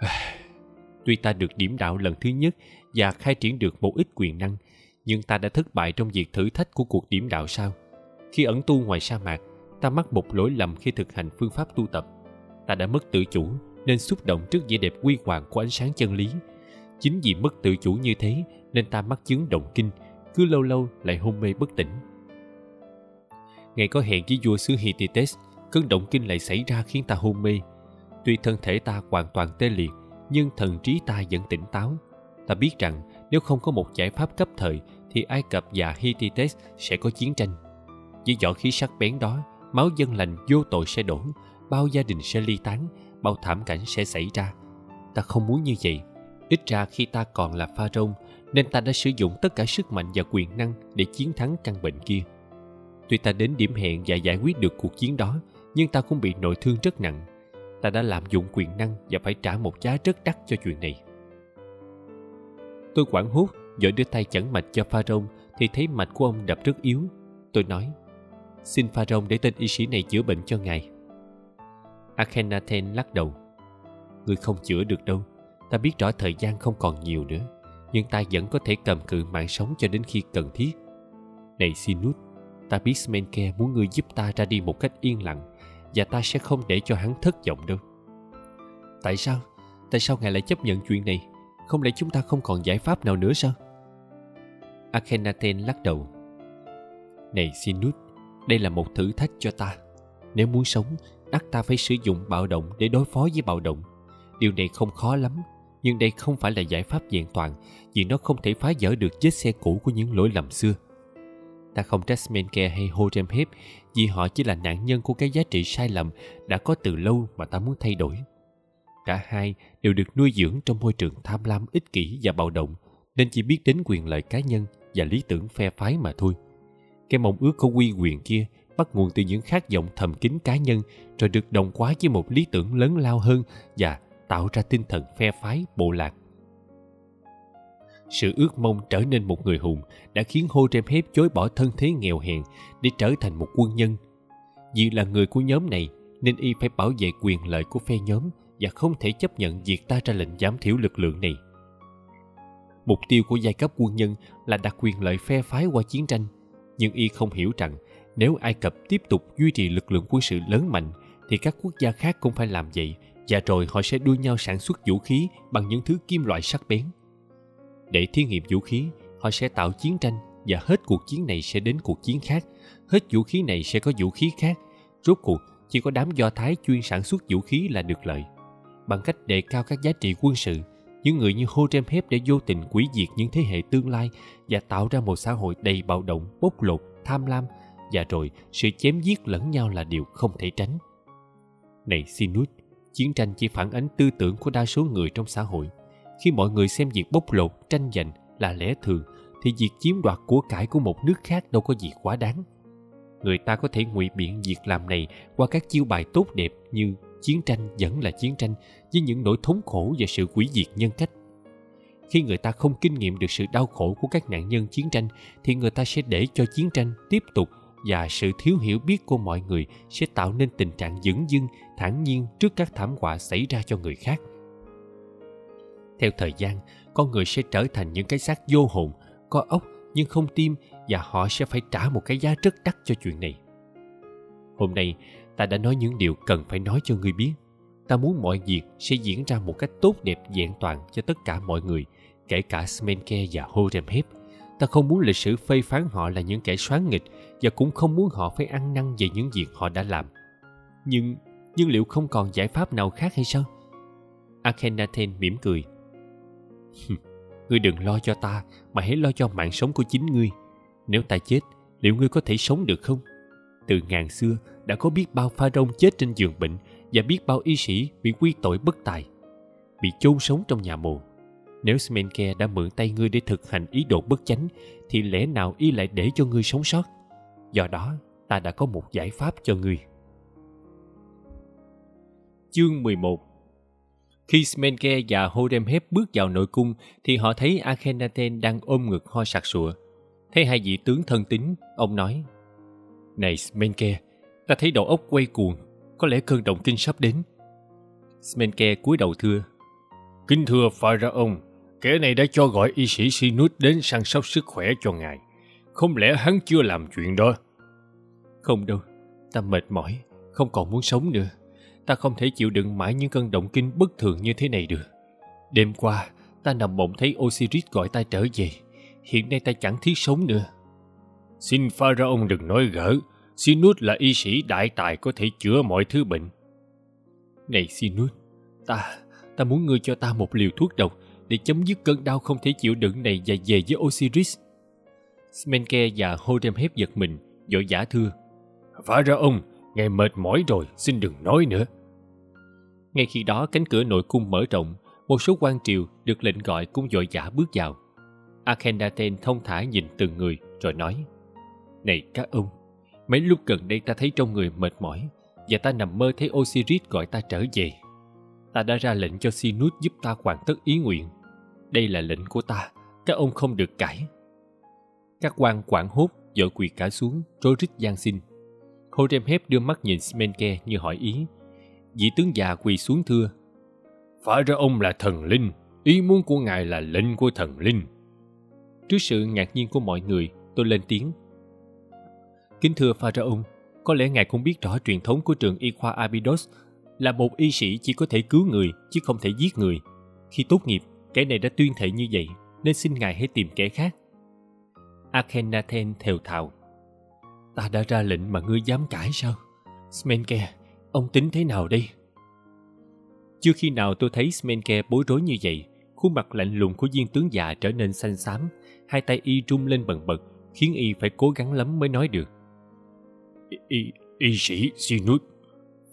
Tuy ta được điểm đạo lần thứ nhất và khai triển được một ít quyền năng, nhưng ta đã thất bại trong việc thử thách của cuộc điểm đạo sao? Khi ẩn tu ngoài sa mạc, ta mắc một lỗi lầm khi thực hành phương pháp tu tập. Ta đã mất tự chủ nên xúc động trước vẻ đẹp quy hoàng của ánh sáng chân lý. Chính vì mất tự chủ như thế nên ta mắc chứng động kinh, cứ lâu lâu lại hôn mê bất tỉnh. Ngày có hẹn với vua xứ Hittites, cơn động kinh lại xảy ra khiến ta hôn mê. Tuy thân thể ta hoàn toàn tê liệt, nhưng thần trí ta vẫn tỉnh táo. Ta biết rằng nếu không có một giải pháp cấp thời thì Ai Cập và Hittites sẽ có chiến tranh. Với võ khí sắc bén đó, máu dân lành vô tội sẽ đổ, bao gia đình sẽ ly tán, bao thảm cảnh sẽ xảy ra. Ta không muốn như vậy. Ít ra khi ta còn là pha rông, nên ta đã sử dụng tất cả sức mạnh và quyền năng để chiến thắng căn bệnh kia. Tuy ta đến điểm hẹn và giải quyết được cuộc chiến đó, nhưng ta cũng bị nội thương rất nặng. Ta đã lạm dụng quyền năng và phải trả một giá rất đắt cho chuyện này. Tôi quảng hốt, vội đưa tay chẩn mạch cho pha rông thì thấy mạch của ông đập rất yếu. Tôi nói, xin pha rông để tên y sĩ này chữa bệnh cho ngài. Akhenaten lắc đầu. Người không chữa được đâu. Ta biết rõ thời gian không còn nhiều nữa. Nhưng ta vẫn có thể cầm cự mạng sống cho đến khi cần thiết. Này Sinut, ta biết Smenke muốn ngươi giúp ta ra đi một cách yên lặng và ta sẽ không để cho hắn thất vọng đâu. Tại sao? Tại sao ngài lại chấp nhận chuyện này? Không lẽ chúng ta không còn giải pháp nào nữa sao? Akhenaten lắc đầu. Này Sinut, đây là một thử thách cho ta. Nếu muốn sống, ắt ta phải sử dụng bạo động để đối phó với bạo động. Điều này không khó lắm, nhưng đây không phải là giải pháp vẹn toàn vì nó không thể phá vỡ được vết xe cũ của những lỗi lầm xưa. Ta không trách Menke hay Horemheb vì họ chỉ là nạn nhân của cái giá trị sai lầm đã có từ lâu mà ta muốn thay đổi. Cả hai đều được nuôi dưỡng trong môi trường tham lam, ích kỷ và bạo động, nên chỉ biết đến quyền lợi cá nhân và lý tưởng phe phái mà thôi. Cái mong ước có quy quyền kia bắt nguồn từ những khát vọng thầm kín cá nhân rồi được đồng hóa với một lý tưởng lớn lao hơn và tạo ra tinh thần phe phái bộ lạc sự ước mong trở nên một người hùng đã khiến hô trem hép chối bỏ thân thế nghèo hèn để trở thành một quân nhân. Vì là người của nhóm này nên y phải bảo vệ quyền lợi của phe nhóm và không thể chấp nhận việc ta ra lệnh giảm thiểu lực lượng này. Mục tiêu của giai cấp quân nhân là đặt quyền lợi phe phái qua chiến tranh, nhưng y không hiểu rằng nếu Ai Cập tiếp tục duy trì lực lượng quân sự lớn mạnh thì các quốc gia khác cũng phải làm vậy và rồi họ sẽ đua nhau sản xuất vũ khí bằng những thứ kim loại sắc bén để thí nghiệm vũ khí họ sẽ tạo chiến tranh và hết cuộc chiến này sẽ đến cuộc chiến khác. Hết vũ khí này sẽ có vũ khí khác. Rốt cuộc chỉ có đám do thái chuyên sản xuất vũ khí là được lợi. Bằng cách đề cao các giá trị quân sự những người như Horemheb đã vô tình quỷ diệt những thế hệ tương lai và tạo ra một xã hội đầy bạo động, bốc lột, tham lam và rồi sự chém giết lẫn nhau là điều không thể tránh. Này Sinus, chiến tranh chỉ phản ánh tư tưởng của đa số người trong xã hội khi mọi người xem việc bóc lột, tranh giành là lẽ thường, thì việc chiếm đoạt của cải của một nước khác đâu có gì quá đáng. Người ta có thể ngụy biện việc làm này qua các chiêu bài tốt đẹp như chiến tranh vẫn là chiến tranh, với những nỗi thống khổ và sự quỷ diệt nhân cách. Khi người ta không kinh nghiệm được sự đau khổ của các nạn nhân chiến tranh, thì người ta sẽ để cho chiến tranh tiếp tục và sự thiếu hiểu biết của mọi người sẽ tạo nên tình trạng dửng dưng, thản nhiên trước các thảm họa xảy ra cho người khác theo thời gian, con người sẽ trở thành những cái xác vô hồn, có ốc nhưng không tim, và họ sẽ phải trả một cái giá rất đắt cho chuyện này. Hôm nay, ta đã nói những điều cần phải nói cho ngươi biết. Ta muốn mọi việc sẽ diễn ra một cách tốt đẹp vẹn toàn cho tất cả mọi người, kể cả Smenke và Horemheb. Ta không muốn lịch sử phê phán họ là những kẻ xoán nghịch, và cũng không muốn họ phải ăn năn về những việc họ đã làm. Nhưng nhưng liệu không còn giải pháp nào khác hay sao? Akhenaten mỉm cười ngươi đừng lo cho ta, mà hãy lo cho mạng sống của chính ngươi. Nếu ta chết, liệu ngươi có thể sống được không? Từ ngàn xưa, đã có biết bao pha rông chết trên giường bệnh và biết bao y sĩ bị quy tội bất tài, bị chôn sống trong nhà mồ. Nếu Smenke đã mượn tay ngươi để thực hành ý đồ bất chánh, thì lẽ nào y lại để cho ngươi sống sót? Do đó, ta đã có một giải pháp cho ngươi. Chương 11 khi Smenke và Horemheb bước vào nội cung thì họ thấy Akhenaten đang ôm ngực ho sặc sụa. Thấy hai vị tướng thân tín, ông nói Này Smenke, ta thấy đầu óc quay cuồng, có lẽ cơn động kinh sắp đến. Smenke cúi đầu thưa Kính thưa Pharaoh, kẻ này đã cho gọi y sĩ Sinus đến săn sóc sức khỏe cho ngài. Không lẽ hắn chưa làm chuyện đó? Không đâu, ta mệt mỏi, không còn muốn sống nữa ta không thể chịu đựng mãi những cơn động kinh bất thường như thế này được. Đêm qua, ta nằm mộng thấy Osiris gọi ta trở về. Hiện nay ta chẳng thiết sống nữa. Xin Pharaoh đừng nói gỡ. Sinus là y sĩ đại tài có thể chữa mọi thứ bệnh. Này Sinus, ta, ta muốn ngươi cho ta một liều thuốc độc để chấm dứt cơn đau không thể chịu đựng này và về với Osiris. Smenke và Horemheb giật mình, vội giả thưa. Pharaoh, Ngài mệt mỏi rồi, xin đừng nói nữa. Ngay khi đó cánh cửa nội cung mở rộng, một số quan triều được lệnh gọi cũng dội dã bước vào. Akhenaten thông thả nhìn từng người rồi nói Này các ông, mấy lúc gần đây ta thấy trong người mệt mỏi và ta nằm mơ thấy Osiris gọi ta trở về. Ta đã ra lệnh cho Sinus giúp ta hoàn tất ý nguyện. Đây là lệnh của ta, các ông không được cãi. Các quan quảng hốt dội quỳ cả xuống, rối rít gian xin. Horemheb đưa mắt nhìn Smenke như hỏi ý. Vị tướng già quỳ xuống thưa. Phải ra ông là thần linh, ý muốn của ngài là lệnh của thần linh. Trước sự ngạc nhiên của mọi người, tôi lên tiếng. Kính thưa Pharaon, có lẽ ngài cũng biết rõ truyền thống của trường y khoa Abydos là một y sĩ chỉ có thể cứu người chứ không thể giết người. Khi tốt nghiệp, kẻ này đã tuyên thệ như vậy, nên xin ngài hãy tìm kẻ khác. Akhenaten thều thào. Ta đã ra lệnh mà ngươi dám cãi sao? Smenke, ông tính thế nào đây? Chưa khi nào tôi thấy Smenke bối rối như vậy, khuôn mặt lạnh lùng của viên tướng già trở nên xanh xám, hai tay y rung lên bần bật, khiến y phải cố gắng lắm mới nói được. Y, y, y sĩ Sinus,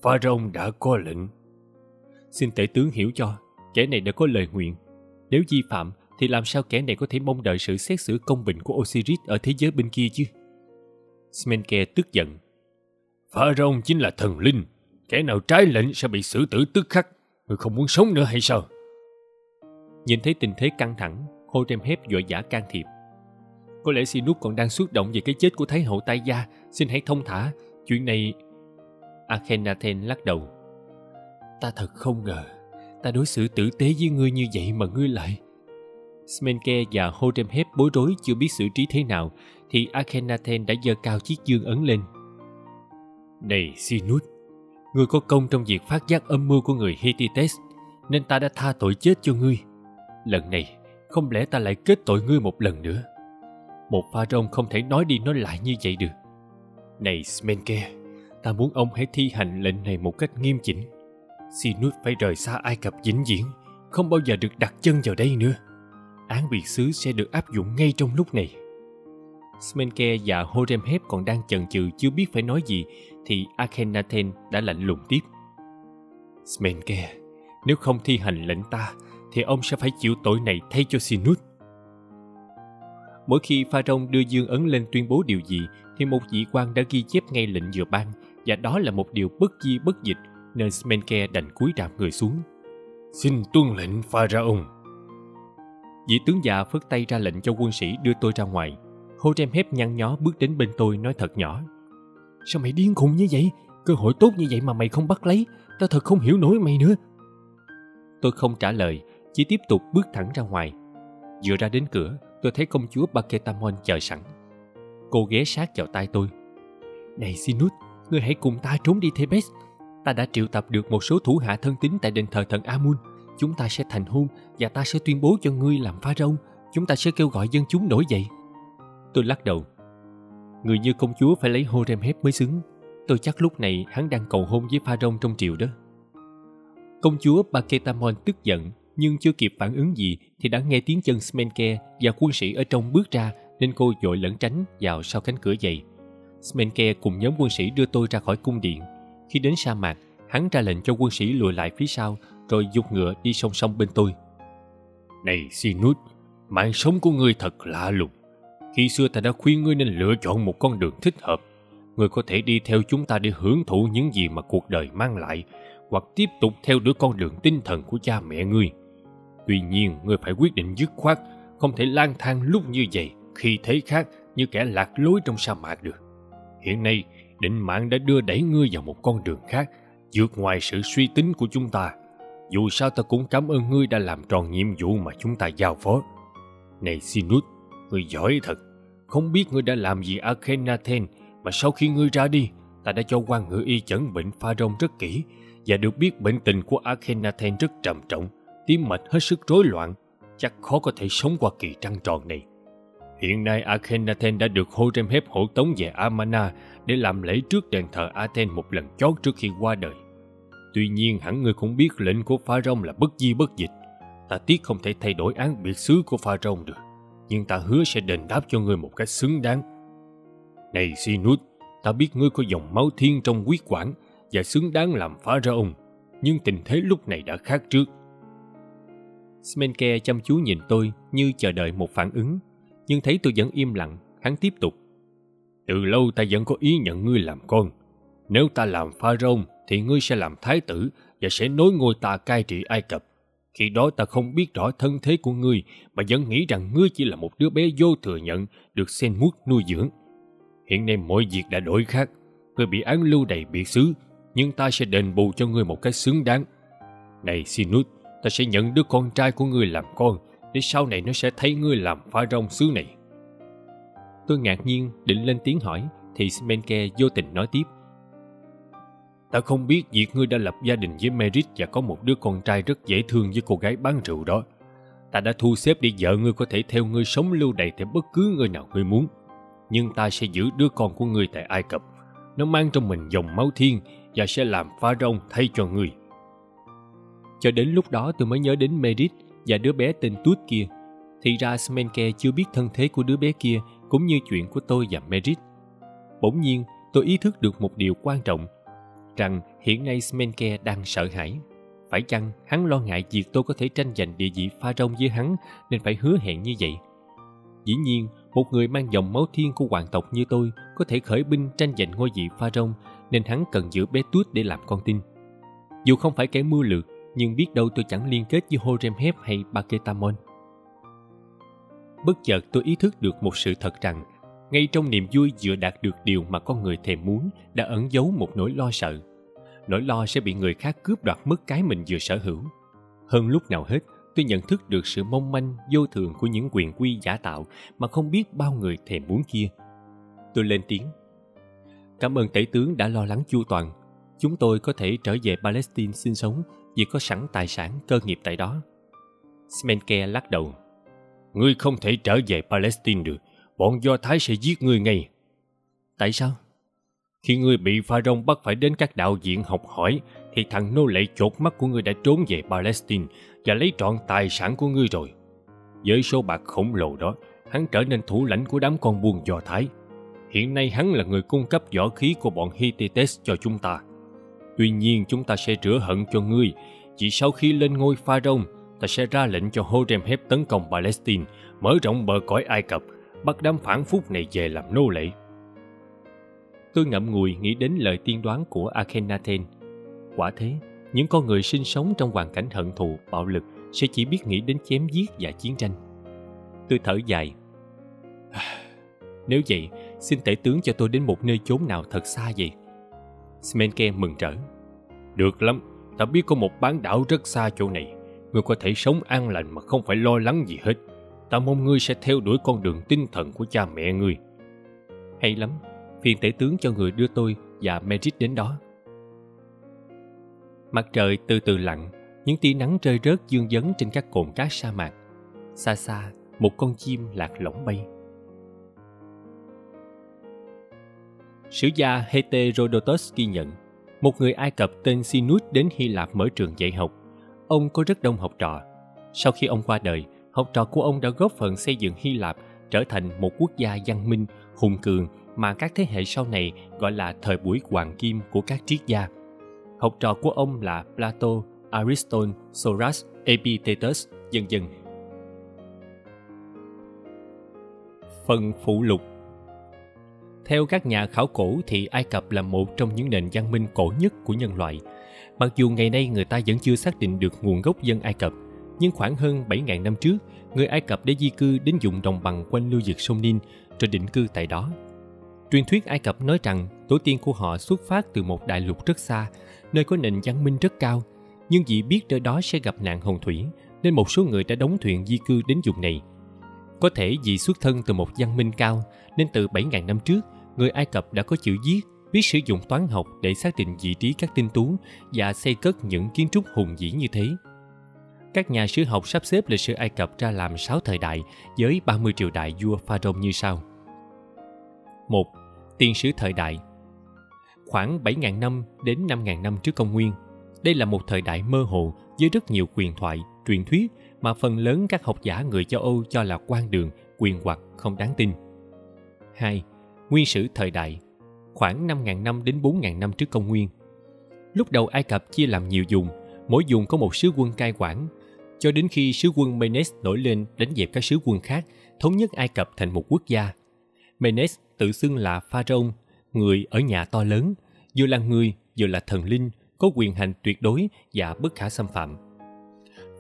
Pharaoh đã có lệnh. Xin tể tướng hiểu cho, kẻ này đã có lời nguyện. Nếu vi phạm, thì làm sao kẻ này có thể mong đợi sự xét xử công bình của Osiris ở thế giới bên kia chứ? Smenke tức giận. Pharaoh chính là thần linh. Kẻ nào trái lệnh sẽ bị xử tử tức khắc. Người không muốn sống nữa hay sao? Nhìn thấy tình thế căng thẳng, Horemheb vội vã can thiệp. Có lẽ Sinus còn đang xúc động về cái chết của Thái hậu Tai Gia. Xin hãy thông thả. Chuyện này... Akhenaten lắc đầu. Ta thật không ngờ. Ta đối xử tử tế với ngươi như vậy mà ngươi lại... Smenke và Horemheb bối rối chưa biết xử trí thế nào thì Akhenaten đã giơ cao chiếc dương ấn lên. Này Sinut, ngươi có công trong việc phát giác âm mưu của người Hittites, nên ta đã tha tội chết cho ngươi. Lần này, không lẽ ta lại kết tội ngươi một lần nữa? Một pha rông không thể nói đi nói lại như vậy được. Này Smenke, ta muốn ông hãy thi hành lệnh này một cách nghiêm chỉnh. Sinut phải rời xa Ai Cập vĩnh viễn, không bao giờ được đặt chân vào đây nữa. Án biệt xứ sẽ được áp dụng ngay trong lúc này. Smenke và Horemheb còn đang chần chừ chưa biết phải nói gì thì Akhenaten đã lạnh lùng tiếp. Smenke, nếu không thi hành lệnh ta thì ông sẽ phải chịu tội này thay cho Sinus. Mỗi khi Pharaoh đưa dương ấn lên tuyên bố điều gì thì một vị quan đã ghi chép ngay lệnh vừa ban và đó là một điều bất di bất dịch nên Smenke đành cúi đạp người xuống. Xin tuân lệnh Pharaoh. Vị tướng già phất tay ra lệnh cho quân sĩ đưa tôi ra ngoài Horemheb nhăn nhó bước đến bên tôi nói thật nhỏ. Sao mày điên khùng như vậy? Cơ hội tốt như vậy mà mày không bắt lấy. Tao thật không hiểu nổi mày nữa. Tôi không trả lời, chỉ tiếp tục bước thẳng ra ngoài. Vừa ra đến cửa, tôi thấy công chúa Baketamon chờ sẵn. Cô ghé sát vào tay tôi. Này Sinus, ngươi hãy cùng ta trốn đi Thebes. Ta đã triệu tập được một số thủ hạ thân tín tại đền thờ thần Amun. Chúng ta sẽ thành hôn và ta sẽ tuyên bố cho ngươi làm phá rông. Chúng ta sẽ kêu gọi dân chúng nổi dậy. Tôi lắc đầu. Người như công chúa phải lấy Horemheb mới xứng. Tôi chắc lúc này hắn đang cầu hôn với pha rông trong triều đó. Công chúa Baketamon tức giận nhưng chưa kịp phản ứng gì thì đã nghe tiếng chân Smenke và quân sĩ ở trong bước ra nên cô dội lẩn tránh vào sau cánh cửa dày. Smenke cùng nhóm quân sĩ đưa tôi ra khỏi cung điện. Khi đến sa mạc, hắn ra lệnh cho quân sĩ lùi lại phía sau, rồi dục ngựa đi song song bên tôi. Này sinut mạng sống của ngươi thật lạ lùng. Khi xưa ta đã khuyên ngươi nên lựa chọn một con đường thích hợp. Ngươi có thể đi theo chúng ta để hưởng thụ những gì mà cuộc đời mang lại, hoặc tiếp tục theo đuổi con đường tinh thần của cha mẹ ngươi. Tuy nhiên, ngươi phải quyết định dứt khoát, không thể lang thang lúc như vậy, khi thấy khác như kẻ lạc lối trong sa mạc được. Hiện nay, định mạng đã đưa đẩy ngươi vào một con đường khác, vượt ngoài sự suy tính của chúng ta. Dù sao ta cũng cảm ơn ngươi đã làm tròn nhiệm vụ mà chúng ta giao phó. Này Sinus, ngươi giỏi thật. Không biết ngươi đã làm gì Akhenaten mà sau khi ngươi ra đi, ta đã cho quan ngự y chẩn bệnh pha rông rất kỹ và được biết bệnh tình của Akhenaten rất trầm trọng, tim mạch hết sức rối loạn, chắc khó có thể sống qua kỳ trăng tròn này. Hiện nay Akhenaten đã được Horemheb hộ tống về Amana để làm lễ trước đền thờ Aten một lần chót trước khi qua đời. Tuy nhiên hẳn người cũng biết lệnh của Pharaoh là bất di bất dịch. Ta tiếc không thể thay đổi án biệt xứ của Pharaoh được, nhưng ta hứa sẽ đền đáp cho ngươi một cách xứng đáng. Này Sinut, ta biết ngươi có dòng máu thiên trong huyết quản và xứng đáng làm Pharaoh, nhưng tình thế lúc này đã khác trước. Smenke chăm chú nhìn tôi như chờ đợi một phản ứng, nhưng thấy tôi vẫn im lặng, hắn tiếp tục. Từ lâu ta vẫn có ý nhận ngươi làm con. Nếu ta làm Pharaoh thì ngươi sẽ làm thái tử và sẽ nối ngôi ta cai trị Ai Cập. Khi đó ta không biết rõ thân thế của ngươi mà vẫn nghĩ rằng ngươi chỉ là một đứa bé vô thừa nhận được sen mút nuôi dưỡng. Hiện nay mọi việc đã đổi khác. Ngươi bị án lưu đầy biệt xứ, nhưng ta sẽ đền bù cho ngươi một cách xứng đáng. Này Sinus, ta sẽ nhận đứa con trai của ngươi làm con, để sau này nó sẽ thấy ngươi làm phá rong xứ này. Tôi ngạc nhiên định lên tiếng hỏi, thì Smenke vô tình nói tiếp. Ta không biết việc ngươi đã lập gia đình với Merit và có một đứa con trai rất dễ thương với cô gái bán rượu đó. Ta đã thu xếp để vợ ngươi có thể theo ngươi sống lưu đày tại bất cứ nơi nào ngươi muốn. Nhưng ta sẽ giữ đứa con của ngươi tại Ai Cập. Nó mang trong mình dòng máu thiên và sẽ làm pha rong thay cho ngươi. Cho đến lúc đó tôi mới nhớ đến Merit và đứa bé tên Tút kia. Thì ra Smenke chưa biết thân thế của đứa bé kia cũng như chuyện của tôi và Merit. Bỗng nhiên, tôi ý thức được một điều quan trọng rằng hiện nay Smenke đang sợ hãi. Phải chăng hắn lo ngại việc tôi có thể tranh giành địa vị pha rông với hắn nên phải hứa hẹn như vậy? Dĩ nhiên, một người mang dòng máu thiên của hoàng tộc như tôi có thể khởi binh tranh giành ngôi vị pha rông nên hắn cần giữ bé tuốt để làm con tin. Dù không phải kẻ mưu lược, nhưng biết đâu tôi chẳng liên kết với Horemheb hay Baketamon. Bất chợt tôi ý thức được một sự thật rằng ngay trong niềm vui vừa đạt được điều mà con người thèm muốn, đã ẩn giấu một nỗi lo sợ. Nỗi lo sẽ bị người khác cướp đoạt mất cái mình vừa sở hữu. Hơn lúc nào hết, tôi nhận thức được sự mong manh, vô thường của những quyền quy giả tạo mà không biết bao người thèm muốn kia. Tôi lên tiếng. Cảm ơn tể tướng đã lo lắng chu toàn. Chúng tôi có thể trở về palestine sinh sống vì có sẵn tài sản, cơ nghiệp tại đó. Smenke lắc đầu. Ngươi không thể trở về palestine được bọn Do Thái sẽ giết ngươi ngay. Tại sao? Khi ngươi bị pha rong bắt phải đến các đạo viện học hỏi, thì thằng nô lệ chột mắt của ngươi đã trốn về Palestine và lấy trọn tài sản của ngươi rồi. Với số bạc khổng lồ đó, hắn trở nên thủ lãnh của đám con buôn Do Thái. Hiện nay hắn là người cung cấp võ khí của bọn Hittites cho chúng ta. Tuy nhiên chúng ta sẽ rửa hận cho ngươi, chỉ sau khi lên ngôi pha rông, ta sẽ ra lệnh cho Horemheb tấn công Palestine, mở rộng bờ cõi Ai Cập bắt đám phản phúc này về làm nô lệ. Tôi ngậm ngùi nghĩ đến lời tiên đoán của Akhenaten. Quả thế, những con người sinh sống trong hoàn cảnh hận thù, bạo lực sẽ chỉ biết nghĩ đến chém giết và chiến tranh. Tôi thở dài. Nếu vậy, xin tể tướng cho tôi đến một nơi chốn nào thật xa vậy. Smenke mừng rỡ. Được lắm, ta biết có một bán đảo rất xa chỗ này. Ngươi có thể sống an lành mà không phải lo lắng gì hết ta mong ngươi sẽ theo đuổi con đường tinh thần của cha mẹ ngươi. Hay lắm, phiền tể tướng cho người đưa tôi và Merit đến đó. Mặt trời từ từ lặn, những tia nắng rơi rớt dương dấn trên các cồn cát sa mạc. Xa xa, một con chim lạc lõng bay. Sử gia Heterodotus ghi nhận, một người Ai Cập tên Sinus đến Hy Lạp mở trường dạy học. Ông có rất đông học trò. Sau khi ông qua đời, học trò của ông đã góp phần xây dựng Hy Lạp trở thành một quốc gia văn minh, hùng cường mà các thế hệ sau này gọi là thời buổi hoàng kim của các triết gia. Học trò của ông là Plato, Aristotle, Soras, Epictetus, dần dần. Phần phụ lục Theo các nhà khảo cổ thì Ai Cập là một trong những nền văn minh cổ nhất của nhân loại. Mặc dù ngày nay người ta vẫn chưa xác định được nguồn gốc dân Ai Cập, nhưng khoảng hơn 7.000 năm trước, người Ai Cập đã di cư đến vùng đồng bằng quanh lưu vực sông Nin rồi định cư tại đó. Truyền thuyết Ai Cập nói rằng tổ tiên của họ xuất phát từ một đại lục rất xa, nơi có nền văn minh rất cao, nhưng vì biết nơi đó sẽ gặp nạn hồng thủy, nên một số người đã đóng thuyền di cư đến vùng này. Có thể vì xuất thân từ một văn minh cao, nên từ 7.000 năm trước, người Ai Cập đã có chữ viết, biết sử dụng toán học để xác định vị trí các tinh tú và xây cất những kiến trúc hùng vĩ như thế. Các nhà sử học sắp xếp lịch sử Ai Cập ra làm 6 thời đại với 30 triều đại vua Pharaoh như sau. 1. Tiên sử thời đại Khoảng 7.000 năm đến 5.000 năm trước công nguyên, đây là một thời đại mơ hồ với rất nhiều quyền thoại, truyền thuyết mà phần lớn các học giả người châu Âu cho là quan đường, quyền hoặc không đáng tin. 2. Nguyên sử thời đại khoảng 5.000 năm đến 4.000 năm trước công nguyên. Lúc đầu Ai Cập chia làm nhiều vùng, mỗi vùng có một sứ quân cai quản, cho đến khi sứ quân Menes nổi lên đánh dẹp các sứ quân khác, thống nhất Ai Cập thành một quốc gia. Menes tự xưng là Pharaoh, người ở nhà to lớn, vừa là người, vừa là thần linh, có quyền hành tuyệt đối và bất khả xâm phạm.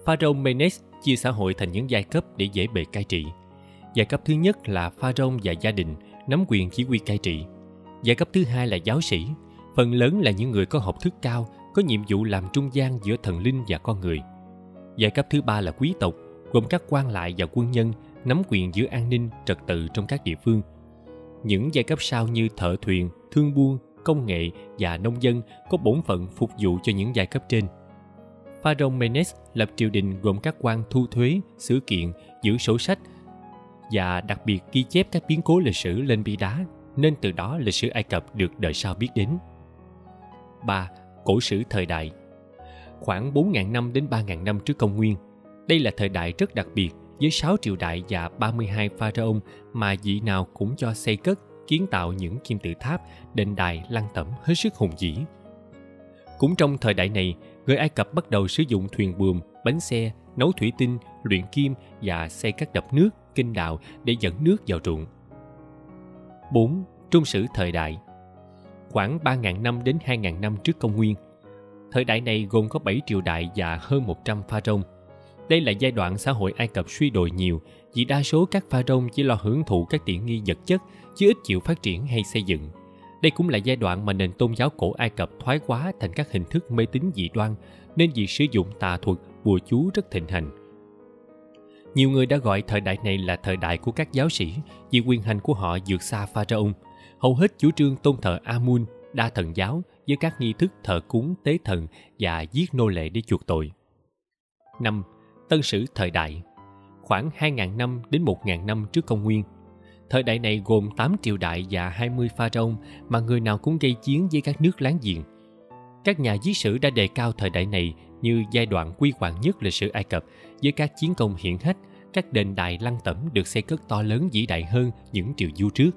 Pharaoh Menes chia xã hội thành những giai cấp để dễ bề cai trị. Giai cấp thứ nhất là Pharaoh và gia đình, nắm quyền chỉ huy cai trị. Giai cấp thứ hai là giáo sĩ, phần lớn là những người có học thức cao, có nhiệm vụ làm trung gian giữa thần linh và con người. Giai cấp thứ ba là quý tộc, gồm các quan lại và quân nhân, nắm quyền giữ an ninh, trật tự trong các địa phương. Những giai cấp sau như thợ thuyền, thương buôn, công nghệ và nông dân có bổn phận phục vụ cho những giai cấp trên. Pharaoh Menes lập triều đình gồm các quan thu thuế, xử kiện, giữ sổ sách và đặc biệt ghi chép các biến cố lịch sử lên bia đá, nên từ đó lịch sử Ai Cập được đời sau biết đến. 3. Cổ sử thời đại Khoảng 4.000 năm đến 3.000 năm trước công nguyên, đây là thời đại rất đặc biệt với 6 triều đại và 32 pharaoh mà vị nào cũng cho xây cất, kiến tạo những kim tự tháp, đền đài, lăng tẩm hết sức hùng vĩ. Cũng trong thời đại này, người Ai Cập bắt đầu sử dụng thuyền buồm, bánh xe, nấu thủy tinh, luyện kim và xây các đập nước, kinh đạo để dẫn nước vào ruộng. 4. Trung sử thời đại Khoảng 3.000 năm đến 2.000 năm trước công nguyên. Thời đại này gồm có 7 triều đại và hơn 100 pharaoh. Đây là giai đoạn xã hội Ai Cập suy đồi nhiều vì đa số các pha rông chỉ lo hưởng thụ các tiện nghi vật chất chứ ít chịu phát triển hay xây dựng. Đây cũng là giai đoạn mà nền tôn giáo cổ Ai Cập thoái hóa thành các hình thức mê tín dị đoan nên việc sử dụng tà thuật, bùa chú rất thịnh hành. Nhiều người đã gọi thời đại này là thời đại của các giáo sĩ vì quyền hành của họ vượt xa Pharaoh. Hầu hết chủ trương tôn thờ Amun, đa thần giáo với các nghi thức thờ cúng tế thần và giết nô lệ để chuộc tội. 5. Tân sử thời đại Khoảng 2.000 năm đến 1.000 năm trước công nguyên. Thời đại này gồm 8 triều đại và 20 pharaoh mà người nào cũng gây chiến với các nước láng giềng. Các nhà viết sử đã đề cao thời đại này như giai đoạn quy hoàng nhất lịch sử Ai Cập với các chiến công hiển hách, các đền đài lăng tẩm được xây cất to lớn vĩ đại hơn những triều du trước.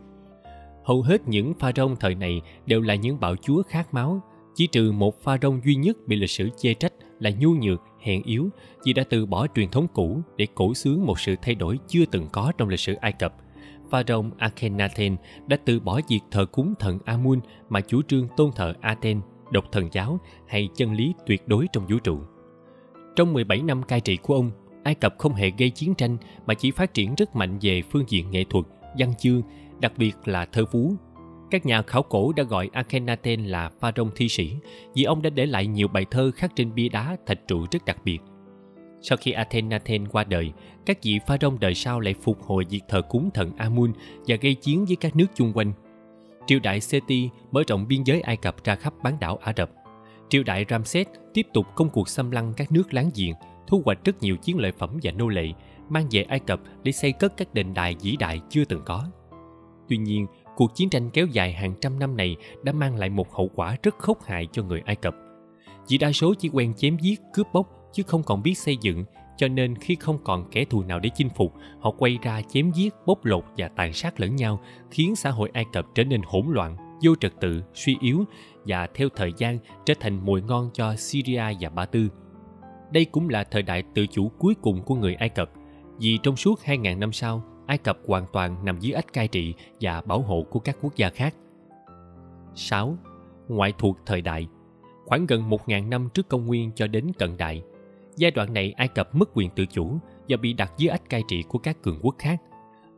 Hầu hết những pharaoh thời này đều là những bạo chúa khát máu, chỉ trừ một pharaoh duy nhất bị lịch sử chê trách là nhu nhược, hèn yếu vì đã từ bỏ truyền thống cũ để cổ xướng một sự thay đổi chưa từng có trong lịch sử Ai Cập. Pharaoh Akhenaten đã từ bỏ việc thờ cúng thần Amun mà chủ trương tôn thờ Aten độc thần giáo hay chân lý tuyệt đối trong vũ trụ. Trong 17 năm cai trị của ông, Ai Cập không hề gây chiến tranh mà chỉ phát triển rất mạnh về phương diện nghệ thuật, văn chương, đặc biệt là thơ phú. Các nhà khảo cổ đã gọi Akhenaten là pharaoh thi sĩ vì ông đã để lại nhiều bài thơ khắc trên bia đá thạch trụ rất đặc biệt. Sau khi Akhenaten qua đời, các vị pharaoh đời sau lại phục hồi việc thờ cúng thần Amun và gây chiến với các nước chung quanh triều đại Seti mở rộng biên giới Ai Cập ra khắp bán đảo Ả Rập. Triều đại Ramses tiếp tục công cuộc xâm lăng các nước láng giềng, thu hoạch rất nhiều chiến lợi phẩm và nô lệ, mang về Ai Cập để xây cất các đền đài vĩ đại chưa từng có. Tuy nhiên, cuộc chiến tranh kéo dài hàng trăm năm này đã mang lại một hậu quả rất khốc hại cho người Ai Cập. Vì đa số chỉ quen chém giết, cướp bóc chứ không còn biết xây dựng cho nên khi không còn kẻ thù nào để chinh phục, họ quay ra chém giết, bóc lột và tàn sát lẫn nhau, khiến xã hội Ai Cập trở nên hỗn loạn, vô trật tự, suy yếu và theo thời gian trở thành mồi ngon cho Syria và Ba Tư. Đây cũng là thời đại tự chủ cuối cùng của người Ai Cập, vì trong suốt 2.000 năm sau, Ai Cập hoàn toàn nằm dưới ách cai trị và bảo hộ của các quốc gia khác. 6. Ngoại thuộc thời đại Khoảng gần 1.000 năm trước công nguyên cho đến cận đại, giai đoạn này Ai Cập mất quyền tự chủ và bị đặt dưới ách cai trị của các cường quốc khác.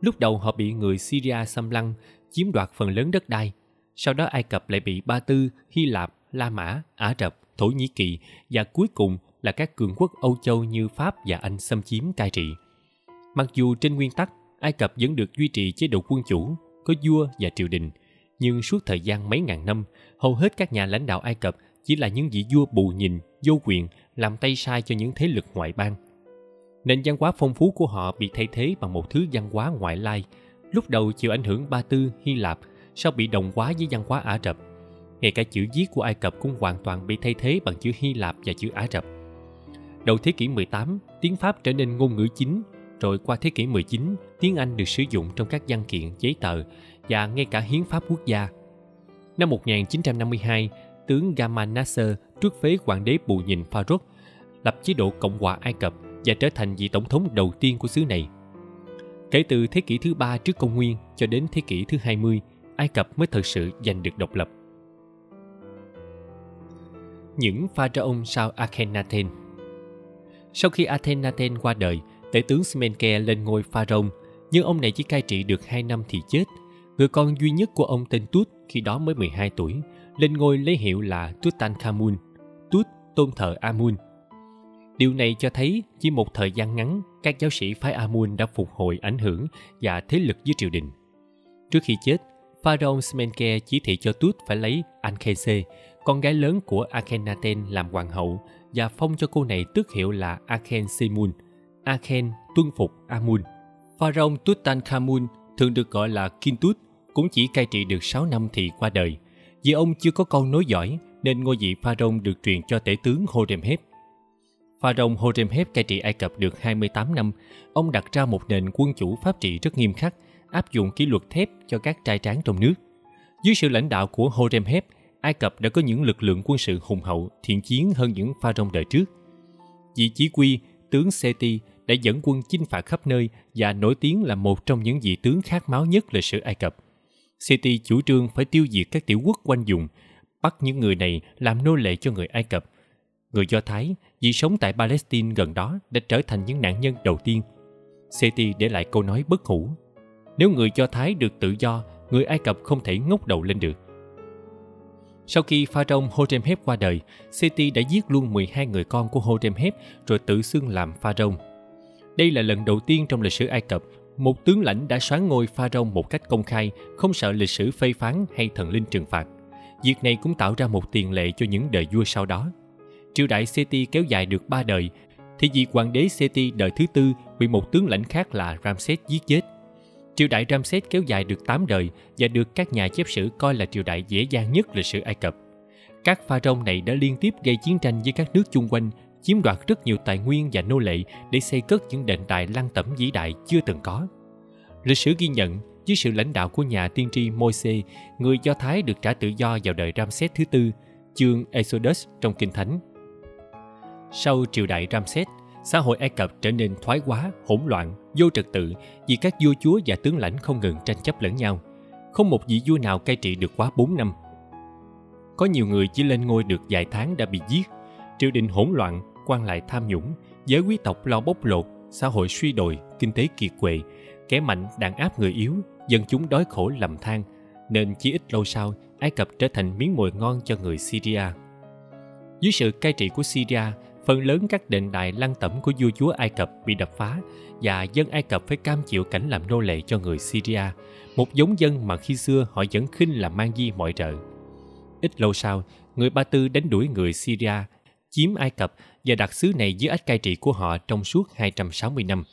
Lúc đầu họ bị người Syria xâm lăng, chiếm đoạt phần lớn đất đai. Sau đó Ai Cập lại bị Ba Tư, Hy Lạp, La Mã, Ả Rập, Thổ Nhĩ Kỳ và cuối cùng là các cường quốc Âu Châu như Pháp và Anh xâm chiếm cai trị. Mặc dù trên nguyên tắc Ai Cập vẫn được duy trì chế độ quân chủ, có vua và triều đình, nhưng suốt thời gian mấy ngàn năm, hầu hết các nhà lãnh đạo Ai Cập chỉ là những vị vua bù nhìn, vô quyền, làm tay sai cho những thế lực ngoại bang. Nền văn hóa phong phú của họ bị thay thế bằng một thứ văn hóa ngoại lai, lúc đầu chịu ảnh hưởng Ba Tư, Hy Lạp, sau bị đồng hóa với văn hóa Ả Rập. Ngay cả chữ viết của Ai Cập cũng hoàn toàn bị thay thế bằng chữ Hy Lạp và chữ Ả Rập. Đầu thế kỷ 18, tiếng Pháp trở nên ngôn ngữ chính rồi qua thế kỷ 19, tiếng Anh được sử dụng trong các văn kiện, giấy tờ và ngay cả hiến pháp quốc gia. Năm 1952, tướng Gamal Nasser trước phế hoàng đế bù nhìn Farouk, lập chế độ Cộng hòa Ai Cập và trở thành vị tổng thống đầu tiên của xứ này. Kể từ thế kỷ thứ ba trước công nguyên cho đến thế kỷ thứ 20, Ai Cập mới thực sự giành được độc lập. Những pharaoh sau Akhenaten Sau khi Akhenaten qua đời, tể tướng Smenke lên ngôi pharaoh, nhưng ông này chỉ cai trị được 2 năm thì chết. Người con duy nhất của ông tên Tut khi đó mới 12 tuổi, lên ngôi lấy hiệu là Tutankhamun, Tut tôn thờ Amun. Điều này cho thấy chỉ một thời gian ngắn, các giáo sĩ phái Amun đã phục hồi ảnh hưởng và thế lực dưới triều đình. Trước khi chết, Pharaoh Smenke chỉ thị cho Tut phải lấy Ankhese, con gái lớn của Akhenaten làm hoàng hậu và phong cho cô này tước hiệu là Akhensemun – Akhen tuân phục Amun. Pharaoh Tutankhamun thường được gọi là Kintut cũng chỉ cai trị được 6 năm thì qua đời. Vì ông chưa có con nối dõi nên ngôi vị Pharaoh được truyền cho tể tướng Horemheb. Pharaoh Horemheb cai trị Ai Cập được 28 năm. Ông đặt ra một nền quân chủ pháp trị rất nghiêm khắc, áp dụng kỷ luật thép cho các trai tráng trong nước. Dưới sự lãnh đạo của Horemheb, Ai Cập đã có những lực lượng quân sự hùng hậu, thiện chiến hơn những pharaoh đời trước. Vị chỉ quy, tướng Seti đã dẫn quân chinh phạt khắp nơi và nổi tiếng là một trong những vị tướng khát máu nhất lịch sử Ai Cập. Seti chủ trương phải tiêu diệt các tiểu quốc quanh vùng, bắt những người này làm nô lệ cho người Ai Cập. Người Do Thái, vì sống tại Palestine gần đó, đã trở thành những nạn nhân đầu tiên. Seti để lại câu nói bất hủ. Nếu người Do Thái được tự do, người Ai Cập không thể ngóc đầu lên được. Sau khi Pharaoh Horemheb qua đời, Seti đã giết luôn 12 người con của Horemheb rồi tự xưng làm Pharaoh. Đây là lần đầu tiên trong lịch sử Ai Cập, một tướng lãnh đã soán ngôi Pharaoh một cách công khai, không sợ lịch sử phê phán hay thần linh trừng phạt. Việc này cũng tạo ra một tiền lệ cho những đời vua sau đó. Triều đại Seti kéo dài được ba đời, thì vị hoàng đế Seti đời thứ tư bị một tướng lãnh khác là Ramses giết chết. Triều đại Ramses kéo dài được 8 đời và được các nhà chép sử coi là triều đại dễ dàng nhất lịch sử Ai Cập. Các pharaoh này đã liên tiếp gây chiến tranh với các nước chung quanh chiếm đoạt rất nhiều tài nguyên và nô lệ để xây cất những đền đài lăng tẩm vĩ đại chưa từng có. Lịch sử ghi nhận, dưới sự lãnh đạo của nhà tiên tri Môi-se, người Do Thái được trả tự do vào đời Ramses thứ tư, chương Exodus trong Kinh Thánh. Sau triều đại Ramses, xã hội Ai Cập trở nên thoái hóa, hỗn loạn, vô trật tự vì các vua chúa và tướng lãnh không ngừng tranh chấp lẫn nhau. Không một vị vua nào cai trị được quá 4 năm. Có nhiều người chỉ lên ngôi được vài tháng đã bị giết. Triều đình hỗn loạn, quan lại tham nhũng, giới quý tộc lo bóc lột, xã hội suy đồi, kinh tế kiệt quệ, kẻ mạnh đàn áp người yếu, dân chúng đói khổ lầm than, nên chỉ ít lâu sau, Ai Cập trở thành miếng mồi ngon cho người Syria. Dưới sự cai trị của Syria, phần lớn các đền đài lăng tẩm của vua chúa Ai Cập bị đập phá và dân Ai Cập phải cam chịu cảnh làm nô lệ cho người Syria, một giống dân mà khi xưa họ vẫn khinh là mang di mọi trợ. Ít lâu sau, người Ba Tư đánh đuổi người Syria, chiếm Ai Cập và đặt xứ này dưới ách cai trị của họ trong suốt 260 năm.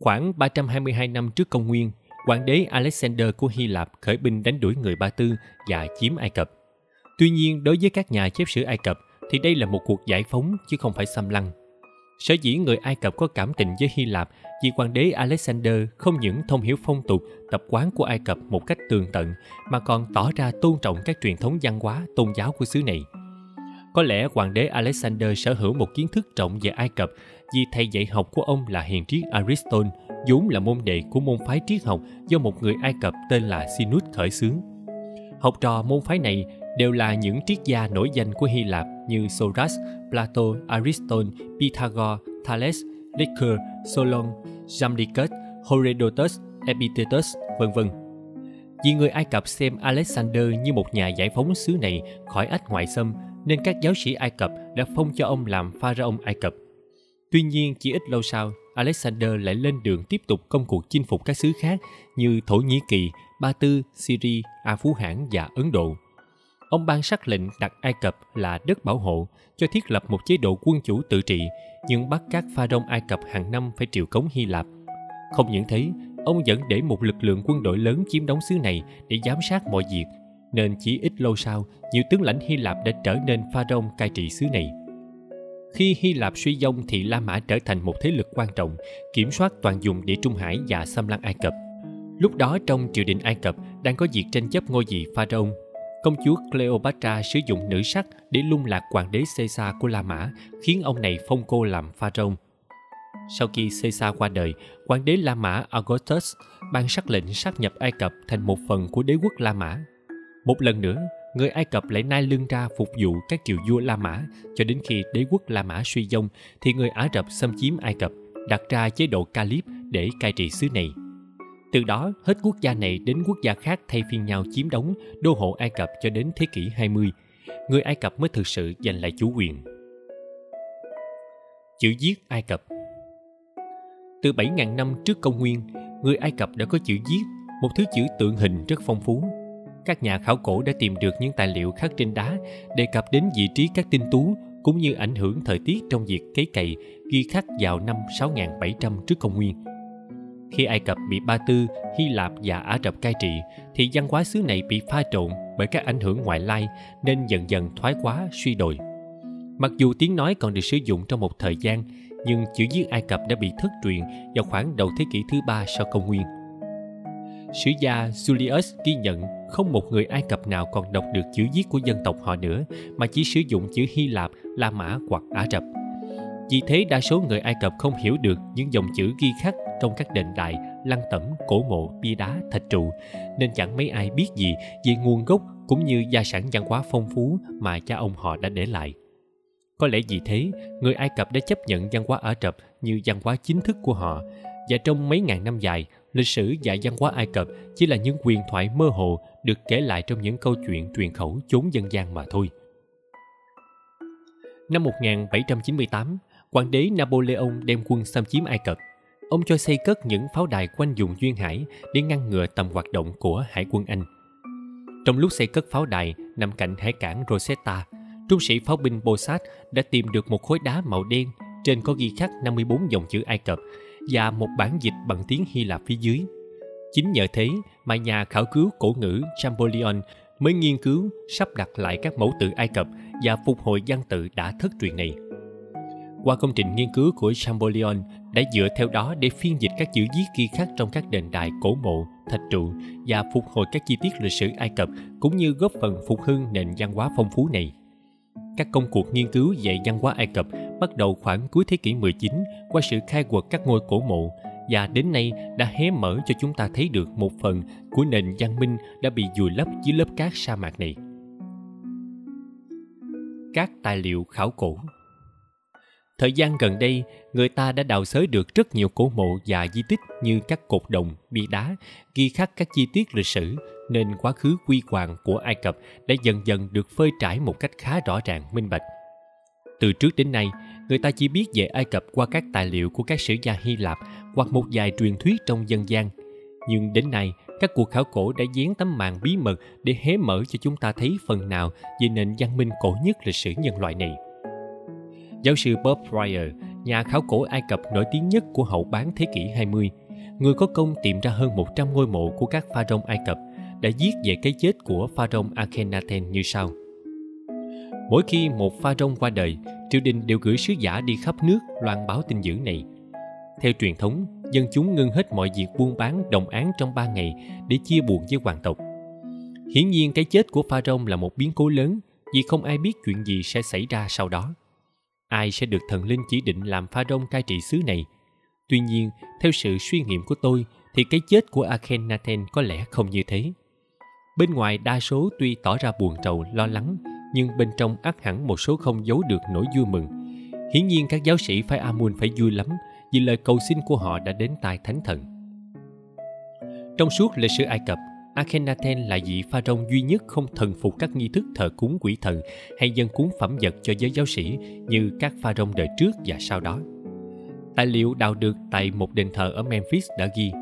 Khoảng 322 năm trước công nguyên, hoàng đế Alexander của Hy Lạp khởi binh đánh đuổi người Ba Tư và chiếm Ai Cập. Tuy nhiên, đối với các nhà chép sử Ai Cập thì đây là một cuộc giải phóng chứ không phải xâm lăng. Sở dĩ người Ai Cập có cảm tình với Hy Lạp vì hoàng đế Alexander không những thông hiểu phong tục, tập quán của Ai Cập một cách tường tận mà còn tỏ ra tôn trọng các truyền thống văn hóa, tôn giáo của xứ này. Có lẽ hoàng đế Alexander sở hữu một kiến thức rộng về Ai Cập vì thầy dạy học của ông là hiền triết Aristotle, vốn là môn đệ của môn phái triết học do một người Ai Cập tên là Sinus khởi xướng. Học trò môn phái này đều là những triết gia nổi danh của Hy Lạp như Socrates, Plato, Aristotle, Pythagore, Thales, Lycur, Solon, Jamdicus, Herodotus, Epictetus, vân vân. Vì người Ai Cập xem Alexander như một nhà giải phóng xứ này khỏi ách ngoại xâm, nên các giáo sĩ Ai Cập đã phong cho ông làm pharaoh Ai Cập. Tuy nhiên, chỉ ít lâu sau, Alexander lại lên đường tiếp tục công cuộc chinh phục các xứ khác như Thổ Nhĩ Kỳ, Ba Tư, Syria, A Phú Hãn và Ấn Độ. Ông ban sắc lệnh đặt Ai Cập là đất bảo hộ, cho thiết lập một chế độ quân chủ tự trị, nhưng bắt các pha đông Ai Cập hàng năm phải triều cống Hy Lạp. Không những thế, ông vẫn để một lực lượng quân đội lớn chiếm đóng xứ này để giám sát mọi việc, nên chỉ ít lâu sau, nhiều tướng lãnh Hy Lạp đã trở nên pha rông cai trị xứ này. Khi Hy Lạp suy vong thì La Mã trở thành một thế lực quan trọng, kiểm soát toàn vùng địa Trung Hải và xâm lăng Ai Cập. Lúc đó trong triều đình Ai Cập đang có việc tranh chấp ngôi vị pharaoh. Công chúa Cleopatra sử dụng nữ sắc để lung lạc hoàng đế Caesar của La Mã, khiến ông này phong cô làm pharaoh. Sau khi Caesar qua đời, hoàng đế La Mã Augustus ban sắc lệnh sát nhập Ai Cập thành một phần của đế quốc La Mã. Một lần nữa, người Ai Cập lại nai lưng ra phục vụ các triều vua La Mã cho đến khi đế quốc La Mã suy vong thì người Ả Rập xâm chiếm Ai Cập, đặt ra chế độ Caliph để cai trị xứ này. Từ đó, hết quốc gia này đến quốc gia khác thay phiên nhau chiếm đóng đô hộ Ai Cập cho đến thế kỷ 20. Người Ai Cập mới thực sự giành lại chủ quyền. Chữ viết Ai Cập Từ 7.000 năm trước công nguyên, người Ai Cập đã có chữ viết, một thứ chữ tượng hình rất phong phú. Các nhà khảo cổ đã tìm được những tài liệu khắc trên đá đề cập đến vị trí các tinh tú cũng như ảnh hưởng thời tiết trong việc cấy cày ghi khắc vào năm 6.700 trước công nguyên khi Ai Cập bị Ba Tư, Hy Lạp và Ả Rập cai trị, thì văn hóa xứ này bị pha trộn bởi các ảnh hưởng ngoại lai nên dần dần thoái hóa, suy đồi. Mặc dù tiếng nói còn được sử dụng trong một thời gian, nhưng chữ viết Ai Cập đã bị thất truyền vào khoảng đầu thế kỷ thứ ba sau công nguyên. Sử gia Julius ghi nhận không một người Ai Cập nào còn đọc được chữ viết của dân tộc họ nữa mà chỉ sử dụng chữ Hy Lạp, La Mã hoặc Ả Rập. Vì thế đa số người Ai Cập không hiểu được những dòng chữ ghi khắc trong các đền đài, lăng tẩm, cổ mộ, bia đá, thạch trụ, nên chẳng mấy ai biết gì về nguồn gốc cũng như gia sản văn hóa phong phú mà cha ông họ đã để lại. Có lẽ vì thế, người Ai Cập đã chấp nhận văn hóa Ả Rập như văn hóa chính thức của họ, và trong mấy ngàn năm dài, lịch sử và văn hóa Ai Cập chỉ là những quyền thoại mơ hồ được kể lại trong những câu chuyện truyền khẩu chốn dân gian mà thôi. Năm 1798, hoàng đế Napoleon đem quân xâm chiếm Ai Cập. Ông cho xây cất những pháo đài quanh vùng duyên hải để ngăn ngừa tầm hoạt động của hải quân Anh. Trong lúc xây cất pháo đài nằm cạnh hải cảng Rosetta, trung sĩ pháo binh Bossat đã tìm được một khối đá màu đen trên có ghi khắc 54 dòng chữ Ai Cập và một bản dịch bằng tiếng Hy Lạp phía dưới. Chính nhờ thế mà nhà khảo cứu cổ ngữ Champollion mới nghiên cứu sắp đặt lại các mẫu tự Ai Cập và phục hồi văn tự đã thất truyền này. Qua công trình nghiên cứu của Champollion đã dựa theo đó để phiên dịch các chữ viết ghi khắc trong các đền đài cổ mộ, thạch trụ và phục hồi các chi tiết lịch sử Ai Cập cũng như góp phần phục hưng nền văn hóa phong phú này. Các công cuộc nghiên cứu về văn hóa Ai Cập bắt đầu khoảng cuối thế kỷ 19 qua sự khai quật các ngôi cổ mộ và đến nay đã hé mở cho chúng ta thấy được một phần của nền văn minh đã bị vùi lấp dưới lớp cát sa mạc này. Các tài liệu khảo cổ Thời gian gần đây, người ta đã đào xới được rất nhiều cổ mộ và di tích như các cột đồng, bia đá, ghi khắc các chi tiết lịch sử, nên quá khứ quy hoàng của Ai Cập đã dần dần được phơi trải một cách khá rõ ràng minh bạch. Từ trước đến nay, người ta chỉ biết về Ai Cập qua các tài liệu của các sử gia Hy Lạp hoặc một vài truyền thuyết trong dân gian. Nhưng đến nay, các cuộc khảo cổ đã dán tấm màn bí mật để hé mở cho chúng ta thấy phần nào về nền văn minh cổ nhất lịch sử nhân loại này. Giáo sư Bob Fryer, nhà khảo cổ Ai Cập nổi tiếng nhất của hậu bán thế kỷ 20, người có công tìm ra hơn 100 ngôi mộ của các pharaoh Ai Cập, đã viết về cái chết của pharaoh Akhenaten như sau. Mỗi khi một pha qua đời, triều đình đều gửi sứ giả đi khắp nước loan báo tin dữ này. Theo truyền thống, dân chúng ngưng hết mọi việc buôn bán đồng án trong ba ngày để chia buồn với hoàng tộc. Hiển nhiên cái chết của pha là một biến cố lớn vì không ai biết chuyện gì sẽ xảy ra sau đó. Ai sẽ được thần linh chỉ định làm pha cai trị xứ này? Tuy nhiên, theo sự suy nghiệm của tôi thì cái chết của Akhenaten có lẽ không như thế. Bên ngoài đa số tuy tỏ ra buồn trầu, lo lắng, nhưng bên trong ắt hẳn một số không giấu được nỗi vui mừng. Hiển nhiên các giáo sĩ phái Amun phải vui lắm vì lời cầu xin của họ đã đến tai thánh thần. Trong suốt lịch sử Ai Cập, Akhenaten là vị pha rông duy nhất không thần phục các nghi thức thờ cúng quỷ thần hay dân cúng phẩm vật cho giới giáo sĩ như các pha rông đời trước và sau đó. Tài liệu đào được tại một đền thờ ở Memphis đã ghi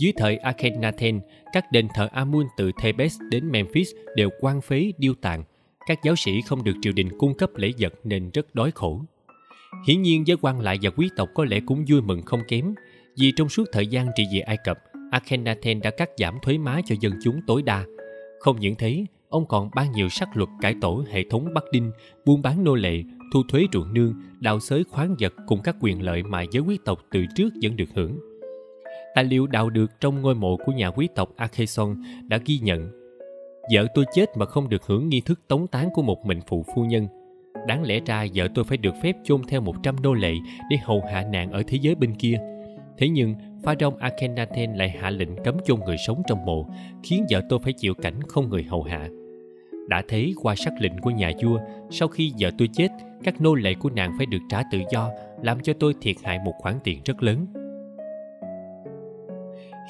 dưới thời Akhenaten, các đền thờ Amun từ Thebes đến Memphis đều quan phế điêu tàn. Các giáo sĩ không được triều đình cung cấp lễ vật nên rất đói khổ. Hiển nhiên giới quan lại và quý tộc có lẽ cũng vui mừng không kém, vì trong suốt thời gian trị vì Ai Cập, Akhenaten đã cắt giảm thuế má cho dân chúng tối đa. Không những thế, ông còn ban nhiều sắc luật cải tổ hệ thống Bắc Đinh, buôn bán nô lệ, thu thuế ruộng nương, đào xới khoáng vật cùng các quyền lợi mà giới quý tộc từ trước vẫn được hưởng. Tài liệu đào được trong ngôi mộ của nhà quý tộc Akeson đã ghi nhận Vợ tôi chết mà không được hưởng nghi thức tống tán của một mệnh phụ phu nhân. Đáng lẽ ra vợ tôi phải được phép chôn theo 100 nô lệ để hầu hạ nạn ở thế giới bên kia. Thế nhưng, Pharaoh Akhenaten lại hạ lệnh cấm chôn người sống trong mộ, khiến vợ tôi phải chịu cảnh không người hầu hạ. Đã thấy qua sắc lệnh của nhà vua, sau khi vợ tôi chết, các nô lệ của nàng phải được trả tự do, làm cho tôi thiệt hại một khoản tiền rất lớn.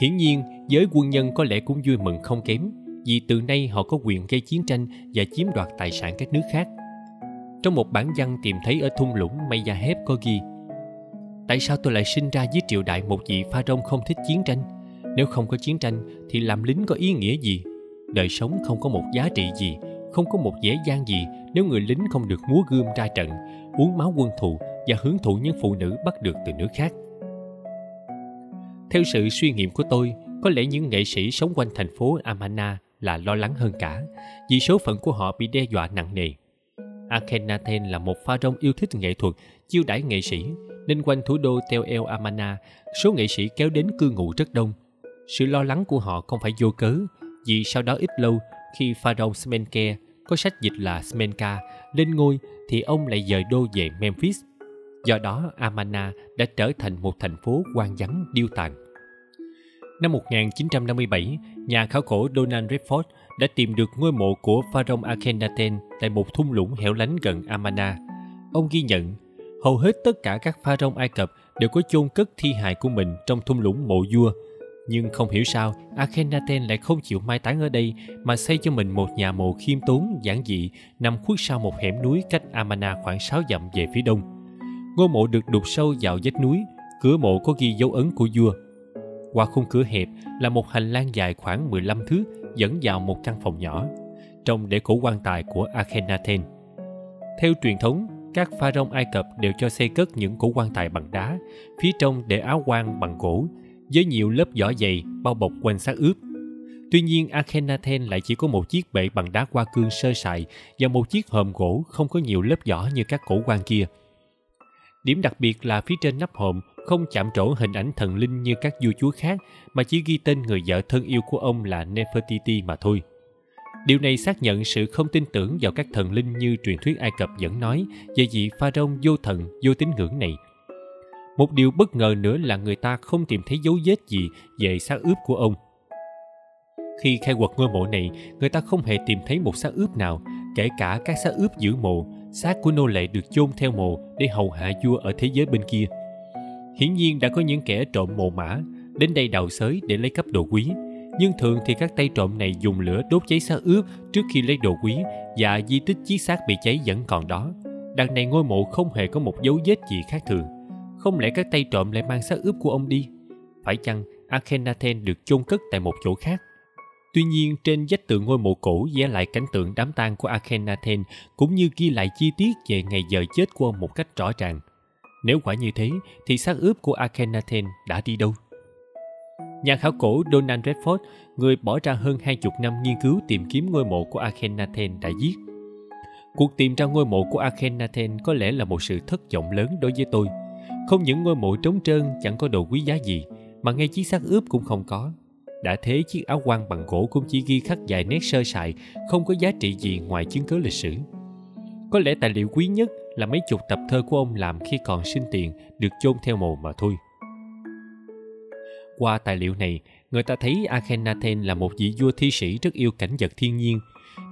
Hiển nhiên, giới quân nhân có lẽ cũng vui mừng không kém, vì từ nay họ có quyền gây chiến tranh và chiếm đoạt tài sản các nước khác. Trong một bản văn tìm thấy ở thung lũng Maya Hép có ghi Tại sao tôi lại sinh ra dưới triều đại một vị pha rông không thích chiến tranh? Nếu không có chiến tranh thì làm lính có ý nghĩa gì? Đời sống không có một giá trị gì, không có một dễ dàng gì nếu người lính không được múa gươm ra trận, uống máu quân thù và hưởng thụ những phụ nữ bắt được từ nước khác. Theo sự suy nghiệm của tôi, có lẽ những nghệ sĩ sống quanh thành phố Amana là lo lắng hơn cả, vì số phận của họ bị đe dọa nặng nề. Akhenaten là một pha rong yêu thích nghệ thuật, chiêu đãi nghệ sĩ, nên quanh thủ đô Tel El Amana, số nghệ sĩ kéo đến cư ngụ rất đông. Sự lo lắng của họ không phải vô cớ, vì sau đó ít lâu, khi Pharaoh Smenke có sách dịch là Smenka lên ngôi thì ông lại dời đô về Memphis. Do đó, Amana đã trở thành một thành phố quan vắng điêu tàn. Năm 1957, nhà khảo cổ Donald Redford đã tìm được ngôi mộ của Pharaoh Akhenaten tại một thung lũng hẻo lánh gần Amana. Ông ghi nhận, hầu hết tất cả các pharaoh Ai Cập đều có chôn cất thi hài của mình trong thung lũng mộ vua. Nhưng không hiểu sao Akhenaten lại không chịu mai táng ở đây mà xây cho mình một nhà mộ khiêm tốn, giản dị nằm khuất sau một hẻm núi cách Amana khoảng 6 dặm về phía đông. Ngôi mộ được đục sâu vào vách núi, cửa mộ có ghi dấu ấn của vua qua khung cửa hẹp là một hành lang dài khoảng 15 thước dẫn vào một căn phòng nhỏ, trong để cổ quan tài của Akhenaten. Theo truyền thống, các pharaoh Ai Cập đều cho xây cất những cổ quan tài bằng đá, phía trong để áo quan bằng gỗ, với nhiều lớp vỏ dày bao bọc quanh xác ướp. Tuy nhiên, Akhenaten lại chỉ có một chiếc bệ bằng đá hoa cương sơ sài và một chiếc hòm gỗ không có nhiều lớp vỏ như các cổ quan kia. Điểm đặc biệt là phía trên nắp hòm không chạm trổ hình ảnh thần linh như các vua chúa khác mà chỉ ghi tên người vợ thân yêu của ông là Nefertiti mà thôi. Điều này xác nhận sự không tin tưởng vào các thần linh như truyền thuyết Ai Cập vẫn nói về vị pharaoh vô thần, vô tín ngưỡng này. Một điều bất ngờ nữa là người ta không tìm thấy dấu vết gì về xác ướp của ông. Khi khai quật ngôi mộ này, người ta không hề tìm thấy một xác ướp nào, kể cả các xác ướp giữ mộ, xác của nô lệ được chôn theo mộ để hầu hạ vua ở thế giới bên kia – Hiển nhiên đã có những kẻ trộm mồ mã đến đây đào xới để lấy cắp đồ quý. Nhưng thường thì các tay trộm này dùng lửa đốt cháy xác ướp trước khi lấy đồ quý và di tích chiếc xác bị cháy vẫn còn đó. Đằng này ngôi mộ không hề có một dấu vết gì khác thường. Không lẽ các tay trộm lại mang xác ướp của ông đi? Phải chăng Akhenaten được chôn cất tại một chỗ khác? Tuy nhiên, trên vách tượng ngôi mộ cổ vẽ lại cảnh tượng đám tang của Akhenaten cũng như ghi lại chi tiết về ngày giờ chết của ông một cách rõ ràng. Nếu quả như thế, thì xác ướp của Akhenaten đã đi đâu? Nhà khảo cổ Donald Redford, người bỏ ra hơn hai chục năm nghiên cứu tìm kiếm ngôi mộ của Akhenaten đã viết Cuộc tìm ra ngôi mộ của Akhenaten có lẽ là một sự thất vọng lớn đối với tôi. Không những ngôi mộ trống trơn chẳng có đồ quý giá gì, mà ngay chiếc xác ướp cũng không có. Đã thế chiếc áo quan bằng gỗ cũng chỉ ghi khắc vài nét sơ sài, không có giá trị gì ngoài chứng cứ lịch sử. Có lẽ tài liệu quý nhất là mấy chục tập thơ của ông làm khi còn sinh tiền được chôn theo mồ mà thôi. Qua tài liệu này, người ta thấy Akhenaten là một vị vua thi sĩ rất yêu cảnh vật thiên nhiên.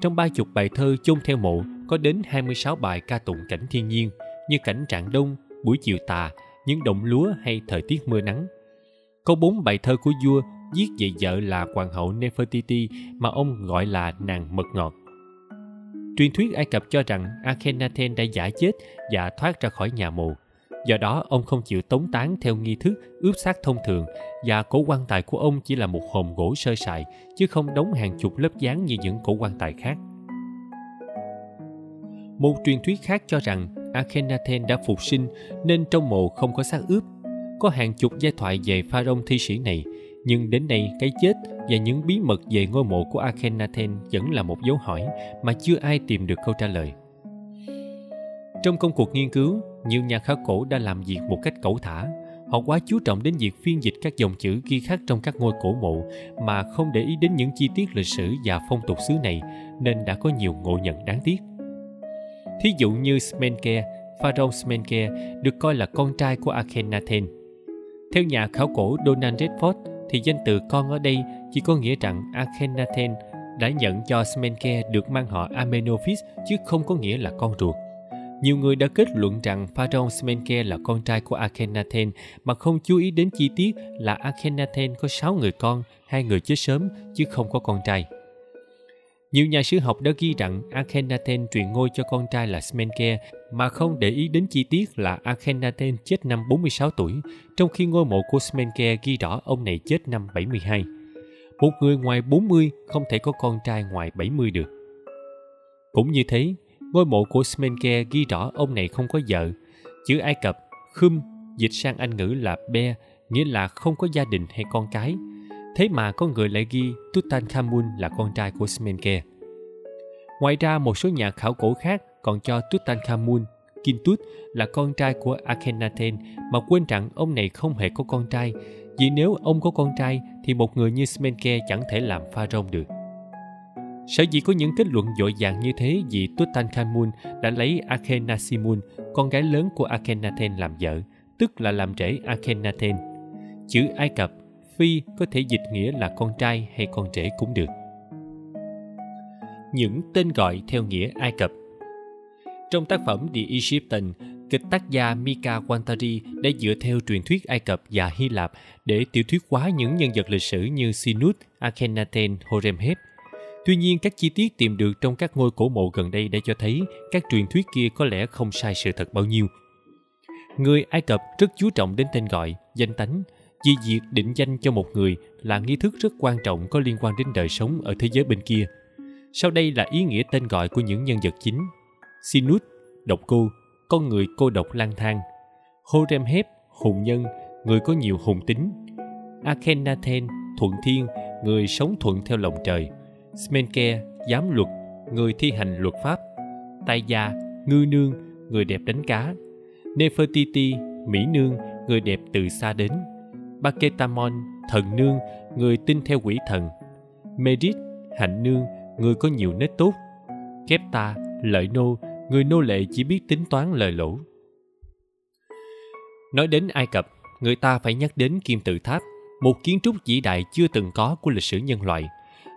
Trong ba chục bài thơ chôn theo mộ có đến 26 bài ca tụng cảnh thiên nhiên như cảnh trạng đông, buổi chiều tà, những đồng lúa hay thời tiết mưa nắng. Có bốn bài thơ của vua giết về vợ là hoàng hậu Nefertiti mà ông gọi là nàng mật ngọt. Truyền thuyết Ai Cập cho rằng Akhenaten đã giả chết và thoát ra khỏi nhà mồ. Do đó, ông không chịu tống tán theo nghi thức ướp xác thông thường và cổ quan tài của ông chỉ là một hòm gỗ sơ sài chứ không đóng hàng chục lớp dáng như những cổ quan tài khác. Một truyền thuyết khác cho rằng Akhenaten đã phục sinh nên trong mộ không có xác ướp. Có hàng chục giai thoại về pharaoh thi sĩ này, nhưng đến nay cái chết và những bí mật về ngôi mộ của Akhenaten vẫn là một dấu hỏi mà chưa ai tìm được câu trả lời. Trong công cuộc nghiên cứu, nhiều nhà khảo cổ đã làm việc một cách cẩu thả. Họ quá chú trọng đến việc phiên dịch các dòng chữ ghi khắc trong các ngôi cổ mộ mà không để ý đến những chi tiết lịch sử và phong tục xứ này nên đã có nhiều ngộ nhận đáng tiếc. Thí dụ như Smenke, Pharaoh Smenke được coi là con trai của Akhenaten. Theo nhà khảo cổ Donald Redford, thì danh từ con ở đây chỉ có nghĩa rằng Akhenaten đã nhận cho Smenke được mang họ Amenophis chứ không có nghĩa là con ruột. Nhiều người đã kết luận rằng Pharaoh Smenke là con trai của Akhenaten mà không chú ý đến chi tiết là Akhenaten có 6 người con, hai người chết sớm chứ không có con trai. Nhiều nhà sử học đã ghi rằng Akhenaten truyền ngôi cho con trai là Smenke mà không để ý đến chi tiết là Akhenaten chết năm 46 tuổi, trong khi ngôi mộ của Smenke ghi rõ ông này chết năm 72. Một người ngoài 40 không thể có con trai ngoài 70 được. Cũng như thế, ngôi mộ của Smenke ghi rõ ông này không có vợ. Chữ Ai Cập, Khum, dịch sang Anh ngữ là Be, nghĩa là không có gia đình hay con cái – Thế mà có người lại ghi Tutankhamun là con trai của Smenke. Ngoài ra một số nhà khảo cổ khác còn cho Tutankhamun, Kintut là con trai của Akhenaten mà quên rằng ông này không hề có con trai vì nếu ông có con trai thì một người như Smenke chẳng thể làm pharaoh được. Sở dĩ có những kết luận dội dàng như thế vì Tutankhamun đã lấy Akhenasimun, con gái lớn của Akhenaten làm vợ, tức là làm rể Akhenaten. Chữ Ai Cập phi có thể dịch nghĩa là con trai hay con rể cũng được những tên gọi theo nghĩa ai cập trong tác phẩm The Egyptian, kịch tác gia Mika Wantari đã dựa theo truyền thuyết Ai Cập và Hy Lạp để tiểu thuyết hóa những nhân vật lịch sử như Sinut, Akhenaten, Horemheb. Tuy nhiên, các chi tiết tìm được trong các ngôi cổ mộ gần đây đã cho thấy các truyền thuyết kia có lẽ không sai sự thật bao nhiêu. Người Ai Cập rất chú trọng đến tên gọi, danh tánh vì việc định danh cho một người là nghi thức rất quan trọng có liên quan đến đời sống ở thế giới bên kia. Sau đây là ý nghĩa tên gọi của những nhân vật chính. Sinut, độc cô, con người cô độc lang thang. Horemheb, hùng nhân, người có nhiều hùng tính. Akhenaten, thuận thiên, người sống thuận theo lòng trời. Smenke, giám luật, người thi hành luật pháp. Tai gia, ngư nương, người đẹp đánh cá. Nefertiti, mỹ nương, người đẹp từ xa đến. Baketamon, thần nương, người tin theo quỷ thần. medit hạnh nương, người có nhiều nết tốt. Kepta, lợi nô, người nô lệ chỉ biết tính toán lời lỗ. Nói đến Ai Cập, người ta phải nhắc đến kim tự tháp, một kiến trúc vĩ đại chưa từng có của lịch sử nhân loại.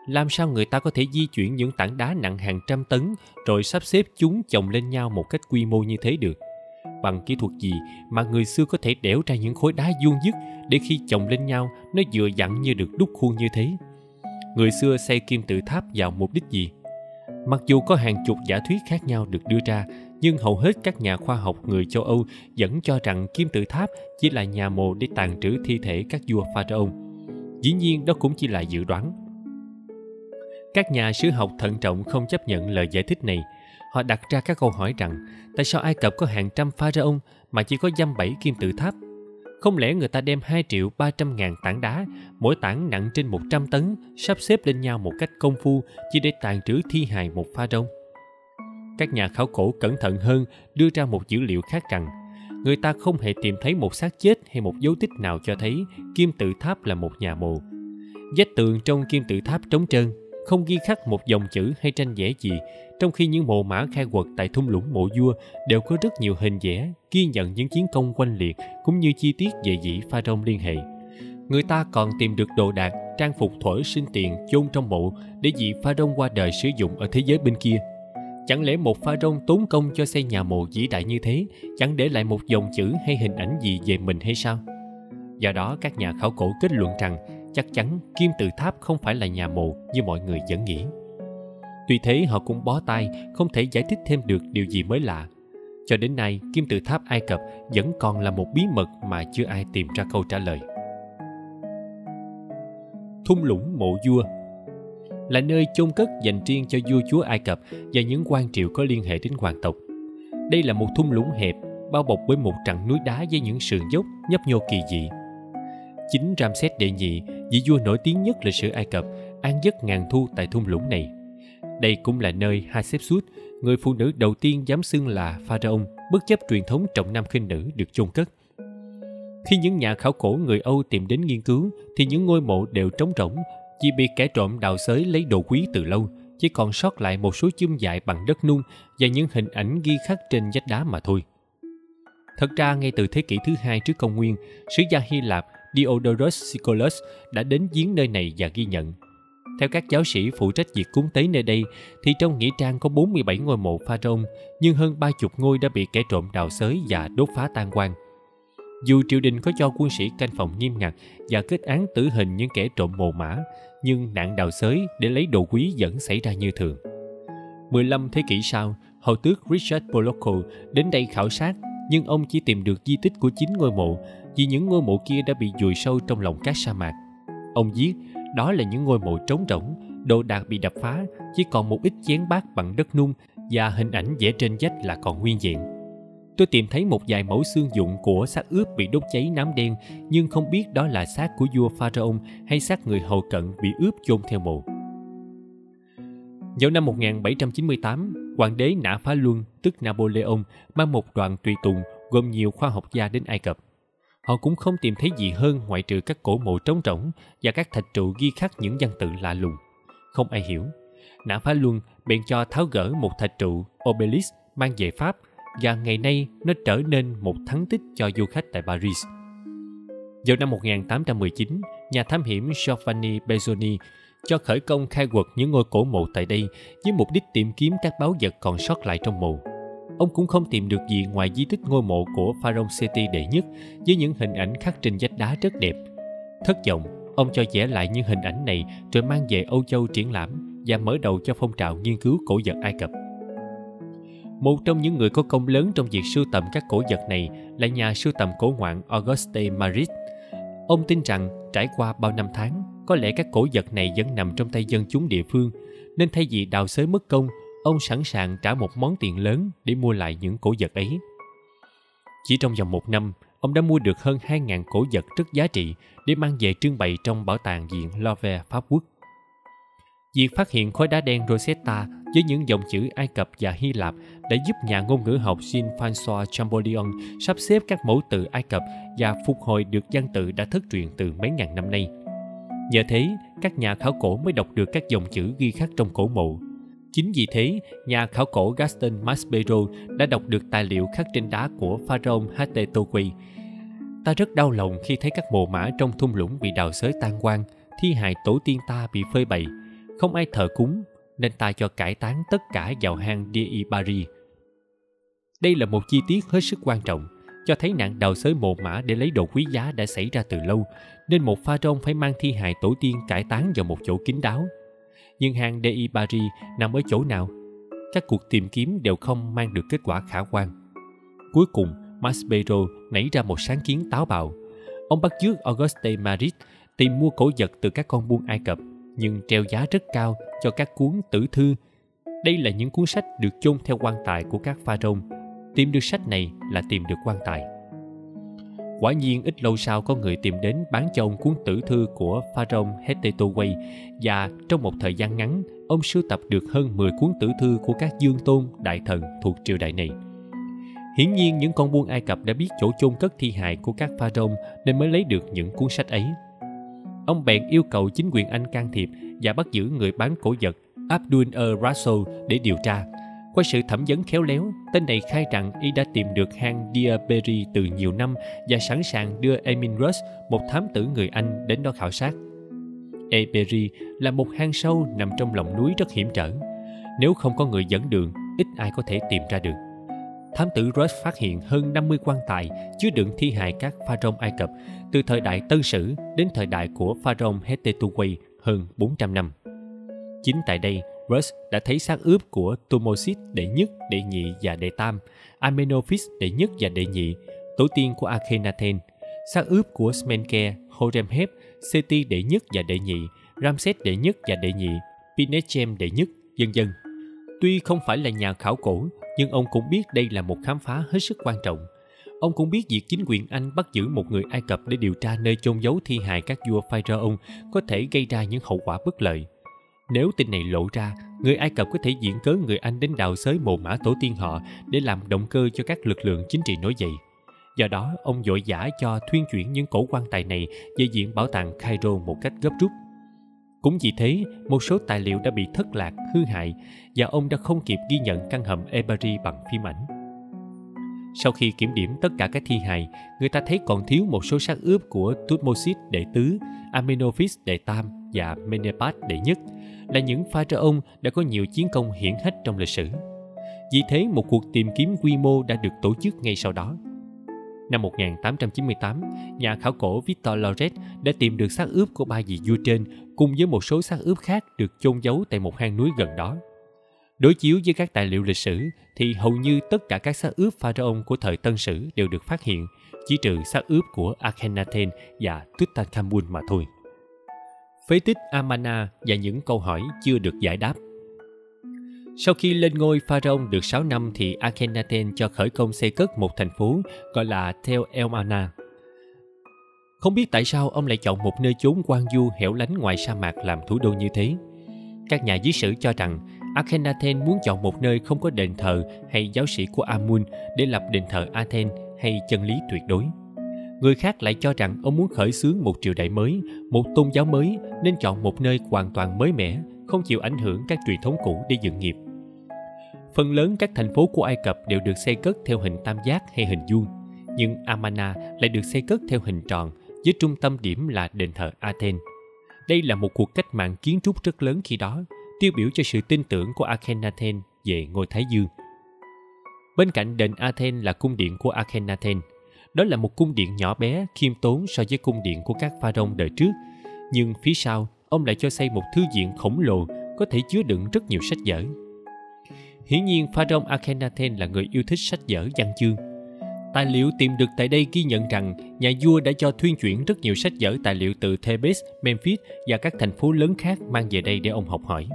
Làm sao người ta có thể di chuyển những tảng đá nặng hàng trăm tấn rồi sắp xếp chúng chồng lên nhau một cách quy mô như thế được? Bằng kỹ thuật gì mà người xưa có thể đẽo ra những khối đá vuông dứt để khi chồng lên nhau nó vừa dặn như được đúc khuôn như thế? Người xưa xây kim tự tháp vào mục đích gì? Mặc dù có hàng chục giả thuyết khác nhau được đưa ra, nhưng hầu hết các nhà khoa học người châu Âu vẫn cho rằng kim tự tháp chỉ là nhà mồ để tàn trữ thi thể các vua pharaoh. Dĩ nhiên đó cũng chỉ là dự đoán. Các nhà sử học thận trọng không chấp nhận lời giải thích này Họ đặt ra các câu hỏi rằng tại sao Ai Cập có hàng trăm pharaoh mà chỉ có dăm bảy kim tự tháp? Không lẽ người ta đem 2 triệu 300 ngàn tảng đá, mỗi tảng nặng trên 100 tấn, sắp xếp lên nhau một cách công phu chỉ để tàn trữ thi hài một pha rông? các nhà khảo cổ cẩn thận hơn đưa ra một dữ liệu khác rằng người ta không hề tìm thấy một xác chết hay một dấu tích nào cho thấy kim tự tháp là một nhà mồ. Vách tường trong kim tự tháp trống trơn, không ghi khắc một dòng chữ hay tranh vẽ gì, trong khi những mộ mã khai quật tại thung lũng mộ vua đều có rất nhiều hình vẽ ghi nhận những chiến công quanh liệt cũng như chi tiết về vị pha rông liên hệ. Người ta còn tìm được đồ đạc, trang phục thổi sinh tiền chôn trong mộ để vị pha rông qua đời sử dụng ở thế giới bên kia – Chẳng lẽ một pha rông tốn công cho xây nhà mộ vĩ đại như thế chẳng để lại một dòng chữ hay hình ảnh gì về mình hay sao? Do đó các nhà khảo cổ kết luận rằng chắc chắn kim tự tháp không phải là nhà mộ như mọi người vẫn nghĩ. Tuy thế họ cũng bó tay không thể giải thích thêm được điều gì mới lạ. Cho đến nay, kim tự tháp Ai Cập vẫn còn là một bí mật mà chưa ai tìm ra câu trả lời. Thung lũng mộ vua là nơi chôn cất dành riêng cho vua chúa Ai Cập và những quan triệu có liên hệ đến hoàng tộc. Đây là một thung lũng hẹp, bao bọc bởi một trận núi đá với những sườn dốc nhấp nhô kỳ dị. Chính Ramses đệ nhị, vị vua nổi tiếng nhất lịch sử Ai Cập, an giấc ngàn thu tại thung lũng này. Đây cũng là nơi Hatshepsut, người phụ nữ đầu tiên dám xưng là pharaoh, bất chấp truyền thống trọng nam khinh nữ được chôn cất. Khi những nhà khảo cổ người Âu tìm đến nghiên cứu, thì những ngôi mộ đều trống rỗng chỉ bị kẻ trộm đào xới lấy đồ quý từ lâu chỉ còn sót lại một số chum dại bằng đất nung và những hình ảnh ghi khắc trên vách đá mà thôi thật ra ngay từ thế kỷ thứ hai trước công nguyên sứ gia hy lạp diodorus siculus đã đến giếng nơi này và ghi nhận theo các giáo sĩ phụ trách việc cúng tế nơi đây, thì trong nghĩa trang có 47 ngôi mộ pha rông, nhưng hơn 30 ngôi đã bị kẻ trộm đào xới và đốt phá tan quang. Dù triều đình có cho quân sĩ canh phòng nghiêm ngặt và kết án tử hình những kẻ trộm mồ mã, nhưng nạn đào xới để lấy đồ quý vẫn xảy ra như thường. 15 thế kỷ sau, hầu tước Richard Bolocco đến đây khảo sát, nhưng ông chỉ tìm được di tích của chín ngôi mộ vì những ngôi mộ kia đã bị vùi sâu trong lòng các sa mạc. Ông viết, đó là những ngôi mộ trống rỗng, đồ đạc bị đập phá, chỉ còn một ít chén bát bằng đất nung và hình ảnh vẽ trên vách là còn nguyên vẹn. Tôi tìm thấy một vài mẫu xương dụng của xác ướp bị đốt cháy nám đen, nhưng không biết đó là xác của vua Pharaoh hay xác người hầu cận bị ướp chôn theo mộ. Vào năm 1798, hoàng đế Nã Phá Luân, tức Napoleon, mang một đoàn tùy tùng gồm nhiều khoa học gia đến Ai Cập. Họ cũng không tìm thấy gì hơn ngoại trừ các cổ mộ trống rỗng và các thạch trụ ghi khắc những văn tự lạ lùng. Không ai hiểu. Nã Phá Luân bèn cho tháo gỡ một thạch trụ obelisk mang về Pháp – và ngày nay nó trở nên một thắng tích cho du khách tại Paris. Vào năm 1819, nhà thám hiểm Giovanni Bezzoni cho khởi công khai quật những ngôi cổ mộ tại đây với mục đích tìm kiếm các báu vật còn sót lại trong mộ. Ông cũng không tìm được gì ngoài di tích ngôi mộ của Pharaoh Seti đệ nhất với những hình ảnh khắc trên vách đá rất đẹp. Thất vọng, ông cho vẽ lại những hình ảnh này rồi mang về Âu Châu triển lãm và mở đầu cho phong trào nghiên cứu cổ vật Ai Cập. Một trong những người có công lớn trong việc sưu tầm các cổ vật này là nhà sưu tầm cổ ngoạn Auguste Marit. Ông tin rằng trải qua bao năm tháng, có lẽ các cổ vật này vẫn nằm trong tay dân chúng địa phương, nên thay vì đào xới mất công, ông sẵn sàng trả một món tiền lớn để mua lại những cổ vật ấy. Chỉ trong vòng một năm, ông đã mua được hơn 2.000 cổ vật rất giá trị để mang về trưng bày trong bảo tàng viện Louvre Pháp Quốc. Việc phát hiện khối đá đen Rosetta với những dòng chữ Ai Cập và Hy Lạp đã giúp nhà ngôn ngữ học Jean-François Champollion sắp xếp các mẫu từ Ai Cập và phục hồi được văn tự đã thất truyền từ mấy ngàn năm nay. Nhờ thế, các nhà khảo cổ mới đọc được các dòng chữ ghi khắc trong cổ mộ. Chính vì thế, nhà khảo cổ Gaston Maspero đã đọc được tài liệu khắc trên đá của pharaoh Hatetoqui. Ta rất đau lòng khi thấy các mồ mã trong thung lũng bị đào xới tan quang, thi hài tổ tiên ta bị phơi bày, không ai thờ cúng nên ta cho cải tán tất cả vào hang Diibari. Đây là một chi tiết hết sức quan trọng, cho thấy nạn đào xới mồ mã để lấy đồ quý giá đã xảy ra từ lâu, nên một pha rông phải mang thi hài tổ tiên cải tán vào một chỗ kín đáo. Nhưng hang Deibari nằm ở chỗ nào? Các cuộc tìm kiếm đều không mang được kết quả khả quan. Cuối cùng, Maspero nảy ra một sáng kiến táo bạo. Ông bắt chước Auguste Marit tìm mua cổ vật từ các con buôn Ai Cập nhưng treo giá rất cao cho các cuốn tử thư. Đây là những cuốn sách được chôn theo quan tài của các pha rông. Tìm được sách này là tìm được quan tài. Quả nhiên ít lâu sau có người tìm đến bán cho ông cuốn tử thư của Pharaoh Hetetoway và trong một thời gian ngắn, ông sưu tập được hơn 10 cuốn tử thư của các dương tôn, đại thần thuộc triều đại này. Hiển nhiên những con buôn Ai Cập đã biết chỗ chôn cất thi hài của các pharaoh nên mới lấy được những cuốn sách ấy. Ông bèn yêu cầu chính quyền Anh can thiệp và bắt giữ người bán cổ vật Abdul er Rasul để điều tra. Qua sự thẩm vấn khéo léo, tên này khai rằng y đã tìm được hang Diaberi từ nhiều năm và sẵn sàng đưa Emin Rush, một thám tử người Anh, đến đó khảo sát. Eberi là một hang sâu nằm trong lòng núi rất hiểm trở. Nếu không có người dẫn đường, ít ai có thể tìm ra được. Thám tử Rush phát hiện hơn 50 quan tài chứa đựng thi hài các pharaoh Ai Cập từ thời đại Tân Sử đến thời đại của pharaoh Hetetuway hơn 400 năm. Chính tại đây, Rush đã thấy xác ướp của Tumosis đệ nhất, đệ nhị và đệ tam, Amenophis đệ nhất và đệ nhị, tổ tiên của Akhenaten, xác ướp của Smenke, Horemheb, Seti đệ nhất và đệ nhị, Ramses đệ nhất và đệ nhị, Pinechem đệ nhất, dân dân. Tuy không phải là nhà khảo cổ, nhưng ông cũng biết đây là một khám phá hết sức quan trọng. Ông cũng biết việc chính quyền Anh bắt giữ một người Ai Cập để điều tra nơi chôn giấu thi hài các vua Pharaoh có thể gây ra những hậu quả bất lợi. Nếu tin này lộ ra, người Ai Cập có thể diễn cớ người Anh đến đào xới mồ mã tổ tiên họ để làm động cơ cho các lực lượng chính trị nổi dậy. Do đó, ông dội giả cho thuyên chuyển những cổ quan tài này về diện bảo tàng Cairo một cách gấp rút. Cũng vì thế, một số tài liệu đã bị thất lạc, hư hại và ông đã không kịp ghi nhận căn hầm Ebari bằng phim ảnh. Sau khi kiểm điểm tất cả các thi hài, người ta thấy còn thiếu một số xác ướp của Tutmosis đệ tứ, Amenophis đệ tam và Menepat đệ nhất, là những pharaoh đã có nhiều chiến công hiển hách trong lịch sử. Vì thế, một cuộc tìm kiếm quy mô đã được tổ chức ngay sau đó. Năm 1898, nhà khảo cổ Victor Loret đã tìm được xác ướp của ba vị vua trên cùng với một số xác ướp khác được chôn giấu tại một hang núi gần đó. Đối chiếu với các tài liệu lịch sử thì hầu như tất cả các xác ướp pharaoh của thời Tân Sử đều được phát hiện, chỉ trừ xác ướp của Akhenaten và Tutankhamun mà thôi. Phế tích Amana và những câu hỏi chưa được giải đáp. Sau khi lên ngôi pharaoh được 6 năm thì Akhenaten cho khởi công xây cất một thành phố gọi là Tel El Không biết tại sao ông lại chọn một nơi chốn quan du hẻo lánh ngoài sa mạc làm thủ đô như thế. Các nhà dưới sử cho rằng Akhenaten muốn chọn một nơi không có đền thờ hay giáo sĩ của Amun để lập đền thờ Athens hay chân lý tuyệt đối. Người khác lại cho rằng ông muốn khởi xướng một triều đại mới, một tôn giáo mới nên chọn một nơi hoàn toàn mới mẻ, không chịu ảnh hưởng các truyền thống cũ để dựng nghiệp. Phần lớn các thành phố của Ai Cập đều được xây cất theo hình tam giác hay hình vuông, nhưng Amana lại được xây cất theo hình tròn với trung tâm điểm là đền thờ Athens. Đây là một cuộc cách mạng kiến trúc rất lớn khi đó, tiêu biểu cho sự tin tưởng của Akhenaten về ngôi Thái Dương. Bên cạnh đền Athens là cung điện của Akhenaten. Đó là một cung điện nhỏ bé, khiêm tốn so với cung điện của các pharaoh đời trước. Nhưng phía sau, ông lại cho xây một thư viện khổng lồ có thể chứa đựng rất nhiều sách vở. Hiển nhiên pharaoh Akhenaten là người yêu thích sách vở văn chương. Tài liệu tìm được tại đây ghi nhận rằng nhà vua đã cho thuyên chuyển rất nhiều sách vở tài liệu từ Thebes, Memphis và các thành phố lớn khác mang về đây để ông học hỏi.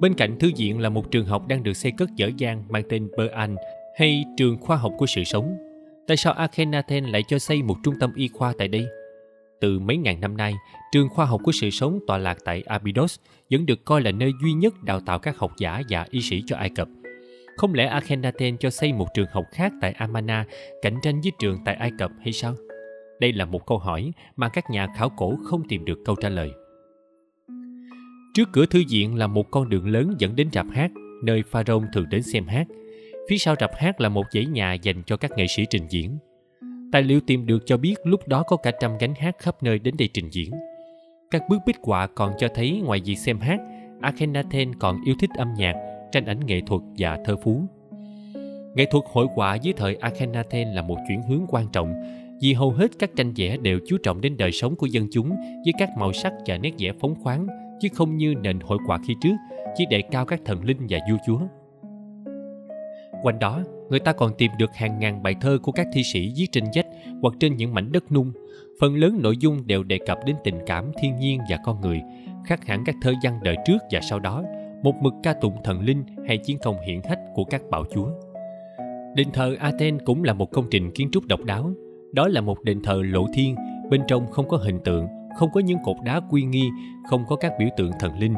Bên cạnh thư viện là một trường học đang được xây cất dở dang mang tên Beran hay trường khoa học của sự sống. Tại sao Akhenaten lại cho xây một trung tâm y khoa tại đây? Từ mấy ngàn năm nay, trường khoa học của sự sống tọa lạc tại Abydos vẫn được coi là nơi duy nhất đào tạo các học giả và y sĩ cho Ai Cập. Không lẽ Akhenaten cho xây một trường học khác tại Amana cạnh tranh với trường tại Ai Cập hay sao? Đây là một câu hỏi mà các nhà khảo cổ không tìm được câu trả lời. Trước cửa thư viện là một con đường lớn dẫn đến rạp hát, nơi Pharaoh thường đến xem hát. Phía sau rạp hát là một dãy nhà dành cho các nghệ sĩ trình diễn. Tài liệu tìm được cho biết lúc đó có cả trăm gánh hát khắp nơi đến đây trình diễn. Các bức bích họa còn cho thấy ngoài việc xem hát, Akhenaten còn yêu thích âm nhạc, tranh ảnh nghệ thuật và thơ phú. Nghệ thuật hội họa dưới thời Akhenaten là một chuyển hướng quan trọng vì hầu hết các tranh vẽ đều chú trọng đến đời sống của dân chúng với các màu sắc và nét vẽ phóng khoáng chứ không như nền hội họa khi trước chỉ đề cao các thần linh và vua chúa quanh đó người ta còn tìm được hàng ngàn bài thơ của các thi sĩ viết trên vách hoặc trên những mảnh đất nung. Phần lớn nội dung đều đề cập đến tình cảm thiên nhiên và con người khác hẳn các thơ văn đời trước và sau đó một mực ca tụng thần linh hay chiến công hiển hách của các bạo chúa. Đền thờ athens cũng là một công trình kiến trúc độc đáo. Đó là một đền thờ lộ thiên, bên trong không có hình tượng, không có những cột đá quy nghi, không có các biểu tượng thần linh.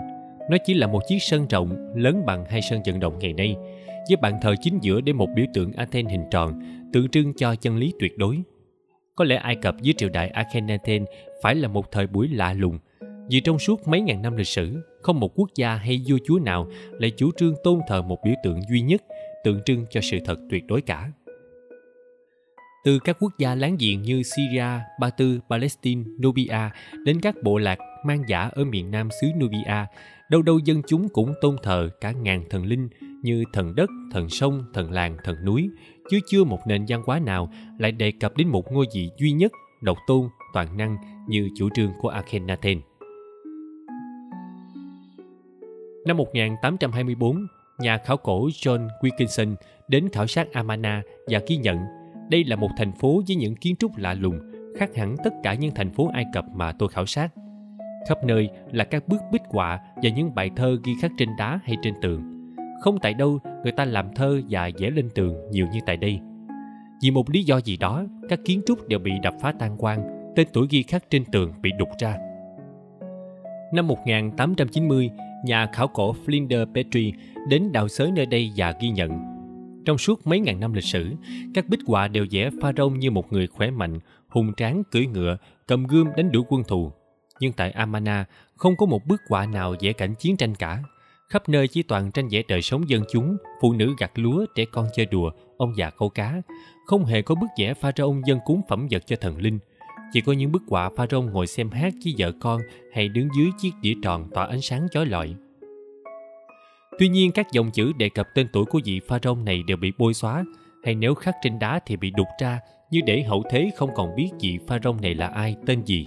Nó chỉ là một chiếc sân rộng, lớn bằng hai sân vận động ngày nay, với bàn thờ chính giữa để một biểu tượng Athens hình tròn, tượng trưng cho chân lý tuyệt đối. Có lẽ Ai Cập dưới triều đại Akhenaten phải là một thời buổi lạ lùng, vì trong suốt mấy ngàn năm lịch sử, không một quốc gia hay vua chúa nào lại chủ trương tôn thờ một biểu tượng duy nhất, tượng trưng cho sự thật tuyệt đối cả. Từ các quốc gia láng giềng như Syria, Ba Tư, Palestine, Nubia đến các bộ lạc mang giả ở miền nam xứ Nubia, đâu đâu dân chúng cũng tôn thờ cả ngàn thần linh như thần đất, thần sông, thần làng, thần núi, chứ chưa một nền văn hóa nào lại đề cập đến một ngôi vị duy nhất, độc tôn, toàn năng như chủ trương của Akhenaten. Năm 1824, nhà khảo cổ John Wilkinson đến khảo sát Amana và ghi nhận đây là một thành phố với những kiến trúc lạ lùng, khác hẳn tất cả những thành phố Ai Cập mà tôi khảo sát. Khắp nơi là các bức bích họa và những bài thơ ghi khắc trên đá hay trên tường. Không tại đâu người ta làm thơ và vẽ lên tường nhiều như tại đây. Vì một lý do gì đó, các kiến trúc đều bị đập phá tan quang, tên tuổi ghi khắc trên tường bị đục ra. Năm 1890, nhà khảo cổ Flinders Petrie đến đào xới nơi đây và ghi nhận. Trong suốt mấy ngàn năm lịch sử, các bích họa đều vẽ Pharaoh như một người khỏe mạnh, hùng tráng cưỡi ngựa, cầm gươm đánh đuổi quân thù. Nhưng tại Amana, không có một bức họa nào vẽ cảnh chiến tranh cả. Khắp nơi chỉ toàn tranh vẽ đời sống dân chúng, phụ nữ gặt lúa, trẻ con chơi đùa, ông già câu cá. Không hề có bức vẽ pha trăng ông dân cúng phẩm vật cho thần linh – chỉ có những bức họa Pharaoh ngồi xem hát với vợ con hay đứng dưới chiếc đĩa tròn tỏa ánh sáng chói lọi. Tuy nhiên các dòng chữ đề cập tên tuổi của vị Pharaoh này đều bị bôi xóa, hay nếu khắc trên đá thì bị đục ra, như để hậu thế không còn biết vị Pharaoh này là ai, tên gì.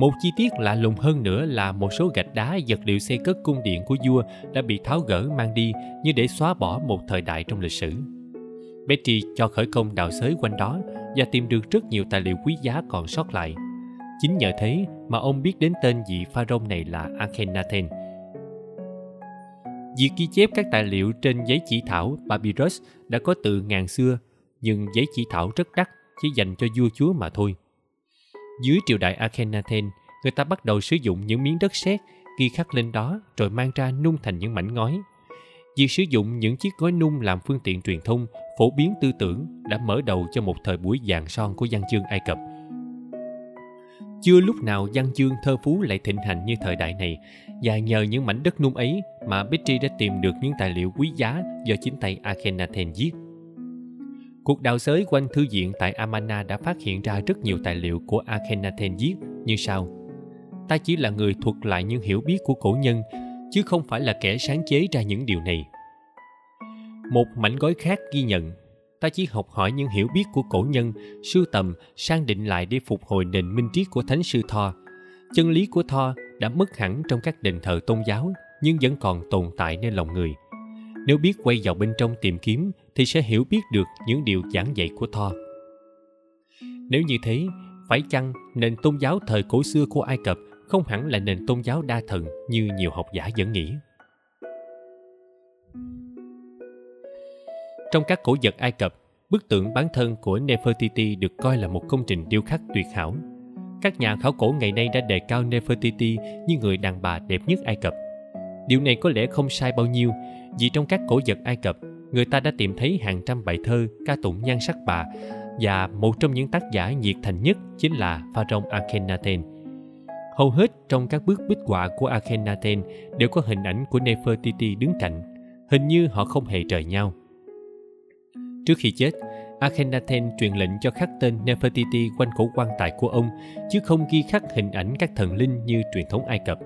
Một chi tiết lạ lùng hơn nữa là một số gạch đá vật liệu xây cất cung điện của vua đã bị tháo gỡ mang đi như để xóa bỏ một thời đại trong lịch sử. Betty cho khởi công đào xới quanh đó và tìm được rất nhiều tài liệu quý giá còn sót lại. Chính nhờ thế mà ông biết đến tên vị pharaoh này là Akhenaten. Việc ghi chép các tài liệu trên giấy chỉ thảo papyrus đã có từ ngàn xưa, nhưng giấy chỉ thảo rất đắt, chỉ dành cho vua chúa mà thôi. Dưới triều đại Akhenaten, người ta bắt đầu sử dụng những miếng đất sét ghi khắc lên đó rồi mang ra nung thành những mảnh ngói. Việc sử dụng những chiếc gói nung làm phương tiện truyền thông phổ biến tư tưởng đã mở đầu cho một thời buổi vàng son của văn chương Ai Cập. Chưa lúc nào văn chương thơ phú lại thịnh hành như thời đại này và nhờ những mảnh đất nung ấy mà Petri đã tìm được những tài liệu quý giá do chính tay Akhenaten viết. Cuộc đào xới quanh thư viện tại Amana đã phát hiện ra rất nhiều tài liệu của Akhenaten viết như sau. Ta chỉ là người thuật lại những hiểu biết của cổ nhân, chứ không phải là kẻ sáng chế ra những điều này. Một mảnh gói khác ghi nhận, ta chỉ học hỏi những hiểu biết của cổ nhân, sưu tầm, sang định lại để phục hồi nền minh triết của Thánh sư Tho. Chân lý của Tho đã mất hẳn trong các đền thờ tôn giáo, nhưng vẫn còn tồn tại nơi lòng người. Nếu biết quay vào bên trong tìm kiếm, thì sẽ hiểu biết được những điều giảng dạy của Tho. Nếu như thế, phải chăng nền tôn giáo thời cổ xưa của Ai Cập không hẳn là nền tôn giáo đa thần như nhiều học giả vẫn nghĩ? Trong các cổ vật Ai Cập, bức tượng bán thân của Nefertiti được coi là một công trình điêu khắc tuyệt hảo. Các nhà khảo cổ ngày nay đã đề cao Nefertiti như người đàn bà đẹp nhất Ai Cập. Điều này có lẽ không sai bao nhiêu, vì trong các cổ vật Ai Cập, người ta đã tìm thấy hàng trăm bài thơ ca tụng nhan sắc bà và một trong những tác giả nhiệt thành nhất chính là Pharaoh Akhenaten. Hầu hết trong các bức bích họa của Akhenaten đều có hình ảnh của Nefertiti đứng cạnh, hình như họ không hề rời nhau. Trước khi chết, Akhenaten truyền lệnh cho khắc tên Nefertiti quanh cổ quan tài của ông, chứ không ghi khắc hình ảnh các thần linh như truyền thống Ai Cập.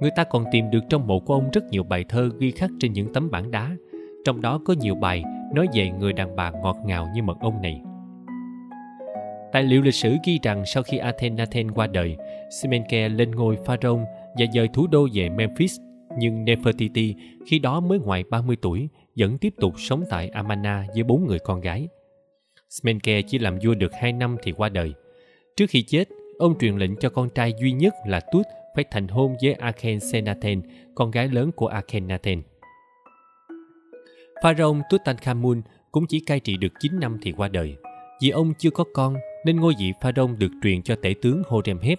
Người ta còn tìm được trong mộ của ông rất nhiều bài thơ ghi khắc trên những tấm bảng đá, trong đó có nhiều bài nói về người đàn bà ngọt ngào như mật ong này. Tài liệu lịch sử ghi rằng sau khi Akhenaten qua đời, Semenke lên ngôi pharaoh và dời thủ đô về Memphis, nhưng Nefertiti khi đó mới ngoài 30 tuổi vẫn tiếp tục sống tại Amana với bốn người con gái. Smenke chỉ làm vua được hai năm thì qua đời. Trước khi chết, ông truyền lệnh cho con trai duy nhất là Tut phải thành hôn với Akhenaten, con gái lớn của Akhenaten. Pharaoh Tutankhamun cũng chỉ cai trị được 9 năm thì qua đời. Vì ông chưa có con, nên ngôi vị Pharaoh được truyền cho tể tướng Horemheb.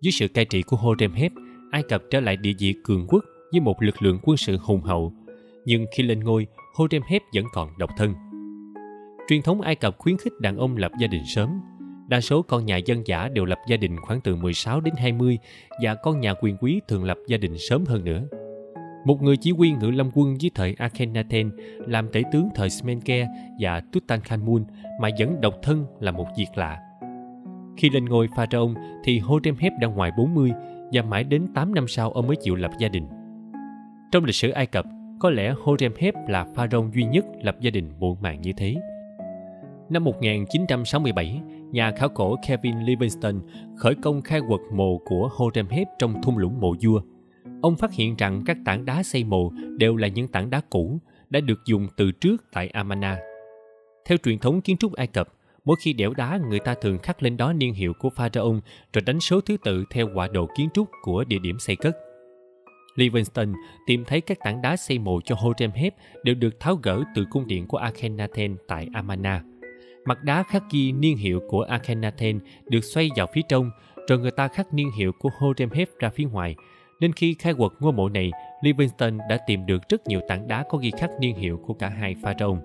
Dưới sự cai trị của Horemheb, Ai Cập trở lại địa vị cường quốc với một lực lượng quân sự hùng hậu. Nhưng khi lên ngôi, Horemheb vẫn còn độc thân. Truyền thống Ai Cập khuyến khích đàn ông lập gia đình sớm. Đa số con nhà dân giả đều lập gia đình khoảng từ 16 đến 20 và con nhà quyền quý thường lập gia đình sớm hơn nữa. Một người chỉ huy ngự lâm quân dưới thời Akhenaten làm tể tướng thời Smenke và Tutankhamun mà vẫn độc thân là một việc lạ. Khi lên ngôi pharaoh thì Horemheb đã ngoài 40 và mãi đến 8 năm sau ông mới chịu lập gia đình. Trong lịch sử Ai Cập, có lẽ Horemheb là pharaoh duy nhất lập gia đình muộn màng như thế. Năm 1967, nhà khảo cổ Kevin Livingston khởi công khai quật mộ của Horemheb trong thung lũng mộ vua. Ông phát hiện rằng các tảng đá xây mộ đều là những tảng đá cũ đã được dùng từ trước tại Amana. Theo truyền thống kiến trúc Ai Cập, mỗi khi đẽo đá người ta thường khắc lên đó niên hiệu của pharaoh rồi đánh số thứ tự theo quả đồ kiến trúc của địa điểm xây cất. Livingston tìm thấy các tảng đá xây mộ cho Horemheb đều được tháo gỡ từ cung điện của Akhenaten tại Amana. Mặt đá khắc ghi niên hiệu của Akhenaten được xoay vào phía trong, rồi người ta khắc niên hiệu của Horemheb ra phía ngoài. Nên khi khai quật ngôi mộ này, Livingston đã tìm được rất nhiều tảng đá có ghi khắc niên hiệu của cả hai pharaoh.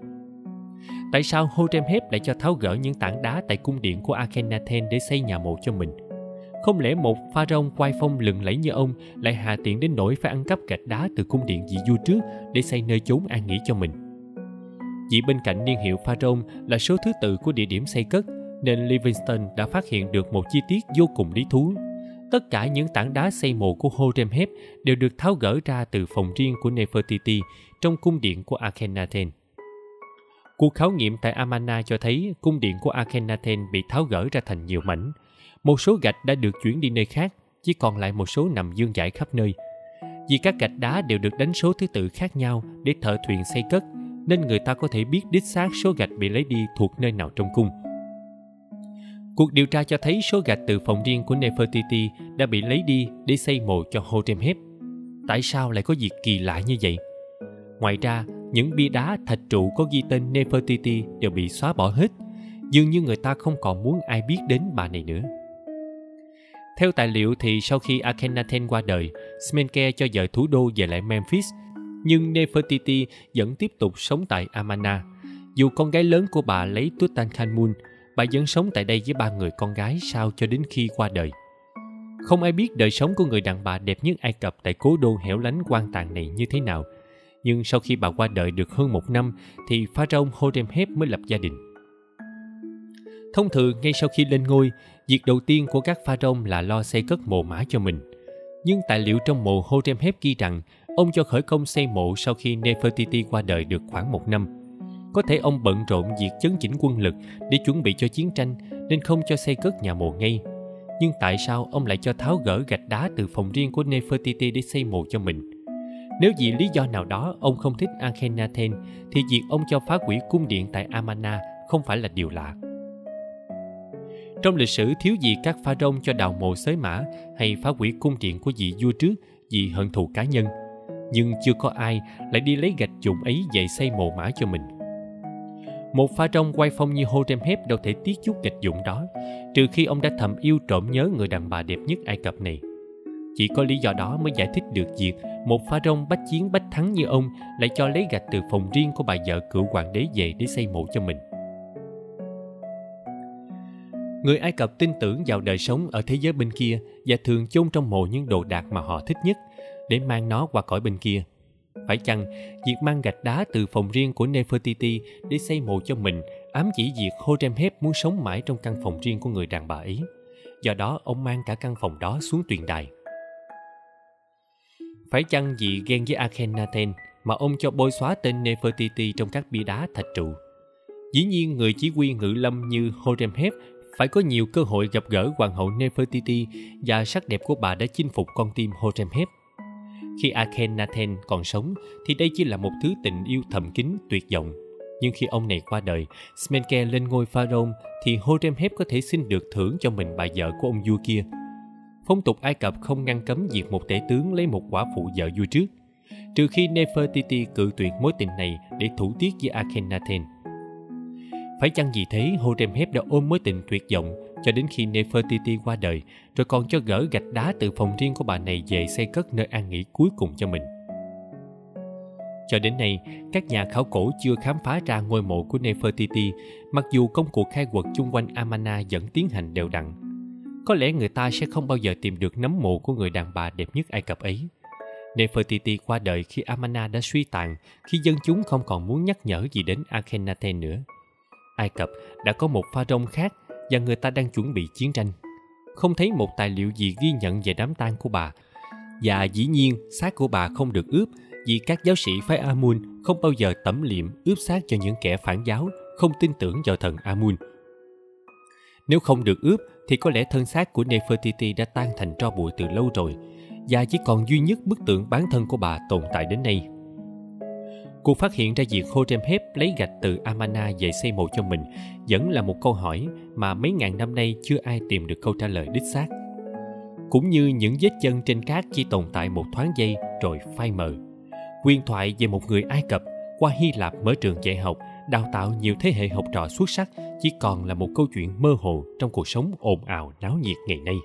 Tại sao Horemheb lại cho tháo gỡ những tảng đá tại cung điện của Akhenaten để xây nhà mộ cho mình? Không lẽ một pharaoh quay phong lừng lẫy như ông lại hà tiện đến nỗi phải ăn cắp gạch đá từ cung điện vị vua trước để xây nơi chốn an nghỉ cho mình? Vì bên cạnh niên hiệu pharaoh là số thứ tự của địa điểm xây cất, nên Livingston đã phát hiện được một chi tiết vô cùng lý thú. Tất cả những tảng đá xây mộ của Horemheb đều được tháo gỡ ra từ phòng riêng của Nefertiti trong cung điện của Akhenaten. Cuộc khảo nghiệm tại Amarna cho thấy cung điện của Akhenaten bị tháo gỡ ra thành nhiều mảnh. Một số gạch đã được chuyển đi nơi khác, chỉ còn lại một số nằm dương dãi khắp nơi. Vì các gạch đá đều được đánh số thứ tự khác nhau để thợ thuyền xây cất, nên người ta có thể biết đích xác số gạch bị lấy đi thuộc nơi nào trong cung. Cuộc điều tra cho thấy số gạch từ phòng riêng của Nefertiti đã bị lấy đi để xây mộ cho Horemheb. Tại sao lại có việc kỳ lạ như vậy? Ngoài ra, những bia đá thạch trụ có ghi tên Nefertiti đều bị xóa bỏ hết, dường như người ta không còn muốn ai biết đến bà này nữa. Theo tài liệu thì sau khi Akhenaten qua đời, Smenke cho dời thủ đô về lại Memphis, nhưng Nefertiti vẫn tiếp tục sống tại Amana. Dù con gái lớn của bà lấy Tutankhamun, bà vẫn sống tại đây với ba người con gái sau cho đến khi qua đời. Không ai biết đời sống của người đàn bà đẹp nhất Ai Cập tại cố đô hẻo lánh quan tàn này như thế nào – nhưng sau khi bà qua đời được hơn một năm thì pharaoh Horemheb mới lập gia đình. Thông thường ngay sau khi lên ngôi, việc đầu tiên của các pharaoh là lo xây cất mộ mã cho mình. Nhưng tài liệu trong mộ Horemheb ghi rằng ông cho khởi công xây mộ sau khi Nefertiti qua đời được khoảng một năm. Có thể ông bận rộn việc chấn chỉnh quân lực để chuẩn bị cho chiến tranh, nên không cho xây cất nhà mộ ngay. Nhưng tại sao ông lại cho tháo gỡ gạch đá từ phòng riêng của Nefertiti để xây mộ cho mình? Nếu vì lý do nào đó ông không thích Akhenaten, thì việc ông cho phá hủy cung điện tại Amana không phải là điều lạ. Trong lịch sử, thiếu gì các pha rông cho đào mộ xới mã hay phá hủy cung điện của vị vua trước vì hận thù cá nhân. Nhưng chưa có ai lại đi lấy gạch dụng ấy dạy xây mộ mã cho mình. Một pha trong quay phong như Horemheb đâu thể tiếc chút kịch dụng đó, trừ khi ông đã thầm yêu trộm nhớ người đàn bà đẹp nhất Ai Cập này. Chỉ có lý do đó mới giải thích được việc một pha rông bách chiến bách thắng như ông lại cho lấy gạch từ phòng riêng của bà vợ cựu hoàng đế về để xây mộ cho mình. Người Ai Cập tin tưởng vào đời sống ở thế giới bên kia và thường chôn trong mộ những đồ đạc mà họ thích nhất để mang nó qua cõi bên kia. Phải chăng việc mang gạch đá từ phòng riêng của Nefertiti để xây mộ cho mình ám chỉ việc Horemheb muốn sống mãi trong căn phòng riêng của người đàn bà ấy. Do đó, ông mang cả căn phòng đó xuống tuyền đài. Phải chăng vì ghen với Akhenaten mà ông cho bôi xóa tên Nefertiti trong các bia đá thạch trụ? Dĩ nhiên, người chỉ huy ngự lâm như Horemheb phải có nhiều cơ hội gặp gỡ hoàng hậu Nefertiti và sắc đẹp của bà đã chinh phục con tim Horemheb. Khi Akhenaten còn sống thì đây chỉ là một thứ tình yêu thầm kín tuyệt vọng. Nhưng khi ông này qua đời, Smenke lên ngôi pharaoh thì Horemheb có thể xin được thưởng cho mình bà vợ của ông vua kia – phong tục Ai Cập không ngăn cấm việc một tể tướng lấy một quả phụ vợ vua trước, trừ khi Nefertiti cự tuyệt mối tình này để thủ tiết với Akhenaten. Phải chăng vì thế Horemheb đã ôm mối tình tuyệt vọng cho đến khi Nefertiti qua đời, rồi còn cho gỡ gạch đá từ phòng riêng của bà này về xây cất nơi an nghỉ cuối cùng cho mình. Cho đến nay, các nhà khảo cổ chưa khám phá ra ngôi mộ của Nefertiti, mặc dù công cuộc khai quật chung quanh Amana vẫn tiến hành đều đặn. Có lẽ người ta sẽ không bao giờ tìm được nấm mộ của người đàn bà đẹp nhất Ai Cập ấy. Nefertiti qua đời khi Amana đã suy tàn, khi dân chúng không còn muốn nhắc nhở gì đến Akhenaten nữa. Ai Cập đã có một pha rông khác và người ta đang chuẩn bị chiến tranh. Không thấy một tài liệu gì ghi nhận về đám tang của bà. Và dĩ nhiên, xác của bà không được ướp vì các giáo sĩ phái Amun không bao giờ tẩm liệm ướp xác cho những kẻ phản giáo không tin tưởng vào thần Amun. Nếu không được ướp thì có lẽ thân xác của Nefertiti đã tan thành tro bụi từ lâu rồi và chỉ còn duy nhất bức tượng bán thân của bà tồn tại đến nay. Cuộc phát hiện ra việc Horemheb lấy gạch từ Amana về xây mộ cho mình vẫn là một câu hỏi mà mấy ngàn năm nay chưa ai tìm được câu trả lời đích xác. Cũng như những vết chân trên cát chỉ tồn tại một thoáng giây rồi phai mờ. Quyền thoại về một người Ai Cập qua Hy Lạp mở trường dạy học, đào tạo nhiều thế hệ học trò xuất sắc chỉ còn là một câu chuyện mơ hồ trong cuộc sống ồn ào náo nhiệt ngày nay.